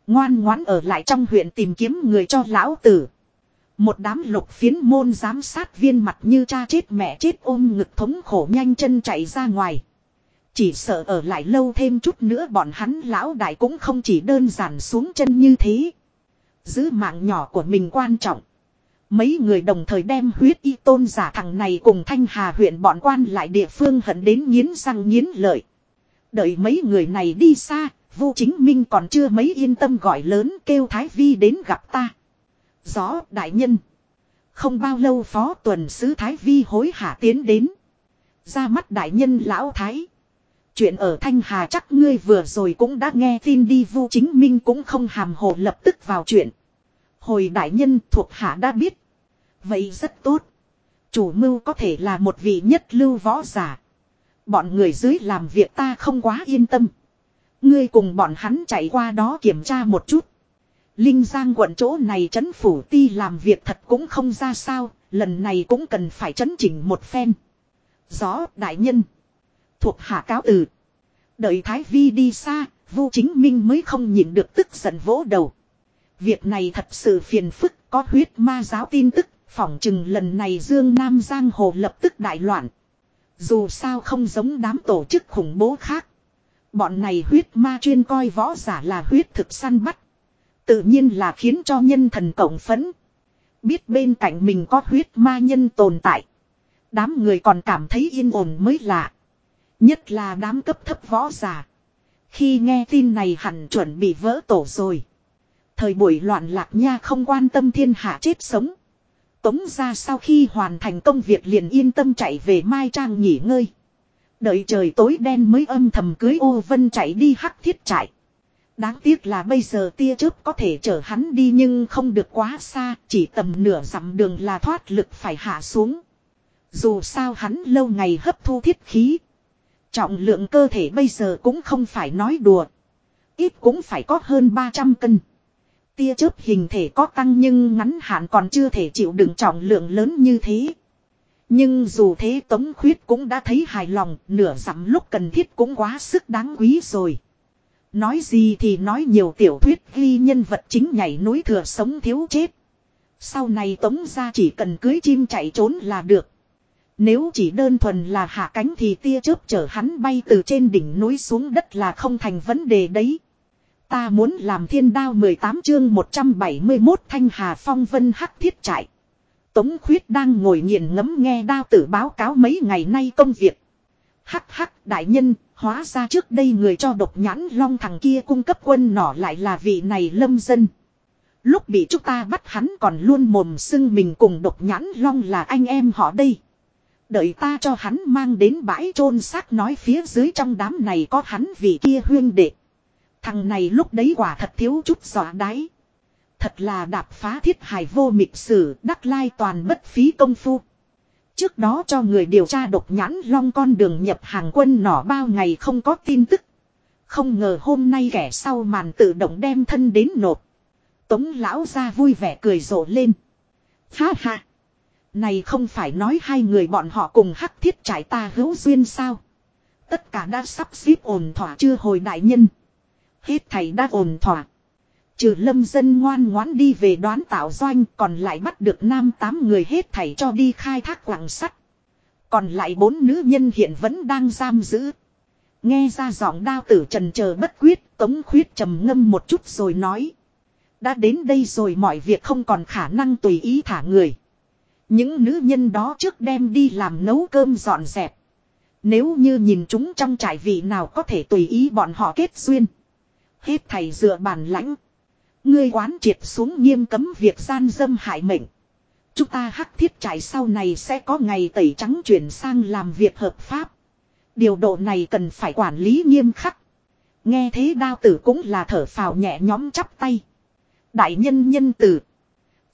Ngoan ngoãn ở lại trong huyện tìm kiếm người cho lão tử. Một đám lục phiến môn giám sát viên mặt như cha chết mẹ chết ôm ngực thống khổ nhanh chân chạy ra ngoài. Chỉ sợ ở lại lâu thêm chút nữa bọn hắn lão đại cũng không chỉ đơn giản xuống chân như thế. Giữ mạng nhỏ của mình quan trọng. Mấy người đồng thời đem huyết y tôn giả thằng này cùng thanh hà huyện bọn quan lại địa phương hận đến nghiến răng nghiến lợi. Đợi mấy người này đi xa, Vu chính minh còn chưa mấy yên tâm gọi lớn kêu Thái Vi đến gặp ta. Gió đại nhân. Không bao lâu phó tuần sứ Thái Vi hối hả tiến đến. Ra mắt đại nhân lão Thái. Chuyện ở Thanh Hà chắc ngươi vừa rồi cũng đã nghe tin đi Vu chính minh cũng không hàm hồ lập tức vào chuyện. Hồi đại nhân thuộc hạ đã biết. Vậy rất tốt. Chủ mưu có thể là một vị nhất lưu võ giả. Bọn người dưới làm việc ta không quá yên tâm. Ngươi cùng bọn hắn chạy qua đó kiểm tra một chút. Linh Giang quận chỗ này chấn phủ ti làm việc thật cũng không ra sao, lần này cũng cần phải chấn chỉnh một phen. Gió đại nhân. Thuộc hạ cáo từ. Đợi Thái Vi đi xa, Vu Chính Minh mới không nhịn được tức giận vỗ đầu. Việc này thật sự phiền phức, có huyết ma giáo tin tức, phỏng chừng lần này Dương Nam Giang Hồ lập tức đại loạn. Dù sao không giống đám tổ chức khủng bố khác. Bọn này huyết ma chuyên coi võ giả là huyết thực săn bắt. Tự nhiên là khiến cho nhân thần cộng phấn. Biết bên cạnh mình có huyết ma nhân tồn tại. Đám người còn cảm thấy yên ổn mới lạ. Nhất là đám cấp thấp võ giả. Khi nghe tin này hẳn chuẩn bị vỡ tổ rồi. Thời buổi loạn lạc nha không quan tâm thiên hạ chết sống. Tống ra sau khi hoàn thành công việc liền yên tâm chạy về Mai Trang nghỉ ngơi. Đợi trời tối đen mới âm thầm cưới ô vân chạy đi hắc thiết chạy. Đáng tiếc là bây giờ tia chớp có thể chở hắn đi nhưng không được quá xa, chỉ tầm nửa dặm đường là thoát lực phải hạ xuống. Dù sao hắn lâu ngày hấp thu thiết khí. Trọng lượng cơ thể bây giờ cũng không phải nói đùa. Ít cũng phải có hơn 300 cân. Tia chớp hình thể có tăng nhưng ngắn hạn còn chưa thể chịu đựng trọng lượng lớn như thế. Nhưng dù thế Tống Khuyết cũng đã thấy hài lòng, nửa dặm lúc cần thiết cũng quá sức đáng quý rồi. Nói gì thì nói nhiều tiểu thuyết ghi nhân vật chính nhảy núi thừa sống thiếu chết. Sau này Tống ra chỉ cần cưới chim chạy trốn là được. Nếu chỉ đơn thuần là hạ cánh thì tia chớp chở hắn bay từ trên đỉnh núi xuống đất là không thành vấn đề đấy. Ta muốn làm thiên đao 18 chương 171 thanh hà phong vân hắc thiết trại. Tống khuyết đang ngồi nghiền ngẫm nghe đao tử báo cáo mấy ngày nay công việc. Hắc hắc đại nhân, hóa ra trước đây người cho độc nhãn long thằng kia cung cấp quân nỏ lại là vị này lâm dân. Lúc bị chúng ta bắt hắn còn luôn mồm xưng mình cùng độc nhãn long là anh em họ đây. Đợi ta cho hắn mang đến bãi chôn xác nói phía dưới trong đám này có hắn vì kia huyên đệ. Thằng này lúc đấy quả thật thiếu chút dọa đáy. Thật là đạp phá thiết hài vô mịch sử, đắc lai toàn bất phí công phu. Trước đó cho người điều tra độc nhãn long con đường nhập hàng quân nỏ bao ngày không có tin tức. Không ngờ hôm nay kẻ sau màn tự động đem thân đến nộp. Tống lão ra vui vẻ cười rộ lên. Ha ha. Này không phải nói hai người bọn họ cùng hắc thiết trải ta hữu duyên sao. Tất cả đã sắp xếp ổn thỏa chưa hồi đại nhân. Hết thầy đã ổn thỏa. Trừ lâm dân ngoan ngoãn đi về đoán tạo doanh, còn lại bắt được nam tám người hết thảy cho đi khai thác quảng sắt. Còn lại bốn nữ nhân hiện vẫn đang giam giữ. Nghe ra giọng đao tử trần chờ bất quyết, tống khuyết trầm ngâm một chút rồi nói. Đã đến đây rồi mọi việc không còn khả năng tùy ý thả người. Những nữ nhân đó trước đem đi làm nấu cơm dọn dẹp. Nếu như nhìn chúng trong trại vị nào có thể tùy ý bọn họ kết duyên. Hết thầy dựa bàn lãnh. Ngươi quán triệt xuống nghiêm cấm việc gian dâm hại mệnh. Chúng ta hắc thiết trại sau này sẽ có ngày tẩy trắng chuyển sang làm việc hợp pháp. Điều độ này cần phải quản lý nghiêm khắc. Nghe thế đao tử cũng là thở phào nhẹ nhõm chắp tay. Đại nhân nhân tử.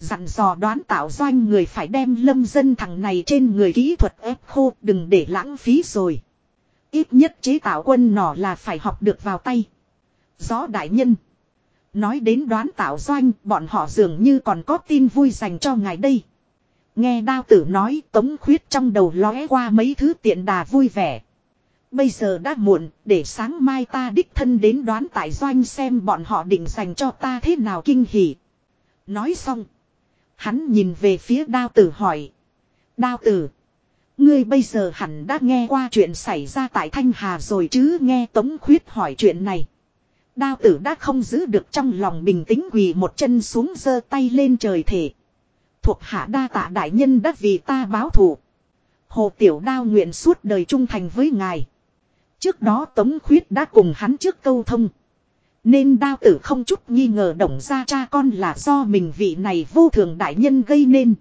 Dặn dò đoán tạo doanh người phải đem lâm dân thằng này trên người kỹ thuật ép khô đừng để lãng phí rồi. Ít nhất chế tạo quân nỏ là phải học được vào tay. Gió đại nhân. Nói đến đoán tạo doanh, bọn họ dường như còn có tin vui dành cho ngài đây. Nghe đao tử nói tống khuyết trong đầu lóe qua mấy thứ tiện đà vui vẻ. Bây giờ đã muộn, để sáng mai ta đích thân đến đoán tại doanh xem bọn họ định dành cho ta thế nào kinh hỉ. Nói xong. Hắn nhìn về phía đao tử hỏi. Đao tử. Ngươi bây giờ hẳn đã nghe qua chuyện xảy ra tại Thanh Hà rồi chứ nghe Tống Khuyết hỏi chuyện này. Đao tử đã không giữ được trong lòng bình tĩnh quỳ một chân xuống giơ tay lên trời thể. Thuộc hạ đa tạ đại nhân đã vì ta báo thù. Hồ Tiểu Đao nguyện suốt đời trung thành với ngài. Trước đó Tống Khuyết đã cùng hắn trước câu thông. Nên đao tử không chút nghi ngờ đồng ra cha con là do mình vị này vô thường đại nhân gây nên.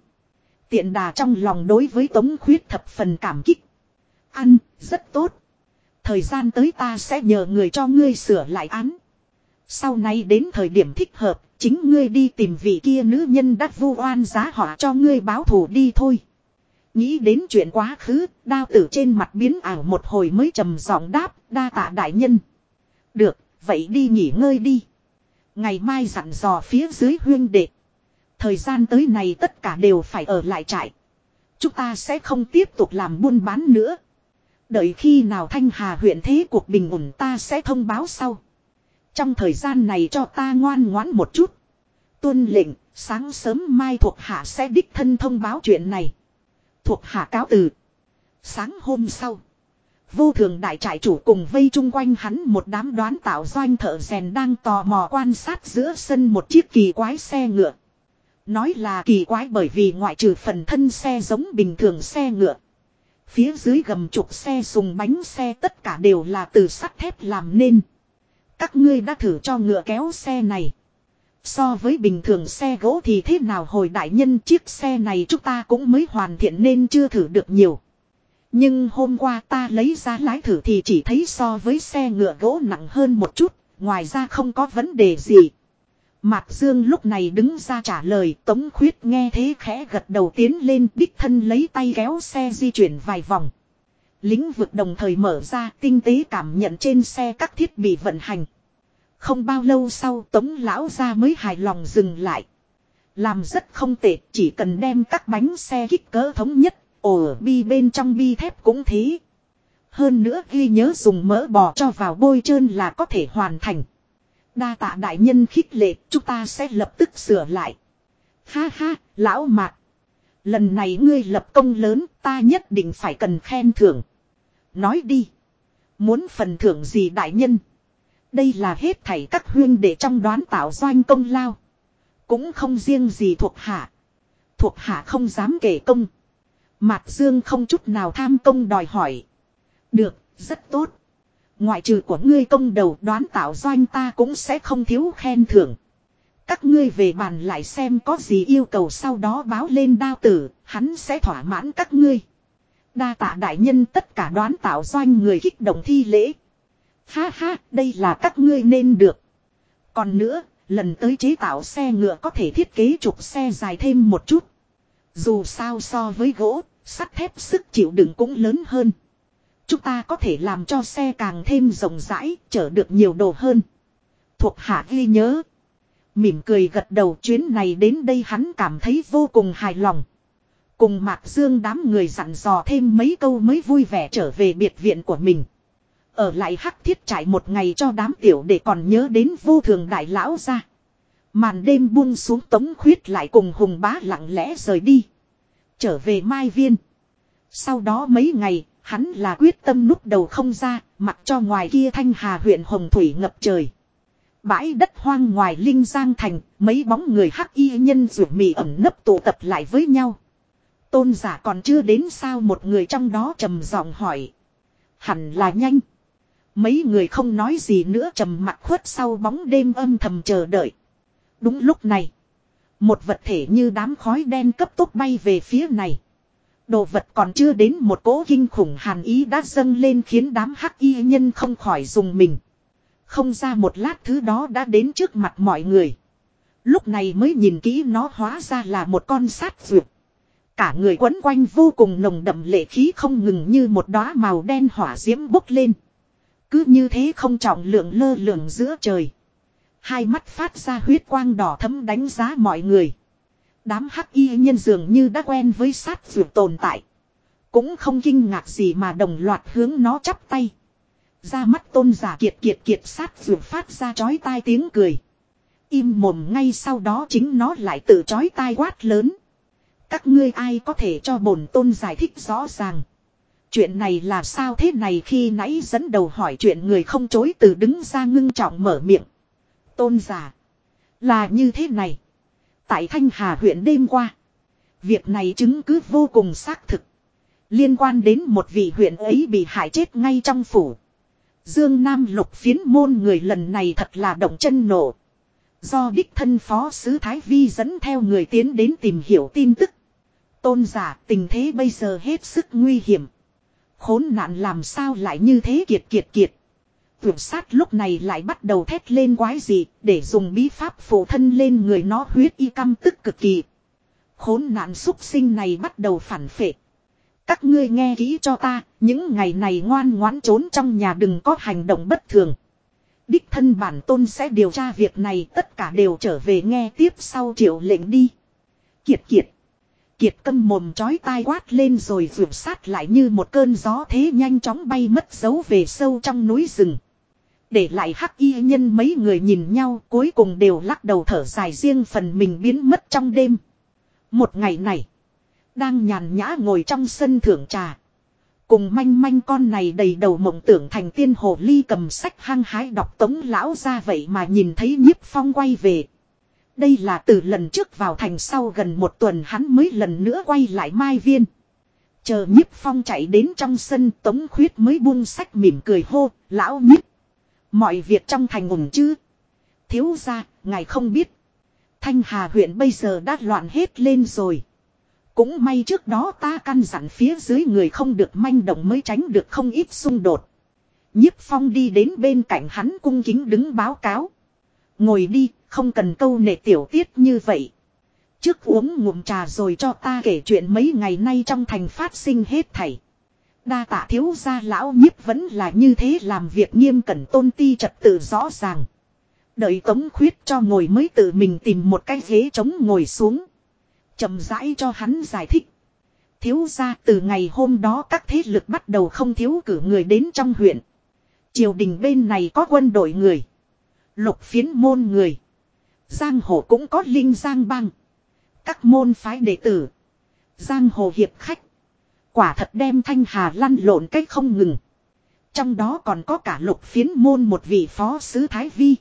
Tiện đà trong lòng đối với Tống Khuyết thập phần cảm kích. Ăn, rất tốt. Thời gian tới ta sẽ nhờ người cho ngươi sửa lại án. Sau này đến thời điểm thích hợp, chính ngươi đi tìm vị kia nữ nhân đắc vu oan giá họa cho ngươi báo thù đi thôi. Nghĩ đến chuyện quá khứ, đao tử trên mặt biến ảo một hồi mới trầm giọng đáp, đa tạ đại nhân. Được, vậy đi nghỉ ngơi đi. Ngày mai dặn dò phía dưới huyên đệ. Thời gian tới này tất cả đều phải ở lại trại. Chúng ta sẽ không tiếp tục làm buôn bán nữa. Đợi khi nào Thanh Hà huyện thế cuộc bình ổn ta sẽ thông báo sau. Trong thời gian này cho ta ngoan ngoãn một chút. Tuân lệnh, sáng sớm mai thuộc hạ sẽ đích thân thông báo chuyện này. Thuộc hạ cáo từ. Sáng hôm sau. Vô thường đại trại chủ cùng vây chung quanh hắn một đám đoán tạo doanh thợ rèn đang tò mò quan sát giữa sân một chiếc kỳ quái xe ngựa. Nói là kỳ quái bởi vì ngoại trừ phần thân xe giống bình thường xe ngựa. Phía dưới gầm trục xe sùng bánh xe tất cả đều là từ sắt thép làm nên. Các ngươi đã thử cho ngựa kéo xe này. So với bình thường xe gỗ thì thế nào hồi đại nhân, chiếc xe này chúng ta cũng mới hoàn thiện nên chưa thử được nhiều. Nhưng hôm qua ta lấy ra lái thử thì chỉ thấy so với xe ngựa gỗ nặng hơn một chút, ngoài ra không có vấn đề gì. Mạc Dương lúc này đứng ra trả lời Tống Khuyết nghe thế khẽ gật đầu tiến lên đích thân lấy tay kéo xe di chuyển vài vòng. Lĩnh vực đồng thời mở ra tinh tế cảm nhận trên xe các thiết bị vận hành. Không bao lâu sau Tống Lão ra mới hài lòng dừng lại. Làm rất không tệ chỉ cần đem các bánh xe kích cỡ thống nhất, ổ bi bên trong bi thép cũng thế. Hơn nữa ghi nhớ dùng mỡ bò cho vào bôi trơn là có thể hoàn thành. Đa tạ đại nhân khích lệ, chúng ta sẽ lập tức sửa lại. Ha ha, lão mạc. Lần này ngươi lập công lớn, ta nhất định phải cần khen thưởng. Nói đi. Muốn phần thưởng gì đại nhân? Đây là hết thảy các huyên để trong đoán tạo doanh công lao. Cũng không riêng gì thuộc hạ. Thuộc hạ không dám kể công. Mạc Dương không chút nào tham công đòi hỏi. Được, rất tốt. Ngoại trừ của ngươi công đầu đoán tạo doanh ta cũng sẽ không thiếu khen thưởng. Các ngươi về bàn lại xem có gì yêu cầu sau đó báo lên đao tử, hắn sẽ thỏa mãn các ngươi. Đa tạ đại nhân tất cả đoán tạo doanh người kích động thi lễ. Ha ha, đây là các ngươi nên được. Còn nữa, lần tới chế tạo xe ngựa có thể thiết kế trục xe dài thêm một chút. Dù sao so với gỗ, sắt thép sức chịu đựng cũng lớn hơn. Chúng ta có thể làm cho xe càng thêm rộng rãi, chở được nhiều đồ hơn. Thuộc hạ ghi nhớ. Mỉm cười gật đầu chuyến này đến đây hắn cảm thấy vô cùng hài lòng. Cùng Mạc Dương đám người dặn dò thêm mấy câu mới vui vẻ trở về biệt viện của mình. Ở lại hắc thiết trải một ngày cho đám tiểu để còn nhớ đến vô thường đại lão ra. Màn đêm buông xuống tống khuyết lại cùng hùng bá lặng lẽ rời đi. Trở về Mai Viên. Sau đó mấy ngày, hắn là quyết tâm núp đầu không ra, mặc cho ngoài kia thanh hà huyện Hồng Thủy ngập trời. Bãi đất hoang ngoài Linh Giang Thành, mấy bóng người hắc y nhân rủ mì ẩm nấp tụ tập lại với nhau. Tôn giả còn chưa đến sao một người trong đó trầm giọng hỏi. Hẳn là nhanh. Mấy người không nói gì nữa trầm mặt khuất sau bóng đêm âm thầm chờ đợi. Đúng lúc này. Một vật thể như đám khói đen cấp tốc bay về phía này. Đồ vật còn chưa đến một cỗ kinh khủng hàn ý đã dâng lên khiến đám hắc y nhân không khỏi dùng mình. Không ra một lát thứ đó đã đến trước mặt mọi người. Lúc này mới nhìn kỹ nó hóa ra là một con sát dược. Cả người quấn quanh vô cùng nồng đậm lệ khí không ngừng như một đóa màu đen hỏa diễm bốc lên. Cứ như thế không trọng lượng lơ lửng giữa trời. Hai mắt phát ra huyết quang đỏ thấm đánh giá mọi người. Đám hắc y nhân dường như đã quen với sát vượt tồn tại. Cũng không kinh ngạc gì mà đồng loạt hướng nó chắp tay. Ra mắt tôn giả kiệt kiệt kiệt sát vượt phát ra chói tai tiếng cười. Im mồm ngay sau đó chính nó lại tự chói tai quát lớn. Các ngươi ai có thể cho bổn tôn giải thích rõ ràng. Chuyện này là sao thế này khi nãy dẫn đầu hỏi chuyện người không chối từ đứng ra ngưng trọng mở miệng. Tôn giả. Là như thế này. Tại Thanh Hà huyện đêm qua. Việc này chứng cứ vô cùng xác thực. Liên quan đến một vị huyện ấy bị hại chết ngay trong phủ. Dương Nam lục phiến môn người lần này thật là động chân nổ. Do đích thân phó sứ Thái Vi dẫn theo người tiến đến tìm hiểu tin tức. Tôn giả tình thế bây giờ hết sức nguy hiểm. Khốn nạn làm sao lại như thế kiệt kiệt kiệt. Vượt sát lúc này lại bắt đầu thét lên quái gì để dùng bí pháp phổ thân lên người nó huyết y căm tức cực kỳ. Khốn nạn xúc sinh này bắt đầu phản phệ. Các ngươi nghe kỹ cho ta, những ngày này ngoan ngoãn trốn trong nhà đừng có hành động bất thường. Đích thân bản tôn sẽ điều tra việc này tất cả đều trở về nghe tiếp sau triệu lệnh đi. Kiệt kiệt. Kiệt câm mồm chói tai quát lên rồi vượt sát lại như một cơn gió thế nhanh chóng bay mất dấu về sâu trong núi rừng. Để lại hắc y nhân mấy người nhìn nhau cuối cùng đều lắc đầu thở dài riêng phần mình biến mất trong đêm. Một ngày này. Đang nhàn nhã ngồi trong sân thưởng trà. Cùng manh manh con này đầy đầu mộng tưởng thành tiên hồ ly cầm sách hăng hái đọc tống lão ra vậy mà nhìn thấy nhiếp phong quay về. Đây là từ lần trước vào thành sau gần một tuần hắn mới lần nữa quay lại mai viên. Chờ nhiếp phong chạy đến trong sân tống khuyết mới buông sách mỉm cười hô, lão nhiếp. Mọi việc trong thành ủng chứ. Thiếu ra, ngài không biết. Thanh Hà huyện bây giờ đã loạn hết lên rồi. Cũng may trước đó ta căn dặn phía dưới người không được manh động mới tránh được không ít xung đột. Nhiếp phong đi đến bên cạnh hắn cung kính đứng báo cáo. Ngồi đi, không cần câu nệ tiểu tiết như vậy. Trước uống ngụm trà rồi cho ta kể chuyện mấy ngày nay trong thành phát sinh hết thảy. Đa tạ thiếu gia lão nhiếp vẫn là như thế làm việc nghiêm cẩn tôn ti trật tự rõ ràng. Đợi tống khuyết cho ngồi mới tự mình tìm một cái ghế trống ngồi xuống chậm rãi cho hắn giải thích. Thiếu gia từ ngày hôm đó các thế lực bắt đầu không thiếu cử người đến trong huyện. Triều đình bên này có quân đội người. Lục phiến môn người. Giang hồ cũng có linh giang băng. Các môn phái đệ tử. Giang hồ hiệp khách. Quả thật đem thanh hà lăn lộn cách không ngừng. Trong đó còn có cả lục phiến môn một vị phó sứ Thái Vi.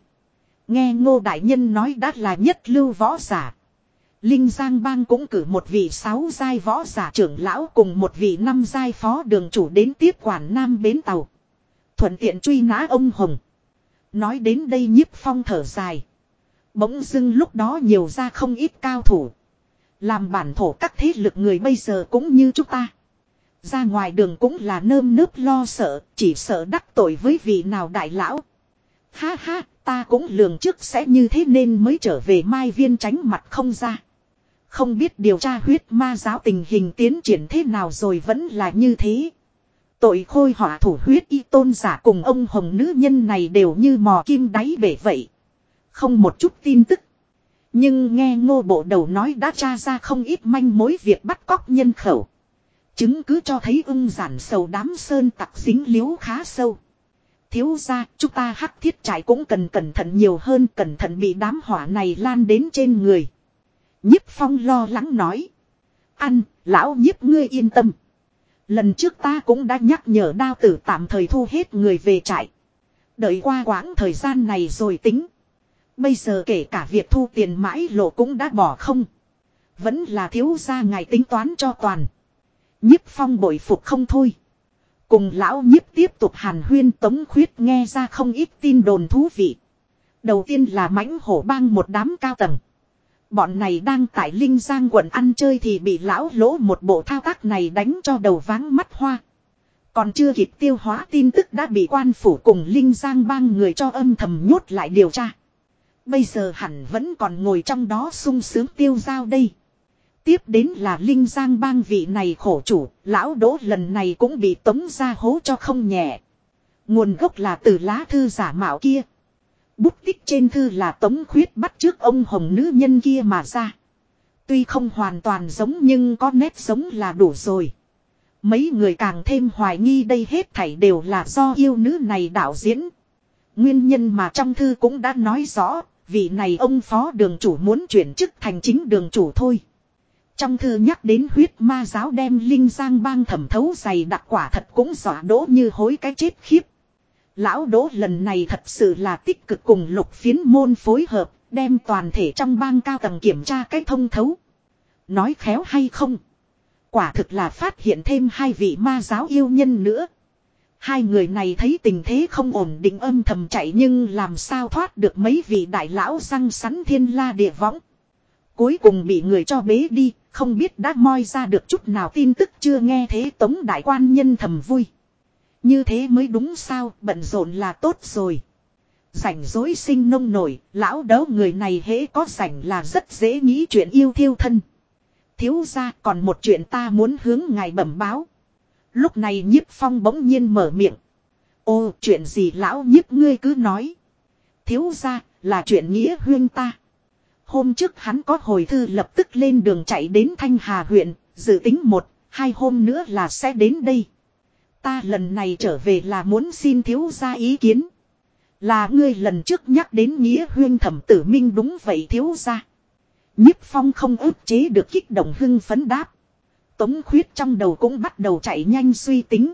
Nghe ngô đại nhân nói đã là nhất lưu võ giả. Linh Giang Bang cũng cử một vị sáu giai võ giả trưởng lão cùng một vị năm giai phó đường chủ đến tiếp quản Nam Bến Tàu. Thuận tiện truy nã ông Hồng. Nói đến đây nhiếp phong thở dài. Bỗng dưng lúc đó nhiều ra không ít cao thủ. Làm bản thổ các thế lực người bây giờ cũng như chúng ta. Ra ngoài đường cũng là nơm nớp lo sợ, chỉ sợ đắc tội với vị nào đại lão. Ha ha, ta cũng lường trước sẽ như thế nên mới trở về mai viên tránh mặt không ra. Không biết điều tra huyết ma giáo tình hình tiến triển thế nào rồi vẫn là như thế. Tội khôi họa thủ huyết y tôn giả cùng ông hồng nữ nhân này đều như mò kim đáy bể vậy. Không một chút tin tức. Nhưng nghe ngô bộ đầu nói đã tra ra không ít manh mối việc bắt cóc nhân khẩu. Chứng cứ cho thấy ưng giản sầu đám sơn tặc dính liếu khá sâu. Thiếu ra, chúng ta hắc thiết trải cũng cần cẩn thận nhiều hơn cẩn thận bị đám hỏa này lan đến trên người. Nhiếp phong lo lắng nói. Ăn, lão nhiếp ngươi yên tâm. Lần trước ta cũng đã nhắc nhở đao tử tạm thời thu hết người về trại. Đợi qua quãng thời gian này rồi tính. Bây giờ kể cả việc thu tiền mãi lộ cũng đã bỏ không. Vẫn là thiếu gia ngài tính toán cho toàn. Nhiếp phong bội phục không thôi. Cùng lão nhiếp tiếp tục hàn huyên tống khuyết nghe ra không ít tin đồn thú vị. Đầu tiên là mãnh hổ bang một đám cao tầng. Bọn này đang tại Linh Giang quận ăn chơi thì bị lão lỗ một bộ thao tác này đánh cho đầu váng mắt hoa. Còn chưa kịp tiêu hóa tin tức đã bị quan phủ cùng Linh Giang bang người cho âm thầm nhốt lại điều tra. Bây giờ hẳn vẫn còn ngồi trong đó sung sướng tiêu giao đây. Tiếp đến là Linh Giang bang vị này khổ chủ, lão đỗ lần này cũng bị tống ra hố cho không nhẹ. Nguồn gốc là từ lá thư giả mạo kia. Bút tích trên thư là tống khuyết bắt trước ông hồng nữ nhân kia mà ra. Tuy không hoàn toàn giống nhưng có nét giống là đủ rồi. Mấy người càng thêm hoài nghi đây hết thảy đều là do yêu nữ này đạo diễn. Nguyên nhân mà trong thư cũng đã nói rõ, vị này ông phó đường chủ muốn chuyển chức thành chính đường chủ thôi. Trong thư nhắc đến huyết ma giáo đem linh giang bang thẩm thấu dày đặc quả thật cũng dọa đỗ như hối cái chết khiếp. Lão đỗ lần này thật sự là tích cực cùng lục phiến môn phối hợp, đem toàn thể trong bang cao tầng kiểm tra cái thông thấu. Nói khéo hay không? Quả thực là phát hiện thêm hai vị ma giáo yêu nhân nữa. Hai người này thấy tình thế không ổn định âm thầm chạy nhưng làm sao thoát được mấy vị đại lão răng sắn thiên la địa võng. Cuối cùng bị người cho bế đi, không biết đã moi ra được chút nào tin tức chưa nghe thế tống đại quan nhân thầm vui. Như thế mới đúng sao, bận rộn là tốt rồi. Rảnh dối sinh nông nổi, lão đấu người này hễ có rảnh là rất dễ nghĩ chuyện yêu thiêu thân. Thiếu ra còn một chuyện ta muốn hướng ngài bẩm báo. Lúc này nhiếp phong bỗng nhiên mở miệng. Ô chuyện gì lão nhiếp ngươi cứ nói. Thiếu ra là chuyện nghĩa huyên ta. Hôm trước hắn có hồi thư lập tức lên đường chạy đến Thanh Hà huyện, dự tính một, hai hôm nữa là sẽ đến đây. Ta lần này trở về là muốn xin thiếu ra ý kiến. Là ngươi lần trước nhắc đến nghĩa huyên thẩm tử minh đúng vậy thiếu ra. nhiếp phong không ức chế được kích động hưng phấn đáp. Tống khuyết trong đầu cũng bắt đầu chạy nhanh suy tính.